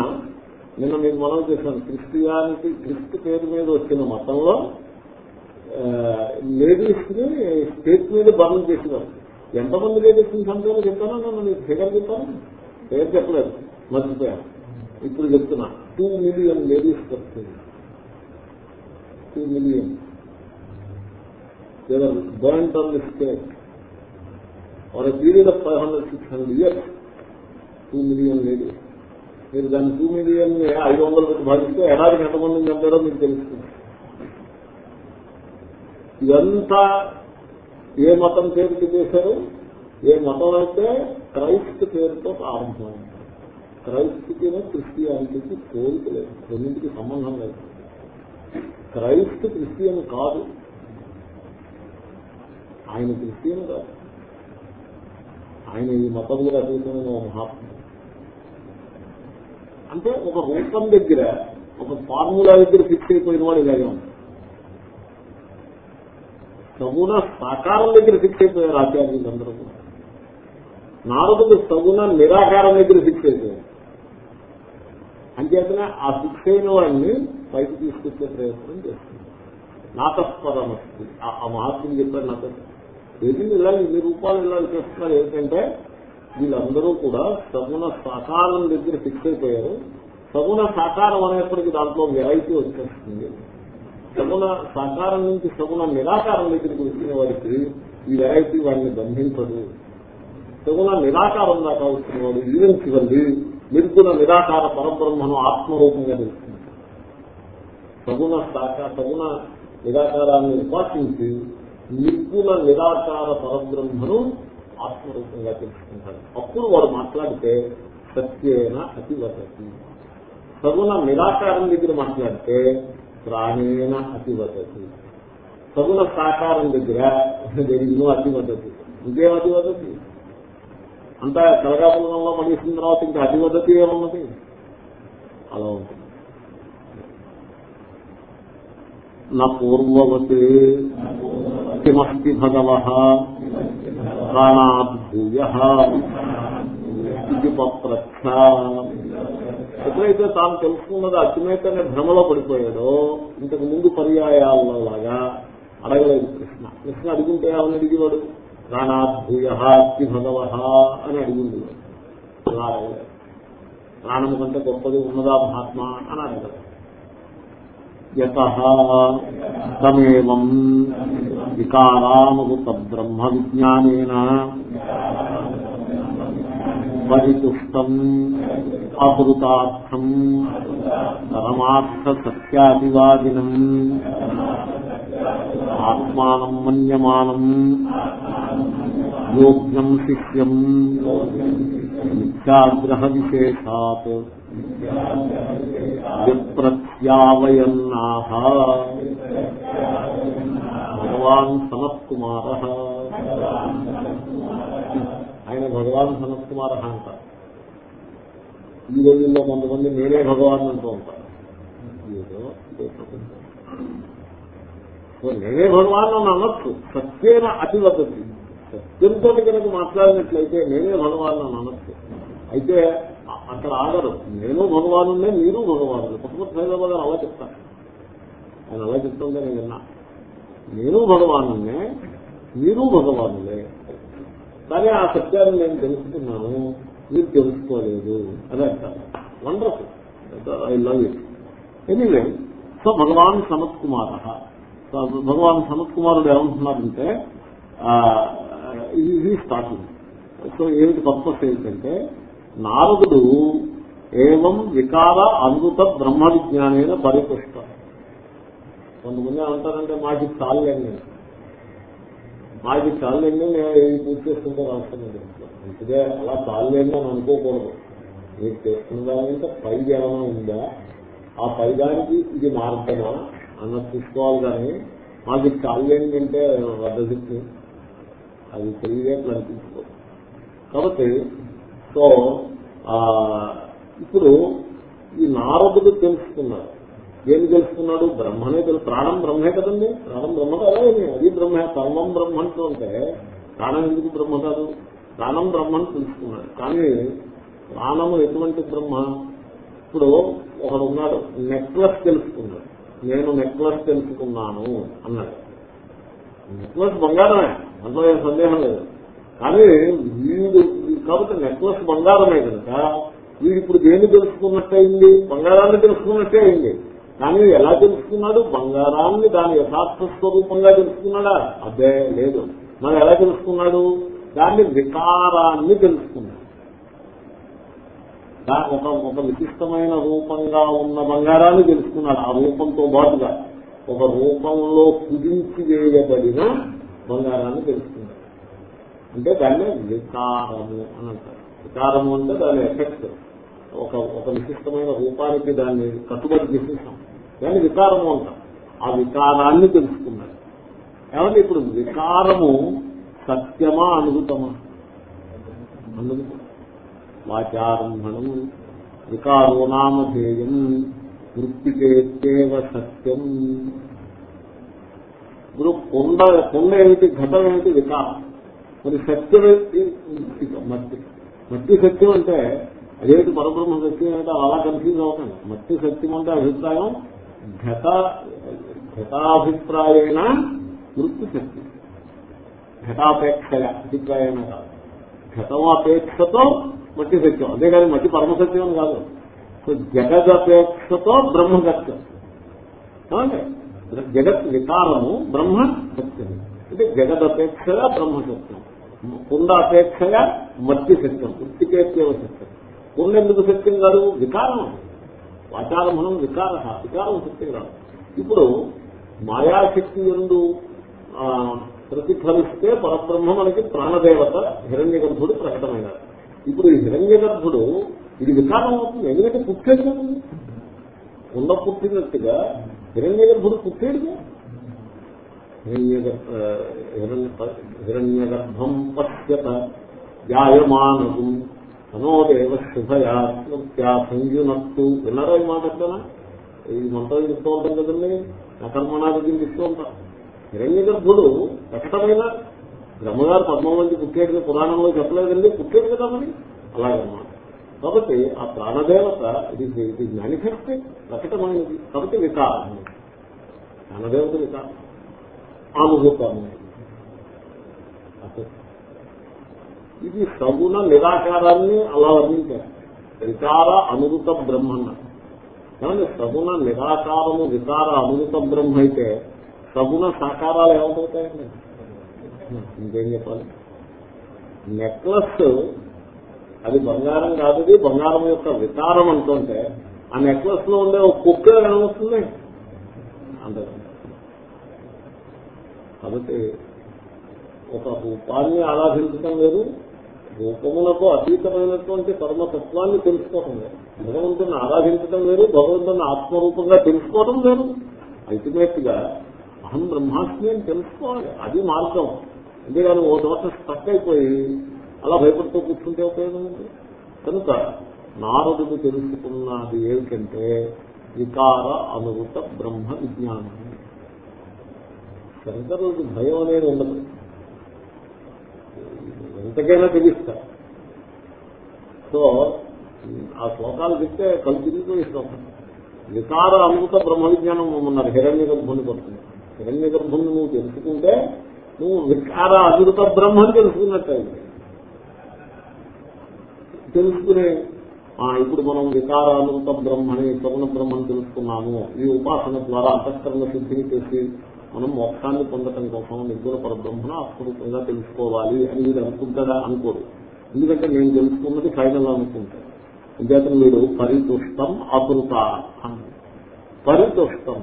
నిన్న మీకు మనం చేశాను. క్రిస్టియానిటీ క్రిస్తు పేరు మీద వచ్చిన మతంలో లేడీస్ని స్టేట్ మీద బర్న్ చేసినారు ఎంతమంది లేడీస్ని సంఖ్యలో చెప్పానో? నన్ను మీకు ఫిగర్ చెప్పాను? పేరు చెప్పలేదు. మర్చిపోయాను. ఇప్పుడు చెప్తున్నా. టూ మిలియన్ లేడీస్ వస్తుంది two million burn on the state or a period of 500, 600 years, 2 million ladies. మీరు దాన్ని టూ మిలియన్ ఐదు వందల పెట్టి భావిస్తే ఎడారికి ఎంతమంది చంపారో మీకు తెలుస్తుంది ఇదంతా ఏ మతం పేరుకి చేశారు? ఏ మతం అయితే క్రైస్త పేరుతో ప్రారంభమైంది. క్రైస్తుకి క్రిస్టియానిటీకి పోలిక లేదు. రెండింటికి సంబంధం లేదు. క్రైస్ట్ క్రిస్టియన్ కాదు. ఆయన క్రిస్టియన్ కాదు. ఆయన ఈ మతంలో అతీతమైన మహాత్మ అంటే ఒక రూపం దగ్గర ఒక ఫార్ములా దగ్గర ఫిక్స్ అయిపోయిన వాడు ఇలాగే ఉంది సగుణ సాకారం దగ్గర ఫిక్స్ అయిపోయారు ఆచార్యులు అందరూ కూడా. నారదుడు సగుణ నిరాకారం దగ్గర ఫిక్స్ అయిపోయారు అంచేతనే ఆ ఫిక్స్ అయిన వాడిని పైకి తీసుకొచ్చే ప్రయత్నం చేస్తుంది నాతస్పదమస్తి ఆ మహాత్ములు చెప్పారు నాకు ఏది ఇలా ఇన్ని రూపాయలు ఇలా చేస్తున్నారు ఏంటంటే వీళ్ళందరూ కూడా సగుణ సాకారం దగ్గర ఫిక్స్ అయిపోయారు. సగుణ సాకారం అనేప్పటికీ దాంట్లో వెరైటీ వచ్చేస్తుంది. సగుణ సాకారం నుంచి సగుణ నిరాకారం దగ్గరికి వచ్చిన వారికి ఈ వెరైటీ వాడిని బంధించదు. సగుణ నిరాకారం దాకా వచ్చిన వాడు ఈవెంట్స్ చివరి నిర్గుణ నిరాకార పరబ్రహ్మను ఆత్మరూపంగా తెలుస్తుంది. సగుణ సాకార సగుణ నిరాకారాన్ని ఉపాసించి నిర్గుణ నిరాకార పరబ్రహ్మను ఆత్మరూపంగా తెలుసుకుంటాడు. అప్పుడు వాడు మాట్లాడితే సత్యేన అతివదతి సగుణ నిరాకారం దగ్గర మాట్లాడితే ప్రాణేన అతివదతి సగుణ సాకారం దగ్గర జరిగిన అతివదతి ఇంకేం అతివదతి అంతా కలగాపురంలో మనిషిన తర్వాత ఇంకా అతివదతి ఏమన్నది? అలా ఉంటుంది నా పూర్వవత్ కిమస్తి భగవ ప్రాణాద్భూయ ఇది పప్రచ్ఛ ఎప్పుడైతే తాను తెలుసుకున్నది అతిమేతనే భ్రమలో పడిపోయాడో ఇంతకు ముందు పర్యాయాలలో లాగా అడగలేదు కృష్ణ. కృష్ణ అడుగుంటే ఏమని అడిగేవాడు? ప్రాణాద్భూయ అతి భగవ అని అడిగింది. అలా అడగలేదు. ప్రాణము కంటే గొప్పది ఉన్నదా మహాత్మ అని అడగలేదు. తమేవం వికారానుభూత బ్రహ్మ విజ్ఞానేన పరితుష్టం అభృతార్థం పరమార్థ సత్యాదివాదినం ఆత్మానం మన్యమానం యోగ్యం శిష్యం మిథ్యాగ్రహ విశేషాత్ విప్రత్యావయన్నాహ భగవాన్ సనత్ కుమార ఆయన భగవాన్ సనత్ కుమార్ అంటారు ఈ రోజుల్లో కొంతమంది నేనే భగవాన్ అంటూ ఉంటారు. సో నేనే భగవాన్ అని అనొచ్చు. సత్యేన అతివతది సత్యంతో కనుక మాట్లాడినట్లయితే నేనే భగవాన్ అని అనొచ్చు. అయితే అక్కడ ఆగరు. నేను భగవానునే మీరు భగవాను పశుపతి గారు అలా చెప్తాను. ఆయన అలా చెప్తుంటే నేను విన్నా. నేను భగవానునే మీరు భగవానులే. కానీ ఆ సత్యాన్ని నేను తెలుసుకున్నాను. మీరు తెలుసుకోలేదు. అదే అంటారు. Wonderful I love it anyway so Bhagavan Sanat Kumara Bhagavan Sanat కుమారుడు ఏమంటున్నారంటే ఇది స్టార్టింగ్ సో ఏమిటి పర్పస్ ఏంటంటే నారదుడు ఏవం వికార అమృత బ్రహ్మ విజ్ఞానైన పరిపుష్ట. కొంతమంది ఏమంటారంటే మాకి చాలండి మాకి చాలండి నేను ఇది పూర్తి చేసుకుంటే రాస్తున్నాను మంచిదే అలా చాలండి అని అనుకోకూడదు. మీరు చేసుకున్న దానికంటే పైకి ఏమైనా ఉందా? ఆ పైదానికి ఇది మార్గమా? అన్నది చూసుకోవాలి కానీ మాకు చాలండి అంటే వద్దది అది తెలియదేట్లు అనిపించుకోదు కాబట్టి సో ఆ, ఇప్పుడు ఈ నారదుడు తెలుసుకున్నాడు ఏం తెలుసుకున్నాడు? బ్రహ్మనే తెలుసు. ప్రాణం బ్రహ్మే కదండి. ప్రాణం బ్రహ్మ కదా అది బ్రహ్మే. సర్వం బ్రహ్మ అంటూ ప్రాణం ఎందుకు బ్రహ్మ కాదు? ప్రాణం బ్రహ్మని తెలుసుకున్నాడు. కానీ ప్రాణము ఎటువంటి బ్రహ్మ? ఇప్పుడు ఒకడు ఉన్నాడు నెక్లెస్ తెలుసుకున్నాడు. నేను నెక్లెస్ తెలుసుకున్నాను అన్నాడు. నెక్లెస్ బంగారమే. అందులో సందేహం లేదు. కానీ వీడు కాబట్టి నెక్లెస్ బంగారమే కనుక వీడు ఇప్పుడు దేన్ని తెలుసుకున్నట్టే అయింది? బంగారాన్ని తెలుసుకున్నట్టే అయింది. కానీ ఎలా తెలుసుకున్నాడు? బంగారాన్ని దాని యథార్థ స్వరూపంగా తెలుసుకున్నాడా? అదే లేదు. మనం ఎలా తెలుసుకున్నాడు? దాన్ని వికారాన్ని తెలుసుకున్నాడు. ఒక ఒక విశిష్టమైన రూపంగా ఉన్న బంగారాన్ని తెలుసుకున్నాడు. ఆ రూపంతో పాటుగా ఒక రూపంలో కుదించి వేయబడిన బంగారాన్ని తెలుసుకున్నాడు. అంటే దాన్ని వికారము అని అంటారు. వికారము అంటే దాని ఎఫెక్ట్. ఒక ఒక విశిష్టమైన రూపానికి దాన్ని కట్టుబడి చేసేసాం దాన్ని వికారము అంటాం ఆ వికారాన్ని తెలుసుకున్నాడు ఏమంటే ఇప్పుడు వికారము సత్యమా అనుభూతమా? వాచారంభణం వికారో నామధేయం వృత్తికేత్యేవ సత్యం. ఇప్పుడు కొండ కొండ ఏమిటి ఘటం ఏమిటి? వికారం. మరి సత్యం ఏమిటి మట్టి. మట్టి సత్యం అంటే అదేమిటి పరబ్రహ్మ సత్యం ఏమిటో అలా కన్ఫ్యూజ్ అవుతాను మట్టి సత్యం అంటే అభిప్రాయం ఘట ఘటాభిప్రాయేణ వృత్తి సత్యం. ఘటాపేక్షయ అభిప్రాయేణ కాదు. ఘటం అపేక్షతో మట్టి సత్యం. అంతేగాని మట్టి పరమ సత్యం అని కాదు. సో జగదపేక్షతో బ్రహ్మ సత్యం. ఏమండి? జగత్ వికారము బ్రహ్మ సత్యం అంటే జగదపేక్షగా బ్రహ్మ సత్యం. కుండ అపేక్షగా మట్టి సత్యం వృత్తికేత్యవ సత్యం కుండ ఎందుకు సత్యం కాదు? వికారం. వాచారమనం వికార వికారం సత్యం కాదు. ఇప్పుడు మాయాశక్తి ఎందు ఆ, ప్రతిఫలిస్తే పరబ్రహ్మ మనకి ప్రాణదేవత హిరణ్య గర్భుడు ప్రకటమైనాడు. ఇప్పుడు ఈ హిరణ్య గర్భుడు ఇది వికారం అవుతుంది. ఎందుకంటే పుట్టేది కుండ పుట్టినట్టుగా హిరణ్య గర్భుడు పుట్టేడుగా? హిరణ్యగర్భం పశ్యత జాయమానకు మనోదేవ శుభయా సంయునత్తు విన్నారా ఈ మాట ఎట్లనా ఈ మంత్రం చెప్తూ ఉంటాం కదండి అకర్మణాది చెప్తూ ఉంటాం హిరణ్యగర్భుడు ప్రకటమైన బ్రహ్మగారు పద్మవంతి పుట్టేడు పురాణంలో చెప్పలేదండి. పుట్టేది కదా మరి? అలాగన్నమాట కాబట్టి ఆ ప్రాణదేవత ఇది ఇది మేనిఫెస్టెడ్ ప్రకటమైనది. కాబట్టి వికారం. ప్రాణదేవత వికారం. అనుభూతము ఇది సగుణ నిరాకారాన్ని అలా వర్ణించారు. వికార అనుభూత బ్రహ్మన్న. కానీ సగుణ నిరాకారము వికార అనుభూత బ్రహ్మ అయితే సగుణ సాకారాలు ఏమవుతాయండి? ఇంకేం చెప్పాలి? నెక్లెస్ అది బంగారం కాదు బంగారం యొక్క వికారం అంటుంటే ఆ నెక్లెస్లో ఉండే ఒక కుక్క ఏమవుతుంది అంతే కాబట్టి ఒక రూపాన్ని ఆరాధించటం లేదు. రూపములకు అతీతమైనటువంటి పరమతత్వాన్ని తెలుసుకోవటం లేదు. భగవంతుని ఆరాధించడం లేదు భగవంతుని ఆత్మరూపంగా తెలుసుకోవటం లేదు. అల్టిమేట్గా అహం బ్రహ్మాస్మి అని తెలుసుకోవాలి. అది మార్గం. అంతేగాని ఓ దోష స్టక్ అయిపోయి అలా భయపడుతూ కూర్చుంటే ఉపయోగం ఉంది కనుక నారదుడు తెలుసుకున్నది ఏమిటంటే వికార అనుభూత బ్రహ్మ విజ్ఞానం. శంకరుడికి భయం అనేది ఉండదు. ఎంతకైనా తెలుస్తారు సో ఆ శ్లోకాలు చెప్తే కల్పిపోయి ఇష్టం వికార అమృత బ్రహ్మ విజ్ఞానం ఉన్నారు హిరణ్య గర్భుని పడుతుంది హిరణ్య గర్భుని నువ్వు తెలుసుకుంటే నువ్వు వికార అమృత బ్రహ్మని తెలుసుకున్నట్టయింది తెలుసుకునే ఇప్పుడు మనం వికార అమృత బ్రహ్మని సగుణ బ్రహ్మని తెలుసుకున్నాము. ఈ ఉపాసన ద్వారా అంతఃకరణ శుద్ధిని చేసి మనం మోక్షాన్ని పొందటం కోసం నిర్గుణ పరబ్రహ్మను అస్వరూపంగా తెలుసుకోవాలి అని మీరు అనుకుంటారా అనుకోరు. ఎందుకంటే నేను తెలుసుకున్నది ఫైనల్ అనుకుంటాను అంచేతను మీరు పరితుష్టం అపృత పరితుష్టం.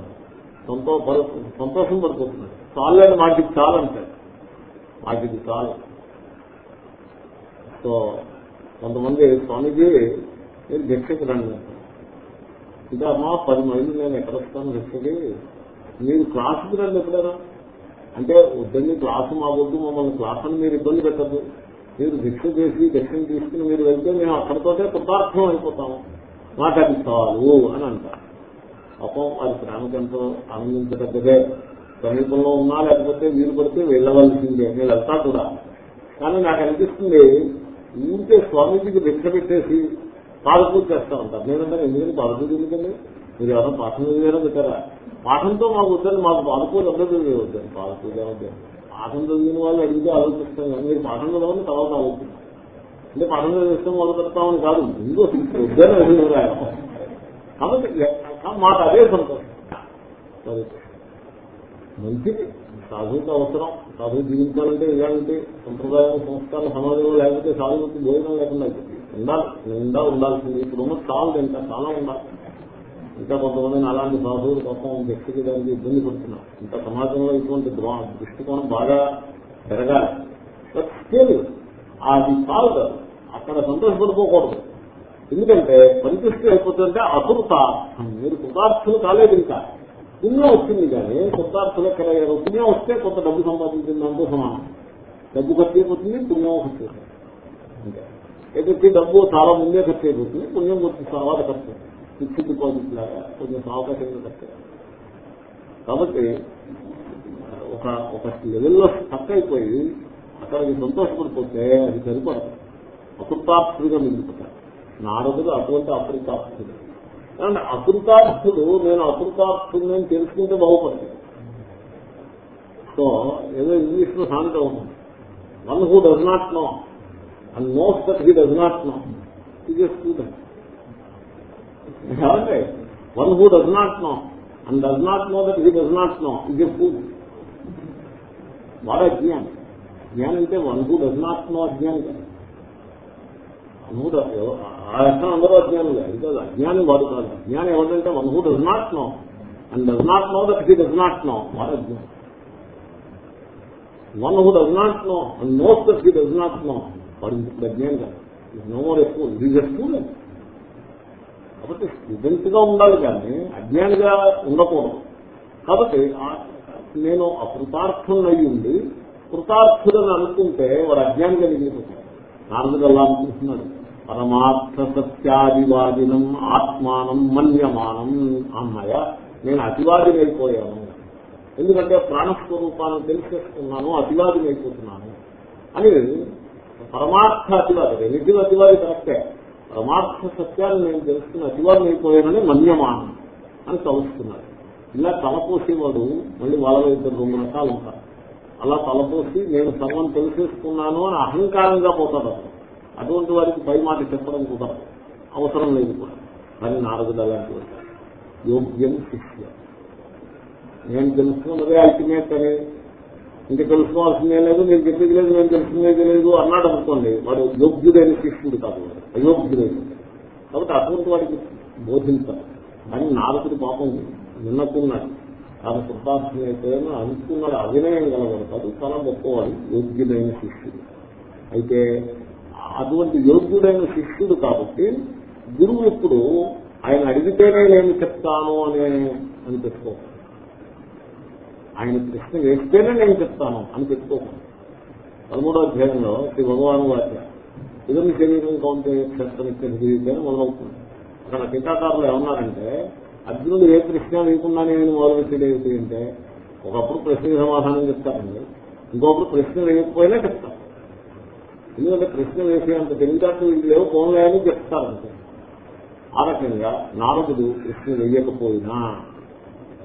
సంతో సంతోషం పడిపోతున్నారు. చాలని మాకు చాలంటారు చాలంటాడు మాకు ఇది చాలు. సో కొంతమంది స్వామిజీ మీరు భిక్షకి రండి అంటారు. ఇంకా అమ్మా పది మైళ్ళు నేను ఎక్కడ వస్తాను భిక్షకి? మీరు క్లాసుకు రండి ఎప్పుడైనా అంటే వద్దండి క్లాసు మా వద్దు మమ్మల్ని క్లాస్ అని మీరు ఇబ్బంది పెట్టద్దు. మీరు భిక్ష చేసి దక్షిణ తీసుకుని మీరు వెళ్తే మేము అక్కడితోటే కృతార్థం అయిపోతాము. మాకు అది చాలు అని అంటారు. పాపం వారి ప్రేమకంతో ఆనందించదగ్గదే. సమీపంలో ఉన్నా లేకపోతే వీలు పడితే వెళ్ళవలసిందే. నేను వెళ్తా కూడా. కానీ నాకు అనిపిస్తుంది ఊరికే స్వామీజీకి భిక్ష పెట్టేసి పాదపూజ చేస్తా ఉంటారు. నేనంటే ఎందుకంటే పాదపూజ ఎందుకండి? మీరు ఎవరైనా పాఠం చదివారో పెట్టారా? పాఠంతో మాకు వద్దని మాకు పాదపూజ అందరూ వద్దండి పాదపూజ వద్దండి పాఠం చదివిన వాళ్ళు అడిగితే ఆలోచిస్తాం కానీ మీరు పాఠం చదవని తర్వాత ఆలోచిస్తాం. అంటే పాఠం చదివిస్తాం మొదలు పెడతామని కాదు ముందు వద్దని అభిప్రాయం కాబట్టి మాకు అదే సంతోషం. మంచిది. సాధువుకి అవసరం. సాధువు జీవించాలంటే ఇలాంటి సంప్రదాయం సంస్కారం సమాజంలో లేకపోతే సాధువుకి భోజనం లేకుండా ఉండాలి. నిండా ఉండాల్సింది. ఇప్పుడు ఉన్న చాలు ఇంకా చాలా ఉండాలి. ఇంకా కొంతమంది అలాంటి సాధువులు కోసం వ్యక్తికి దానికి ఇబ్బంది పడుతున్నారు. ఇంకా సమాజంలో ఇటువంటి ద్రో- దృష్టికోణం బాగా పెరగాలి. బట్ స్టిల్ అది కాదు. అక్కడ సంతోషపడిపోకూడదు. ఎందుకంటే పరిస్థితి అయిపోతుంటే అకృతార్థం మీరు కృతార్థులు కాలేదు ఇంకా. పుణ్యం వచ్చింది కానీ కృతార్థులు ఎక్కడ పుణ్యం వస్తే కొంత డబ్బు సంపాదించింది దాంతో సమానం. డబ్బు ఖర్చు అయిపోతుంది పుణ్యం ఖర్చు అయిపోతుంది అంతే. ఎదుటి డబ్బు చాలా ముందే ఖర్చు అయిపోతుంది పుణ్యం కొంచెం తర్వాత ఖర్చు అవుతుంది ఫిక్స్డ్ డిపాజిట్ లాగా కొంచెం సావకాశంగా ఖర్చు కాబట్టి ఒక ఒక లెవెల్లో స్టక్ అయిపోయి అక్కడికి సంతోషపడిపోతే అది సరిపడదు అకృతార్థుడిగా మిగిలిపోతారు. నారదుడు అటువంటి అకృతార్థుడు. అండ్ అకృతార్థుడు నేను అకృతార్థుడిని అని తెలుసుకుంటే బాగుపడతాను సో ఏదో ఇంగ్లీష్లో సామెత ఉంటుంది one who does not know and knows that he does not know ఇది స్టూడెంట్ ఏమంటే one who does not know and does not know that he does not know ఇది ఫుడ్ వాడు అజ్ఞానం జ్ఞానం అంటే one who does not know అజ్ఞానం కాదు అనుభూత ఆ అర్థం అందరూ అజ్ఞానులే అది కాదు అజ్ఞాని వాడు కాదు అజ్ఞానం ఎవరంటే one who does not know and does not know that he does not know వాడు అజ్ఞానం one who does not know and knows that he does not know వాడు ఇప్పుడు అజ్ఞానం కాదు no more school is a student కాబట్టి స్టూడెంట్గా ఉండాలి కానీ అజ్ఞానిగా ఉండకూడదు. కాబట్టి నేను అకృతార్థులై ఉండి కృతార్థుడని అనుకుంటే వాడు అజ్ఞానిగా కలిగిపోతాడు నారదుడు అలా అనుకుంటున్నాడు. పరమార్థ సత్యాదివాదినం ఆత్మానం మన్యమానం. అమ్మాయ నేను అతివాదినైపోయాను. ఎందుకంటే ప్రాణస్వరూపాన్ని తెలిసేసుకున్నాను అతివాదినైపోతున్నాను. అని పరమార్థ అతివాది రెలిటివ్ అతివాది కరెక్టే. పరమార్థ సత్యాన్ని నేను తెలుసుకుని అతివాదిని మన్యమానం అని తలుస్తున్నారు. ఇలా తలపోసేవాడు మళ్ళీ వాళ్ళ ఇద్దరు రెండు రకాలు ఉంటారు. అలా తలపోసి నేను సర్వం తెలిసేసుకున్నాను అని అహంకారంగా పోతాడు అతను. అటువంటి వారికి పై మాట చెప్పడం కుదరదు. అవసరం లేదు కూడా. కానీ నారదుడు అలాంటి యోగ్యం శిష్య. నేను తెలుసుకున్నదే అల్టిమేట్ అని. ఇంక తెలుసుకోవాల్సిందే లేదు? నేను చెప్పేది లేదు నేను తెలుసుకునేది లేదు అన్నాడు అనుకోండి వాడు యోగ్యుడైన శిష్యుడు కాదు అయోగ్యుడైపోతాడు కాబట్టి అటువంటి వాడికి బోధించాలి. కానీ నారదుడు పాపం విన్నకున్నాడు తాను కృతార్థం అయిపోయాను అనుకున్నాడు. అభినయం గలవాడు కాదు చాలా గొప్పవాడు యోగ్యుడైన శిష్యుడు. అయితే అటువంటి యోగ్యుడైన శిష్యుడు కాబట్టి గురువు ఇప్పుడు ఆయన అడిగితేనే నేను చెప్తాను అనే అని పెట్టుకోకూడదు. ఆయన ప్రశ్న వేస్తేనే నేను చెప్తాను అని పెట్టుకోకూడదు. పదమూడో అధ్యాయంలో శ్రీ భగవాన్ వాక్య ఇదం శరీరం కౌంట్ క్షేత్రనిత్య మొదలవుతుంది. అక్కడ టీకాకారులు ఏమన్నారంటే అర్జునుడు ఏ ప్రశ్న లేకుండా నేను మొదలుపెట్టేది అంటే ఒకప్పుడు ప్రశ్న సమాధానం చెప్తారండి ఇంకొకప్పుడు ప్రశ్న వేయకపోయినా చెప్తారు. ఎందుకంటే ప్రశ్న వేసేంత తెలివితేటలు వీళ్ళు లేవు ఫోన్ అని చెప్తారంటే ఆ రకంగా నారదుడు ప్రశ్న వేయకపోయినా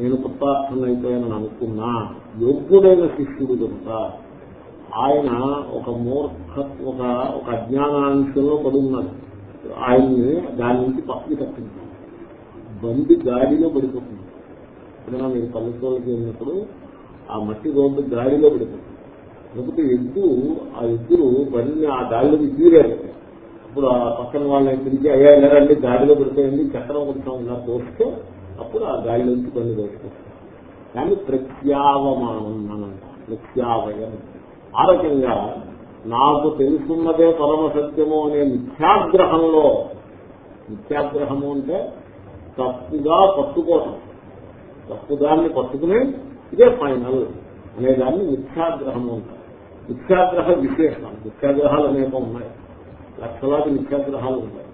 నేను కృతార్థనైపోయానని అనుకున్నా యోగ్యుడైన శిష్యుడు కనుక ఆయన ఒక మూర్ఖ ఒక ఒక అజ్ఞానాంశంలో పడి ఉన్నాడు ఆయన్ని దాని నుంచి పక్కకి తప్పింది బండి గాడిలో పడిపోతుంది. ఏదైనా మీరు పల్లెటూళ్ళకి వెళ్ళినప్పుడు ఆ మట్టి రోడ్డు గాడిలో పడిపోతుంది. లేకపోతే ఎద్దు ఆ ఎద్దులు బండిని ఆ గాడిలోకి తీరారు అప్పుడు ఆ పక్కన వాళ్ళని తిరిగి అయ్యా వెళ్ళారండి గాడిలో పడిపోయింది చక్రం కొంచెం ఇలా తోస్తే అప్పుడు ఆ గాడిలోంచి బండి దోచుకొస్తారు కానీ ప్రత్యావమానం అని ప్రత్యావయం ఆ రకంగా నాకు తెలుసున్నదే పరమ సత్యము అనే మిథ్యాగ్రహంలో మిథ్యాగ్రహము అంటే తప్పుగా పట్టుకోవటం. తప్పుదాన్ని పట్టుకుని ఇదే ఫైనల్ అనేదాన్ని మిథ్యాగ్రహము అంటారు. మిథ్యాగ్రహ విశేషం మిథ్యాగ్రహాలు అనేక ఉన్నాయి. లక్షలాది మిథ్యాగ్రహాలు ఉంటాయి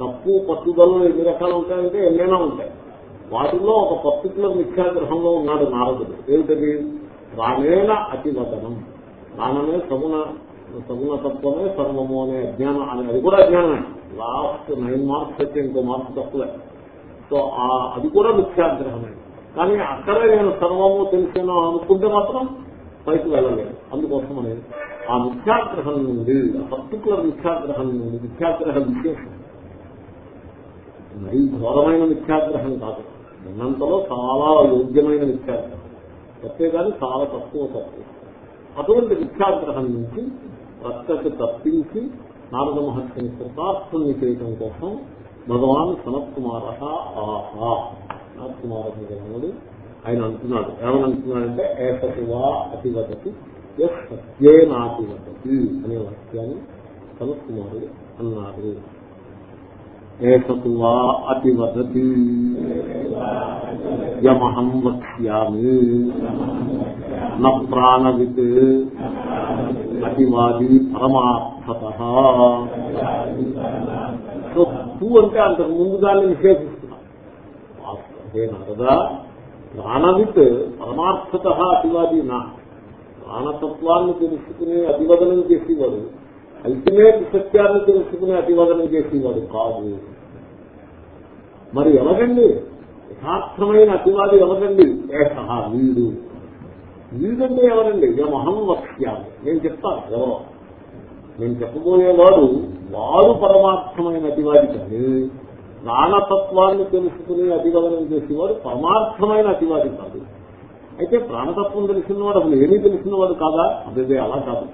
తప్పు పట్టుదలలు ఎన్ని రకాలు ఉంటాయంటే ఎన్నైనా ఉంటాయి. వాటిల్లో ఒక పర్టికులర్ మిథ్యాగ్రహంలో ఉన్నాడు నారదుడు. ఏమిటది? అతి అతివదనం. ప్రాణమే సగుణ సగుణ తత్వమే సర్వము అనే అజ్ఞానం అని అది కూడా అజ్ఞానమే లాస్ట్ నైన్ మార్క్స్ అయితే ఇంకో మార్క్స్ తక్కువే. సో అది కూడా మిథ్యాగ్రహమే కానీ అక్కడే నేను సర్వము తెలిసాను అనుకుంటే మాత్రం పైకి వెళ్ళలేదు. అందుకోసం అనేది ఆ మిథ్యాగ్రహం నుండి పర్టికులర్ మిథ్యాగ్రహం నుండి మిథ్యాగ్రహ విశేషం. మరీ ఘోరమైన మిథ్యాగ్రహం కాదు. ఉన్నంతలో చాలా యోగ్యమైన మిథ్యాగ్రహం తప్పే కానీ చాలా తక్కువ తక్కువ అటువంటి మిథ్యాగ్రహం నుంచి ప్రక్కకి తప్పించి నారద మహర్షిని కృతార్థుని చేయటం కోసం భగవాన్ సనత్కుమార ఆహా. సనత్కుమార ఆయన అంటున్నాడు. ఏమనంటున్నాడంటే ఏసతివా అతివదతి ఎస్ సత్యే నాతివదతి అనే వాక్యాన్ని సనత్కుమారుడు అన్నాడు. అన్నాడు ఏసతు వా అతివదతి యమహం వక్ష్యామి న ప్రాణవిత్ అతివాది పరమార్థత సో తూ అంటే అంతకు ముందు దాన్ని నిషేధిస్తున్నాం అదే ప్రాణవిత్ పరమార్థత అతివాది నా. ప్రాణతత్వాన్ని తెలుసుకుని అతివదనం చేసేవాడు అల్టిమేట్ సత్యాన్ని తెలుసుకుని అతివదనం చేసేవాడు కాదు. మరి ఎవరండి? యథార్థమైన అతివాది ఎవరండి? ఏష వీడు. వీడంటే ఎవరండి? యమహం వక్ష్యామి నేను చెప్తాను ఎవరో. నేను చెప్పబోయేవాడు వారు పరమార్థమైన అతివాది కానీ ప్రాణతత్వాన్ని తెలుసుకుని అతిగమనం చేసేవాడు పరమార్థమైన అతివాది కాదు. అయితే ప్రాణతత్వం తెలిసినవాడు అసలు ఏమీ తెలిసినవాడు కాదా? అదే అలా కాదు.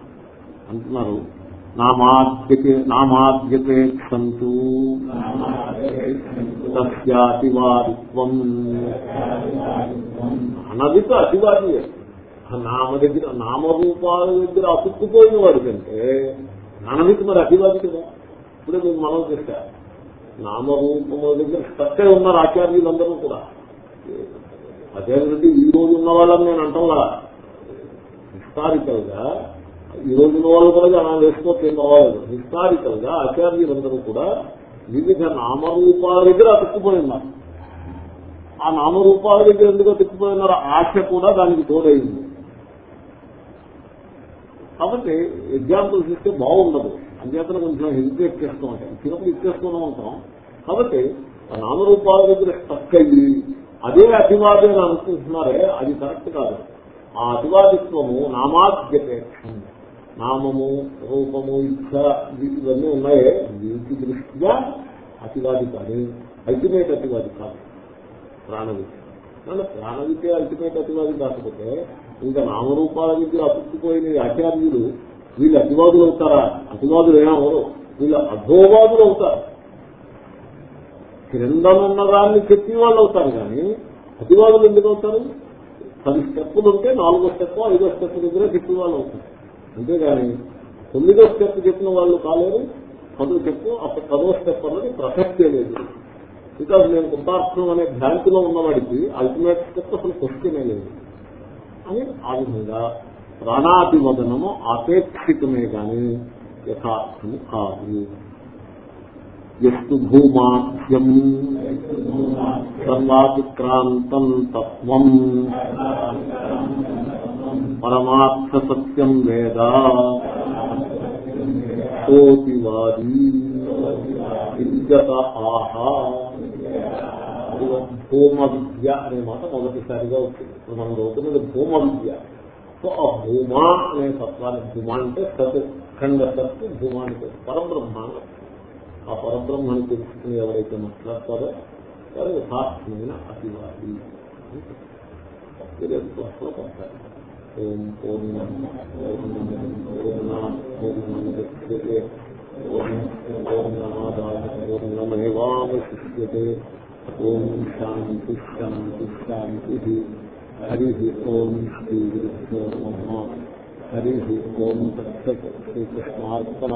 అంటున్నారు. నామాద్యతే నామాద్యపేక్షంతు తస్యాతివాదిత్వం. అనదితో అతివాది. నామ దగ్గర నామరూపాల దగ్గర అతుక్కుపోయిన వాడి కంటే నానవికి మరి అతివాది కదా. ఇప్పుడే మీరు మనం చేశా. నామరూపముల దగ్గర స్టక్ ఉన్నారు ఆచార్యులందరూ కూడా. అదే ఈ రోజు ఉన్న వాళ్ళని నేను అంటల్లా హిస్టారికల్గా ఈ రోజు వాళ్ళు కూడా అలా వేసుకోవచ్చు ఏం కావాలి? హిస్టారికల్గా ఆచార్యులందరూ కూడా వివిధ నామరూపాల దగ్గర అతుక్కుపోయి ఉన్నారు. ఆ నామరూపాల దగ్గర ఎందుకు అతుక్కుపోయి ఉన్నారు? ఆశ కూడా దానికి తోడైంది. కాబట్టి ఎగ్జాంపుల్స్ ఇస్తే బాగుండదు. అంచేతన కొంచెం హెజిటేట్ చేస్తూ ఉంటాం. చిన్నప్పుడు ఇచ్చేస్తూనే ఉంటాం. కాబట్టి ఆ నామరూపాల దగ్గర స్టక్ అయ్యి అదే అతివాదే అనుకుంటున్నారే అది కరెక్ట్ కాదు. ఆ అతివాదిత్వము నామాద్యపేక్షం. నామము రూపము ఇచ్చ ఇవన్నీ ఉన్నాయే. వీటి దృష్ట్యా అతివాది కాదు. అల్టిమేట్ అతివాది కాదు. ప్రాణవిద్య. కానీ ప్రాణవిద్య అల్టిమేట్ అతివాది కాకపోతే ఇంకా నామరూపాల విద్య అతుక్కుపోయిన ఆచార్యులు వీళ్ళు అతివాదులు అవుతారా? అతివాదులు ఏమవరు వీళ్ళు అధోవాదులు అవుతారు. క్రిందనున్న దాన్ని చెప్పిన వాళ్ళు అవుతారు కానీ అతివాదులు ఎందుకు అవుతారు? పది స్టెప్పులు ఉంటే నాలుగో స్టెప్ ఐదో స్టెప్ దగ్గర చెప్పిన వాళ్ళు అవుతారు. అంతేగాని తొమ్మిదో స్టెప్ చెప్పిన వాళ్ళు కాలేరు పదో స్టెప్ అప్పుడు పదో స్టెప్ అన్నది ప్రసక్తే లేదు. బికాజ్ నేను కృతార్థం అనే భ్రాంతిలో ఉన్నవాడికి అల్టిమేట్ స్టెప్ అసలు క్వశ్చనే లేదు. అని ఆ విధంగా ప్రాణాభివదనము ఆపేక్షికమే గాని యథార్థము కాదు. ఎస్తు భూమాఖ్యం సర్వాతిక్రాంతం తత్వం. పరమార్థ సత్యం వేద. కోటివాది విద్యత ఆహా. భూమ విద్య అనే మాట మొదటిసారిగా వచ్చింది. ఇప్పుడు మనం చదువుతున్నది భూమ విద్య సో ఆ భూమ అనే తత్వాన్ని భూమ అంటే సత్ ఖండ సత్తు భూమ అంటే పరబ్రహ్మ ఆ పరబ్రహ్మను తెలుసుకుని ఎవరైతే మాట్లాడతారో వారు యథార్థమైన అతివాది అని. పడతారు ఓం పూర్ణ పూర్ణముద్యతే పూర్ణమాదాయ పూర్ణమేవాశిష్యతే ఓం శాంతి శాంతి శాంతి. హరి ఓం శ్రీ గురుభ్యో నమ. హరి ఓం తత్సత్ శ్రీకృష్ణార్పణ